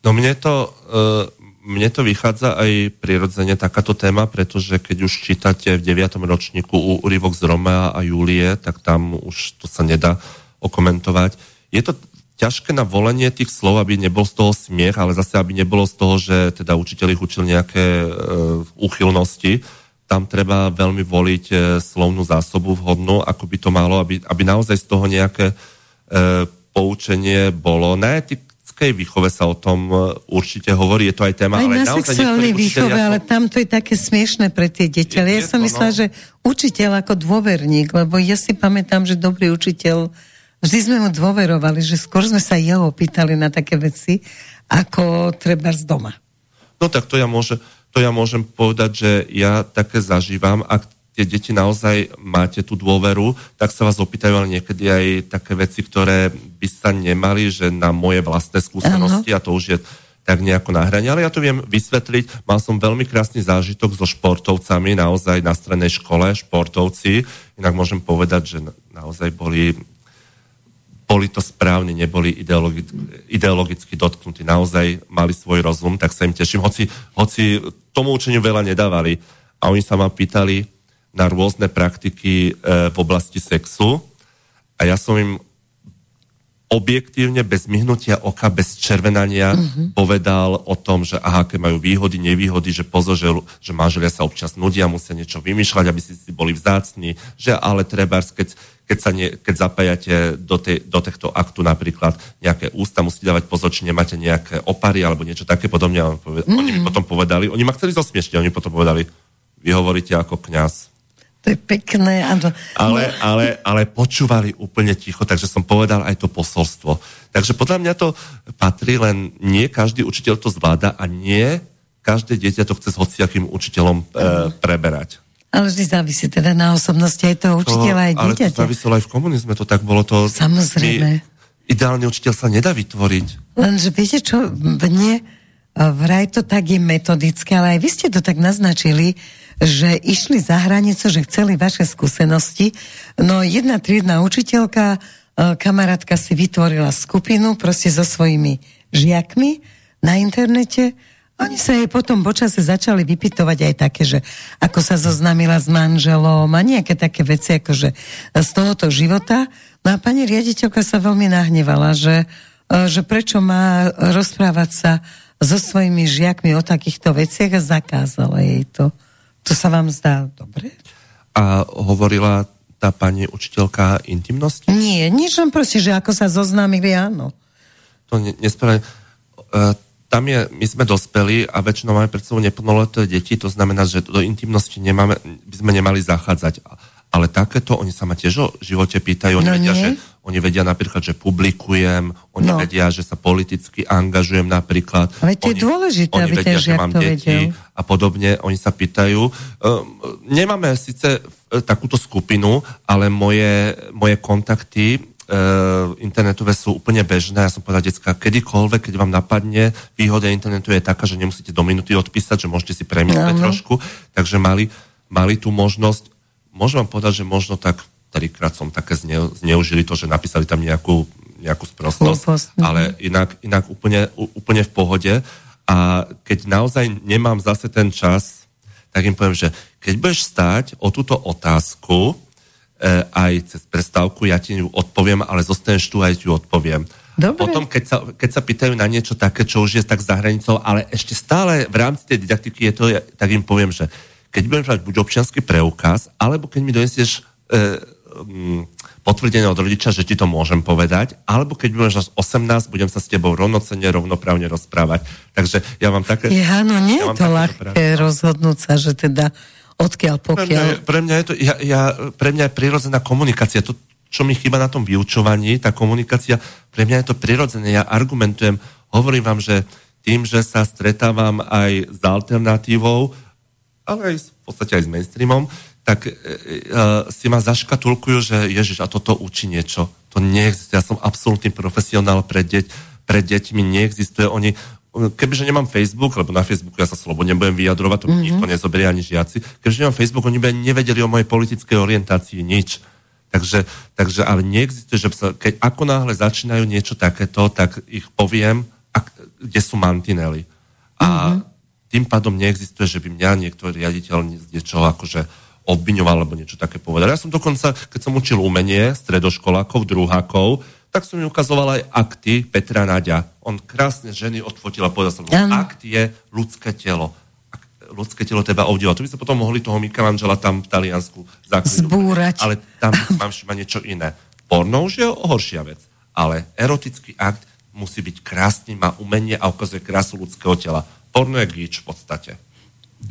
No mne to, uh mne to vychádza aj prirodzene takáto téma, pretože keď už čítate v 9. ročníku úryvok z Romea a Julie, tak tam už to sa nedá okomentovať. Je to ťažké na volenie tých slov, aby nebol z toho smiech, ale zase, aby nebolo z toho, že teda učiteľ ich učil nejaké e, úchylnosti. Tam treba veľmi voliť e, slovnú zásobu vhodnú, ako by to malo, aby, aby naozaj z toho nejaké e, poučenie bolo. Ne, tí, detskej výchove sa o tom e, určite hovorí, je to aj téma. Aj ale na sexuálnej výchove, to... ale tam to je také smiešne pre tie deti. Ale ja som myslela, no. že učiteľ ako dôverník, lebo ja si pamätám, že dobrý učiteľ, vždy sme mu dôverovali, že skôr sme sa jeho pýtali na také veci, ako treba z doma. No tak to ja, môže, to ja môžem povedať, že ja také zažívam, ak tie deti naozaj máte tú dôveru, tak sa vás opýtajú ale niekedy aj také veci, ktoré by sa nemali, že na moje vlastné skúsenosti uh-huh. a to už je tak nejako na hrane, ale ja to viem vysvetliť. Mal som veľmi krásny zážitok so športovcami, naozaj na strednej škole, športovci. Inak môžem povedať, že naozaj boli boli to správni, neboli ideologi- ideologicky dotknutí, naozaj mali svoj rozum, tak sa im teším. Hoci, hoci tomu učeniu veľa nedávali. A oni sa ma pýtali, na rôzne praktiky e, v oblasti sexu a ja som im objektívne, bez myhnutia oka, bez červenania mm-hmm. povedal o tom, že aha, aké majú výhody, nevýhody, že pozor, že, že manželia sa občas nudia, musia niečo vymýšľať, aby si, si boli vzácni, že ale treba, keď, keď, sa nie, keď zapájate do, tej, do tohto aktu napríklad nejaké ústa, musíte dávať pozor, či nemáte nejaké opary alebo niečo také podobne. Mm-hmm. Oni mi mhm. potom povedali, oni ma chceli zosmiešniť, oni potom povedali, vy hovoríte ako kňaz to je pekné. Áno. Ale, ale, ale počúvali úplne ticho, takže som povedal aj to posolstvo. Takže podľa mňa to patrí, len nie každý učiteľ to zvláda a nie každé dieťa to chce s hociakým učiteľom e, preberať. Ale vždy závisí teda na osobnosti aj toho učiteľa, aj dieťaťa. Ale to záviselo aj v komunizme, to tak bolo to... Samozrejme. Ideálny učiteľ sa nedá vytvoriť. Lenže viete čo, mne vraj to tak je metodické, ale aj vy ste to tak naznačili, že išli za hranicu, že chceli vaše skúsenosti. No jedna triedna učiteľka, e, kamarátka si vytvorila skupinu proste so svojimi žiakmi na internete. Oni sa jej potom počase začali vypytovať aj také, že ako sa zoznámila s manželom a nejaké také veci akože z tohoto života. No a pani riaditeľka sa veľmi nahnevala, že, e, že prečo má rozprávať sa so svojimi žiakmi o takýchto veciach a zakázala jej to. To sa vám zdá dobre? A hovorila tá pani učiteľka intimnosti? Nie, nič len proste, že ako sa zoznámili, áno. To ne, nespravne. Uh, tam je, my sme dospeli a väčšinou máme pred sebou neplnoleté deti, to znamená, že do intimnosti nemáme, by sme nemali zachádzať. Ale takéto, oni sa ma tiež o živote pýtajú, oni no vedia, že oni vedia napríklad, že publikujem, oni no. vedia, že sa politicky angažujem napríklad. Ale to je dôležité, oni aby vedia, ten že mám to deti vedel. a podobne, oni sa pýtajú. Um, nemáme síce e, takúto skupinu, ale moje, moje kontakty uh, internetové sú úplne bežné. Ja som povedal, decka, kedykoľvek, keď vám napadne, výhoda internetu je taká, že nemusíte do minúty odpísať, že môžete si premyslieť trošku. Takže mali, mali tú možnosť, môžem vám povedať, že možno tak trikrát som také zne, zneužili to, že napísali tam nejakú, nejakú sprostosť, Hlúposť, mhm. ale inak, inak úplne, úplne v pohode. A keď naozaj nemám zase ten čas, tak im poviem, že keď budeš stáť o túto otázku, e, aj cez prestávku, ja ti ju odpoviem, ale zostaneš tu aj ti ju odpoviem. Dobre. Potom, keď sa, keď sa pýtajú na niečo také, čo už je tak za hranicou, ale ešte stále v rámci tej didaktiky je to, tak im poviem, že keď budem mať buď občianský preukaz, alebo keď mi donesieš e, um, potvrdené od rodiča, že ti to môžem povedať, alebo keď budeš 18, budem sa s tebou rovnocenne, rovnoprávne rozprávať. Takže ja mám také... Je, áno, nie ja je to ľahké rozhodnúť sa, že teda odkiaľ pokiaľ... Pre mňa, pre mňa je to, ja, ja, pre mňa je prirodzená komunikácia. To, čo mi chýba na tom vyučovaní, tá komunikácia, pre mňa je to prirodzené. Ja argumentujem, hovorím vám, že tým, že sa stretávam aj s alternatívou, ale aj v podstate aj s mainstreamom, tak uh, si ma zaškatulkujú, že Ježiš, a toto učí niečo. To neexistuje. Ja som absolútny profesionál pre, deť, pre deťmi. Neexistuje. Oni, kebyže nemám Facebook, lebo na Facebooku ja sa slobodne budem vyjadrovať, to mm-hmm. nikto nezoberie ani žiaci. Kebyže nemám Facebook, oni by nevedeli o mojej politickej orientácii nič. Takže, takže ale neexistuje, že sa, keď ako náhle začínajú niečo takéto, tak ich poviem, ak, kde sú mantinely. A mm-hmm. tým pádom neexistuje, že by mňa niektorý riaditeľ z niečoho akože obviňoval alebo niečo také povedal. Ja som dokonca, keď som učil umenie stredoškolákov, druhákov, tak som mi ukazoval aj akty Petra Naďa. On krásne ženy odfotil a povedal som, um. akt je ľudské telo. Ľudské telo teba obdiva. To by sa potom mohli toho Michelangela tam v Taliansku zakryť. Zbúrať. Ale tam mám všimať niečo iné. Porno už je horšia vec. Ale erotický akt musí byť krásny, má umenie a ukazuje krásu ľudského tela. Porno je gíč v podstate.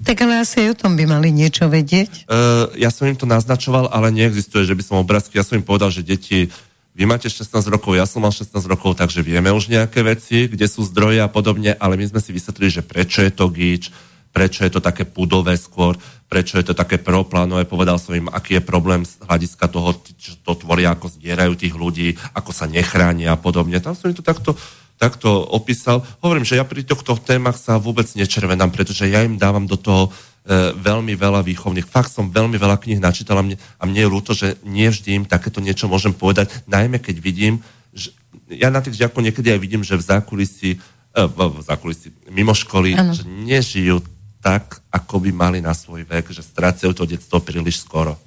Tak ale asi aj o tom by mali niečo vedieť. Uh, ja som im to naznačoval, ale neexistuje, že by som obrázky, ja som im povedal, že deti, vy máte 16 rokov, ja som mal 16 rokov, takže vieme už nejaké veci, kde sú zdroje a podobne, ale my sme si vysvetlili, že prečo je to gíč, prečo je to také pudové skôr, prečo je to také prvoplánové, povedal som im, aký je problém z hľadiska toho, čo to tvoria, ako zdierajú tých ľudí, ako sa nechránia a podobne. Tam som im to takto takto opísal. Hovorím, že ja pri týchto témach sa vôbec nečervenám, pretože ja im dávam do toho e, veľmi veľa výchovných. Fakt som veľmi veľa kníh načítal a mne, a mne je ľúto, že nie vždy im takéto niečo môžem povedať, najmä keď vidím, že ja na tých žiakov niekedy aj vidím, že v zákulisí, e, v, v zákulisí mimo školy, ano. že nežijú tak, ako by mali na svoj vek, že strácajú to detstvo príliš skoro.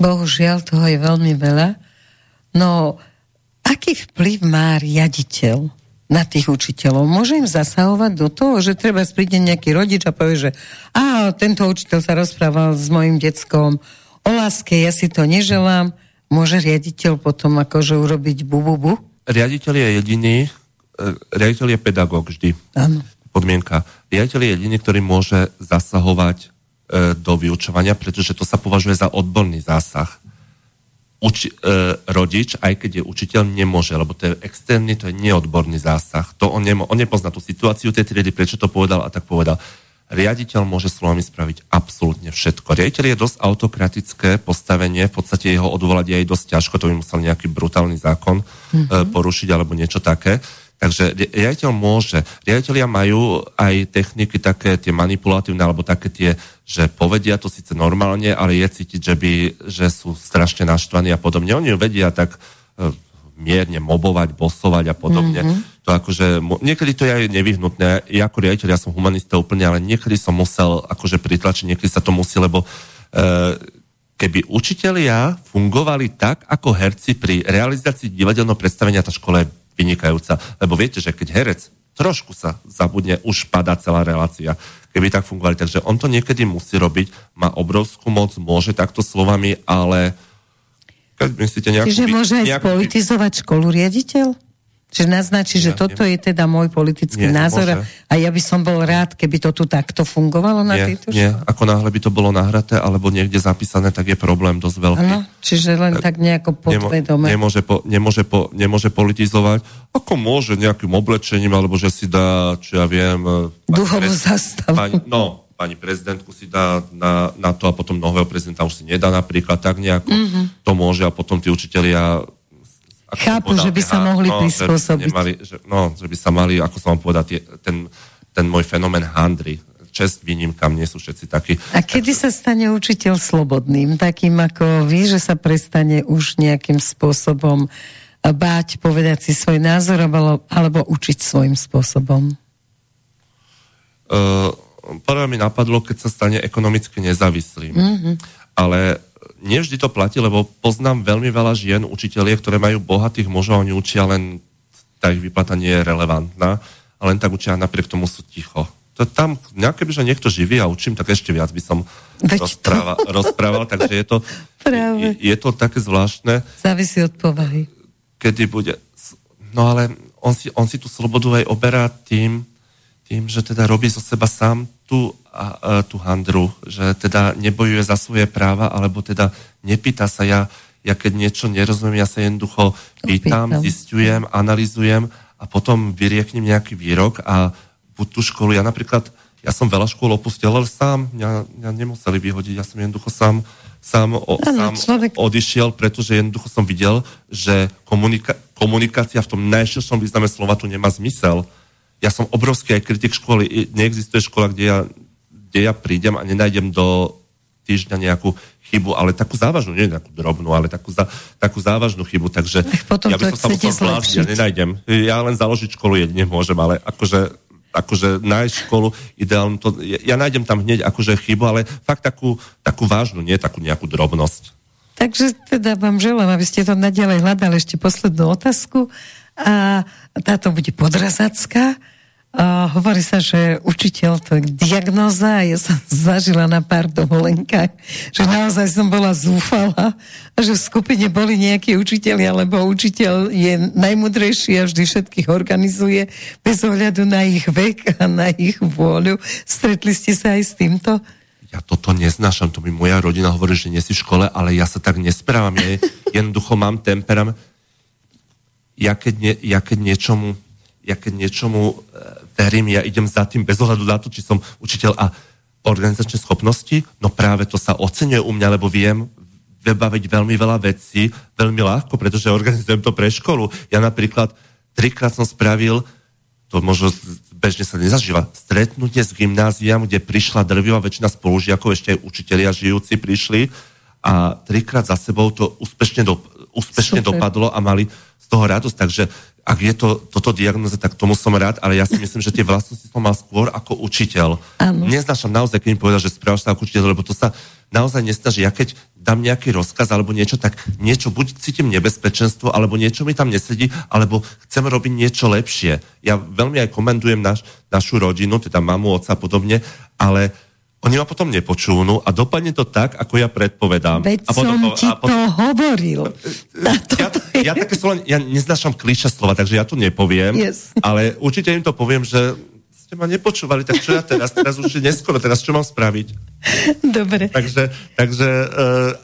Bohužiaľ, toho je veľmi veľa. No, aký vplyv má riaditeľ na tých učiteľov. Môže im zasahovať do toho, že treba príde nejaký rodič a povie, že a tento učiteľ sa rozprával s mojim deckom o láske, ja si to neželám. Môže riaditeľ potom akože urobiť bububu? Riaditeľ je jediný, e, riaditeľ je pedagóg vždy. Áno. Podmienka. Riaditeľ je jediný, ktorý môže zasahovať e, do vyučovania, pretože to sa považuje za odborný zásah uči, e, rodič, aj keď je učiteľ, nemôže, lebo to je externý, to je neodborný zásah. To on, nemo, on nepozná tú situáciu tej triedy, prečo to povedal a tak povedal. Riaditeľ môže slovami spraviť absolútne všetko. Riaditeľ je dosť autokratické postavenie, v podstate jeho odvolať je aj dosť ťažko, to by musel nejaký brutálny zákon mm-hmm. e, porušiť alebo niečo také. Takže riaditeľ môže. Riaditeľia majú aj techniky také tie manipulatívne, alebo také tie, že povedia to síce normálne, ale je cítiť, že, by, že sú strašne naštvaní a podobne. Oni vedia tak e, mierne mobovať, bosovať a podobne. Mm-hmm. To akože, niekedy to je aj nevyhnutné. Ja ako riaditeľ, ja som humanista úplne, ale niekedy som musel akože pritlačiť, niekedy sa to musí, lebo e, keby učitelia fungovali tak, ako herci pri realizácii divadelného predstavenia, tá škola je vynikajúca. Lebo viete, že keď herec trošku sa zabudne, už padá celá relácia. Keby tak fungovali. Takže on to niekedy musí robiť, má obrovskú moc, môže takto slovami, ale keď myslíte nejakú... Čiže môže aj spolitizovať školu riaditeľ? Že naznačí, že toto je teda môj politický nie, názor môže. a ja by som bol rád, keby to tu takto fungovalo na nie, tejto Nie, ako náhle by to bolo nahraté alebo niekde zapísané, tak je problém dosť veľký. Ano, čiže len tak, tak nejako podvedome. Nemôže, po, nemôže, po, nemôže politizovať, ako môže nejakým oblečením, alebo že si dá, čo ja viem... Duchovú zastavu. Pani, no, pani prezidentku si dá na, na to a potom nového prezidenta už si nedá napríklad tak nejako. Mm-hmm. To môže a potom tí učitelia Chápu, povedal, že by sa mohli no, prispôsobiť. Že, nemali, že, no, že by sa mali, ako som vám povedal, tie, ten, ten môj fenomén handry. Čest výnimkám, nie sú všetci takí. A kedy sa stane učiteľ slobodným? Takým ako vy, že sa prestane už nejakým spôsobom báť, povedať si svoj názor alebo, alebo učiť svojim spôsobom? Uh, prvé mi napadlo, keď sa stane ekonomicky nezávislým. Mm-hmm. Ale nevždy to platí, lebo poznám veľmi veľa žien, učiteľie, ktoré majú bohatých mužov oni učia len, tá ich výplata nie je relevantná, a len tak učia napriek tomu sú ticho. To tam, nejaké že niekto živí a učím, tak ešte viac by som rozprával, rozprával, takže je to, je, je to také zvláštne. Závisí od povahy. Kedy bude... No ale on si, on si tú slobodu aj oberá tým, tým, že teda robí zo seba sám tú, a, tú handru, že teda nebojuje za svoje práva, alebo teda nepýta sa ja, ja keď niečo nerozumiem, ja sa jednoducho pýtam, zistujem, analizujem a potom vyrieknem nejaký výrok a buď tú školu, ja napríklad, ja som veľa škôl opustil, ale sám, mňa, mňa nemuseli vyhodiť, ja som jednoducho sám, sám, o, ano, sám človek... odišiel, pretože jednoducho som videl, že komunika- komunikácia v tom najširšom význame slova tu nemá zmysel ja som obrovský aj kritik školy. Neexistuje škola, kde ja, kde ja prídem a nenájdem do týždňa nejakú chybu, ale takú závažnú, nie nejakú drobnú, ale takú, za, takú závažnú chybu, takže Potom ja by som sa musel zvlášť, ja nenájdem. Ja len založiť školu jedine môžem, ale akože akože nájsť školu ideálnu, to, ja, ja nájdem tam hneď akože chybu, ale fakt takú, takú vážnu, nie takú nejakú drobnosť. Takže teda vám želám, aby ste to nadalej hľadali ešte poslednú otázku a táto bude podrazacká. A hovorí sa, že učiteľ to je diagnoza a ja som zažila na pár dovolenkách, že naozaj som bola zúfala že v skupine boli nejakí učiteľi, alebo učiteľ je najmudrejší a vždy všetkých organizuje bez ohľadu na ich vek a na ich vôľu. Stretli ste sa aj s týmto? Ja toto neznášam, to mi moja rodina hovorí, že nie si v škole, ale ja sa tak nesprávam. Ja jednoducho mám temperament ja keď, nie, ja keď niečomu, ja keď niečomu e, verím, ja idem za tým bez ohľadu na to, či som učiteľ a organizačné schopnosti, no práve to sa oceňuje u mňa, lebo viem vybaviť veľmi veľa vecí veľmi ľahko, pretože organizujem to pre školu. Ja napríklad trikrát som spravil, to možno bežne sa nezažíva, stretnutie s gymnáziám, kde prišla drvivá väčšina spolužiakov, ešte aj učitelia žijúci prišli a trikrát za sebou to úspešne, do, úspešne dopadlo a mali z toho radosť. Takže ak je to toto diagnoza, tak tomu som rád, ale ja si myslím, že tie vlastnosti som mal skôr ako učiteľ. Ano. Neznášam naozaj, keď mi povedal, že správaš sa ako učiteľ, lebo to sa naozaj nesnaží. Ja keď dám nejaký rozkaz alebo niečo, tak niečo buď cítim nebezpečenstvo, alebo niečo mi tam nesedí, alebo chcem robiť niečo lepšie. Ja veľmi aj komendujem naš, našu rodinu, teda mamu, oca a podobne, ale oni ma potom nepočúvnu a dopadne to tak, ako ja predpovedám. Veď a potom, som ti a potom, to hovoril. Ja, ja, také slova, ja neznášam klíša slova, takže ja to nepoviem, yes. ale určite im to poviem, že ste ma nepočúvali, tak čo ja teraz? Teraz už je neskoro, teraz čo mám spraviť? Dobre. Takže, takže uh,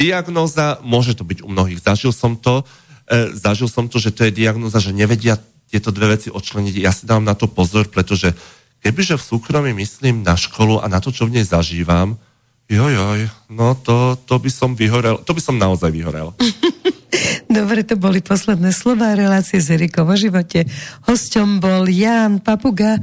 diagnóza, môže to byť u mnohých, zažil som to, uh, zažil som to, že to je diagnóza, že nevedia tieto dve veci odčleniť. Ja si dám na to pozor, pretože Kebyže v súkromí myslím na školu a na to, čo v nej zažívam, jojoj, no to, to by som vyhorel, to by som naozaj vyhorel. Dobre, to boli posledné slova relácie s Erikom o živote. Hosťom bol Jan Papuga.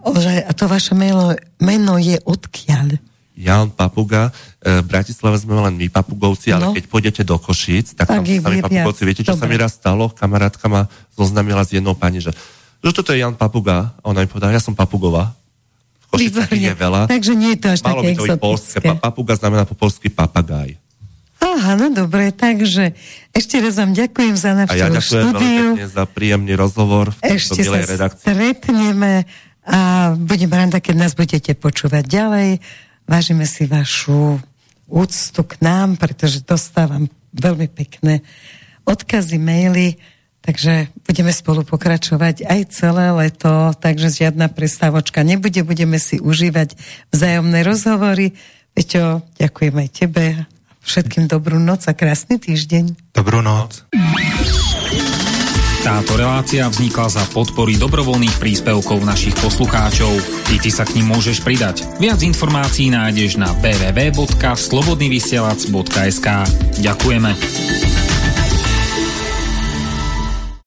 Ože, a to vaše meno, meno je odkiaľ? Jan Papuga. E, v Bratislave sme len my papugovci, ale no. keď pôjdete do Košíc, tak, tak tam sami papugovci. Viete, čo Dobre. sa mi raz stalo? Kamarátka ma zoznamila s jednou pani, že že toto je Jan Papuga. A ona mi povedala, ja som Papugová. V je veľa. Takže nie je to až Malo také by to byť polské. Pa, papuga znamená po polsky papagaj. Aha, no dobre, takže ešte raz vám ďakujem za návštevu A ja ďakujem štúdiu. veľmi za príjemný rozhovor v ešte sa redakcii. stretneme a budem rada, keď nás budete počúvať ďalej. Vážime si vašu úctu k nám, pretože dostávam veľmi pekné odkazy, maily Takže budeme spolu pokračovať aj celé leto, takže žiadna prestávočka nebude, budeme si užívať vzájomné rozhovory. Peťo, ďakujem aj tebe. Všetkým dobrú noc a krásny týždeň. Dobrú noc. Táto relácia vznikla za podpory dobrovoľných príspevkov našich poslucháčov. I ty sa k ním môžeš pridať. Viac informácií nájdeš na www.slobodnyvysielac.sk Ďakujeme.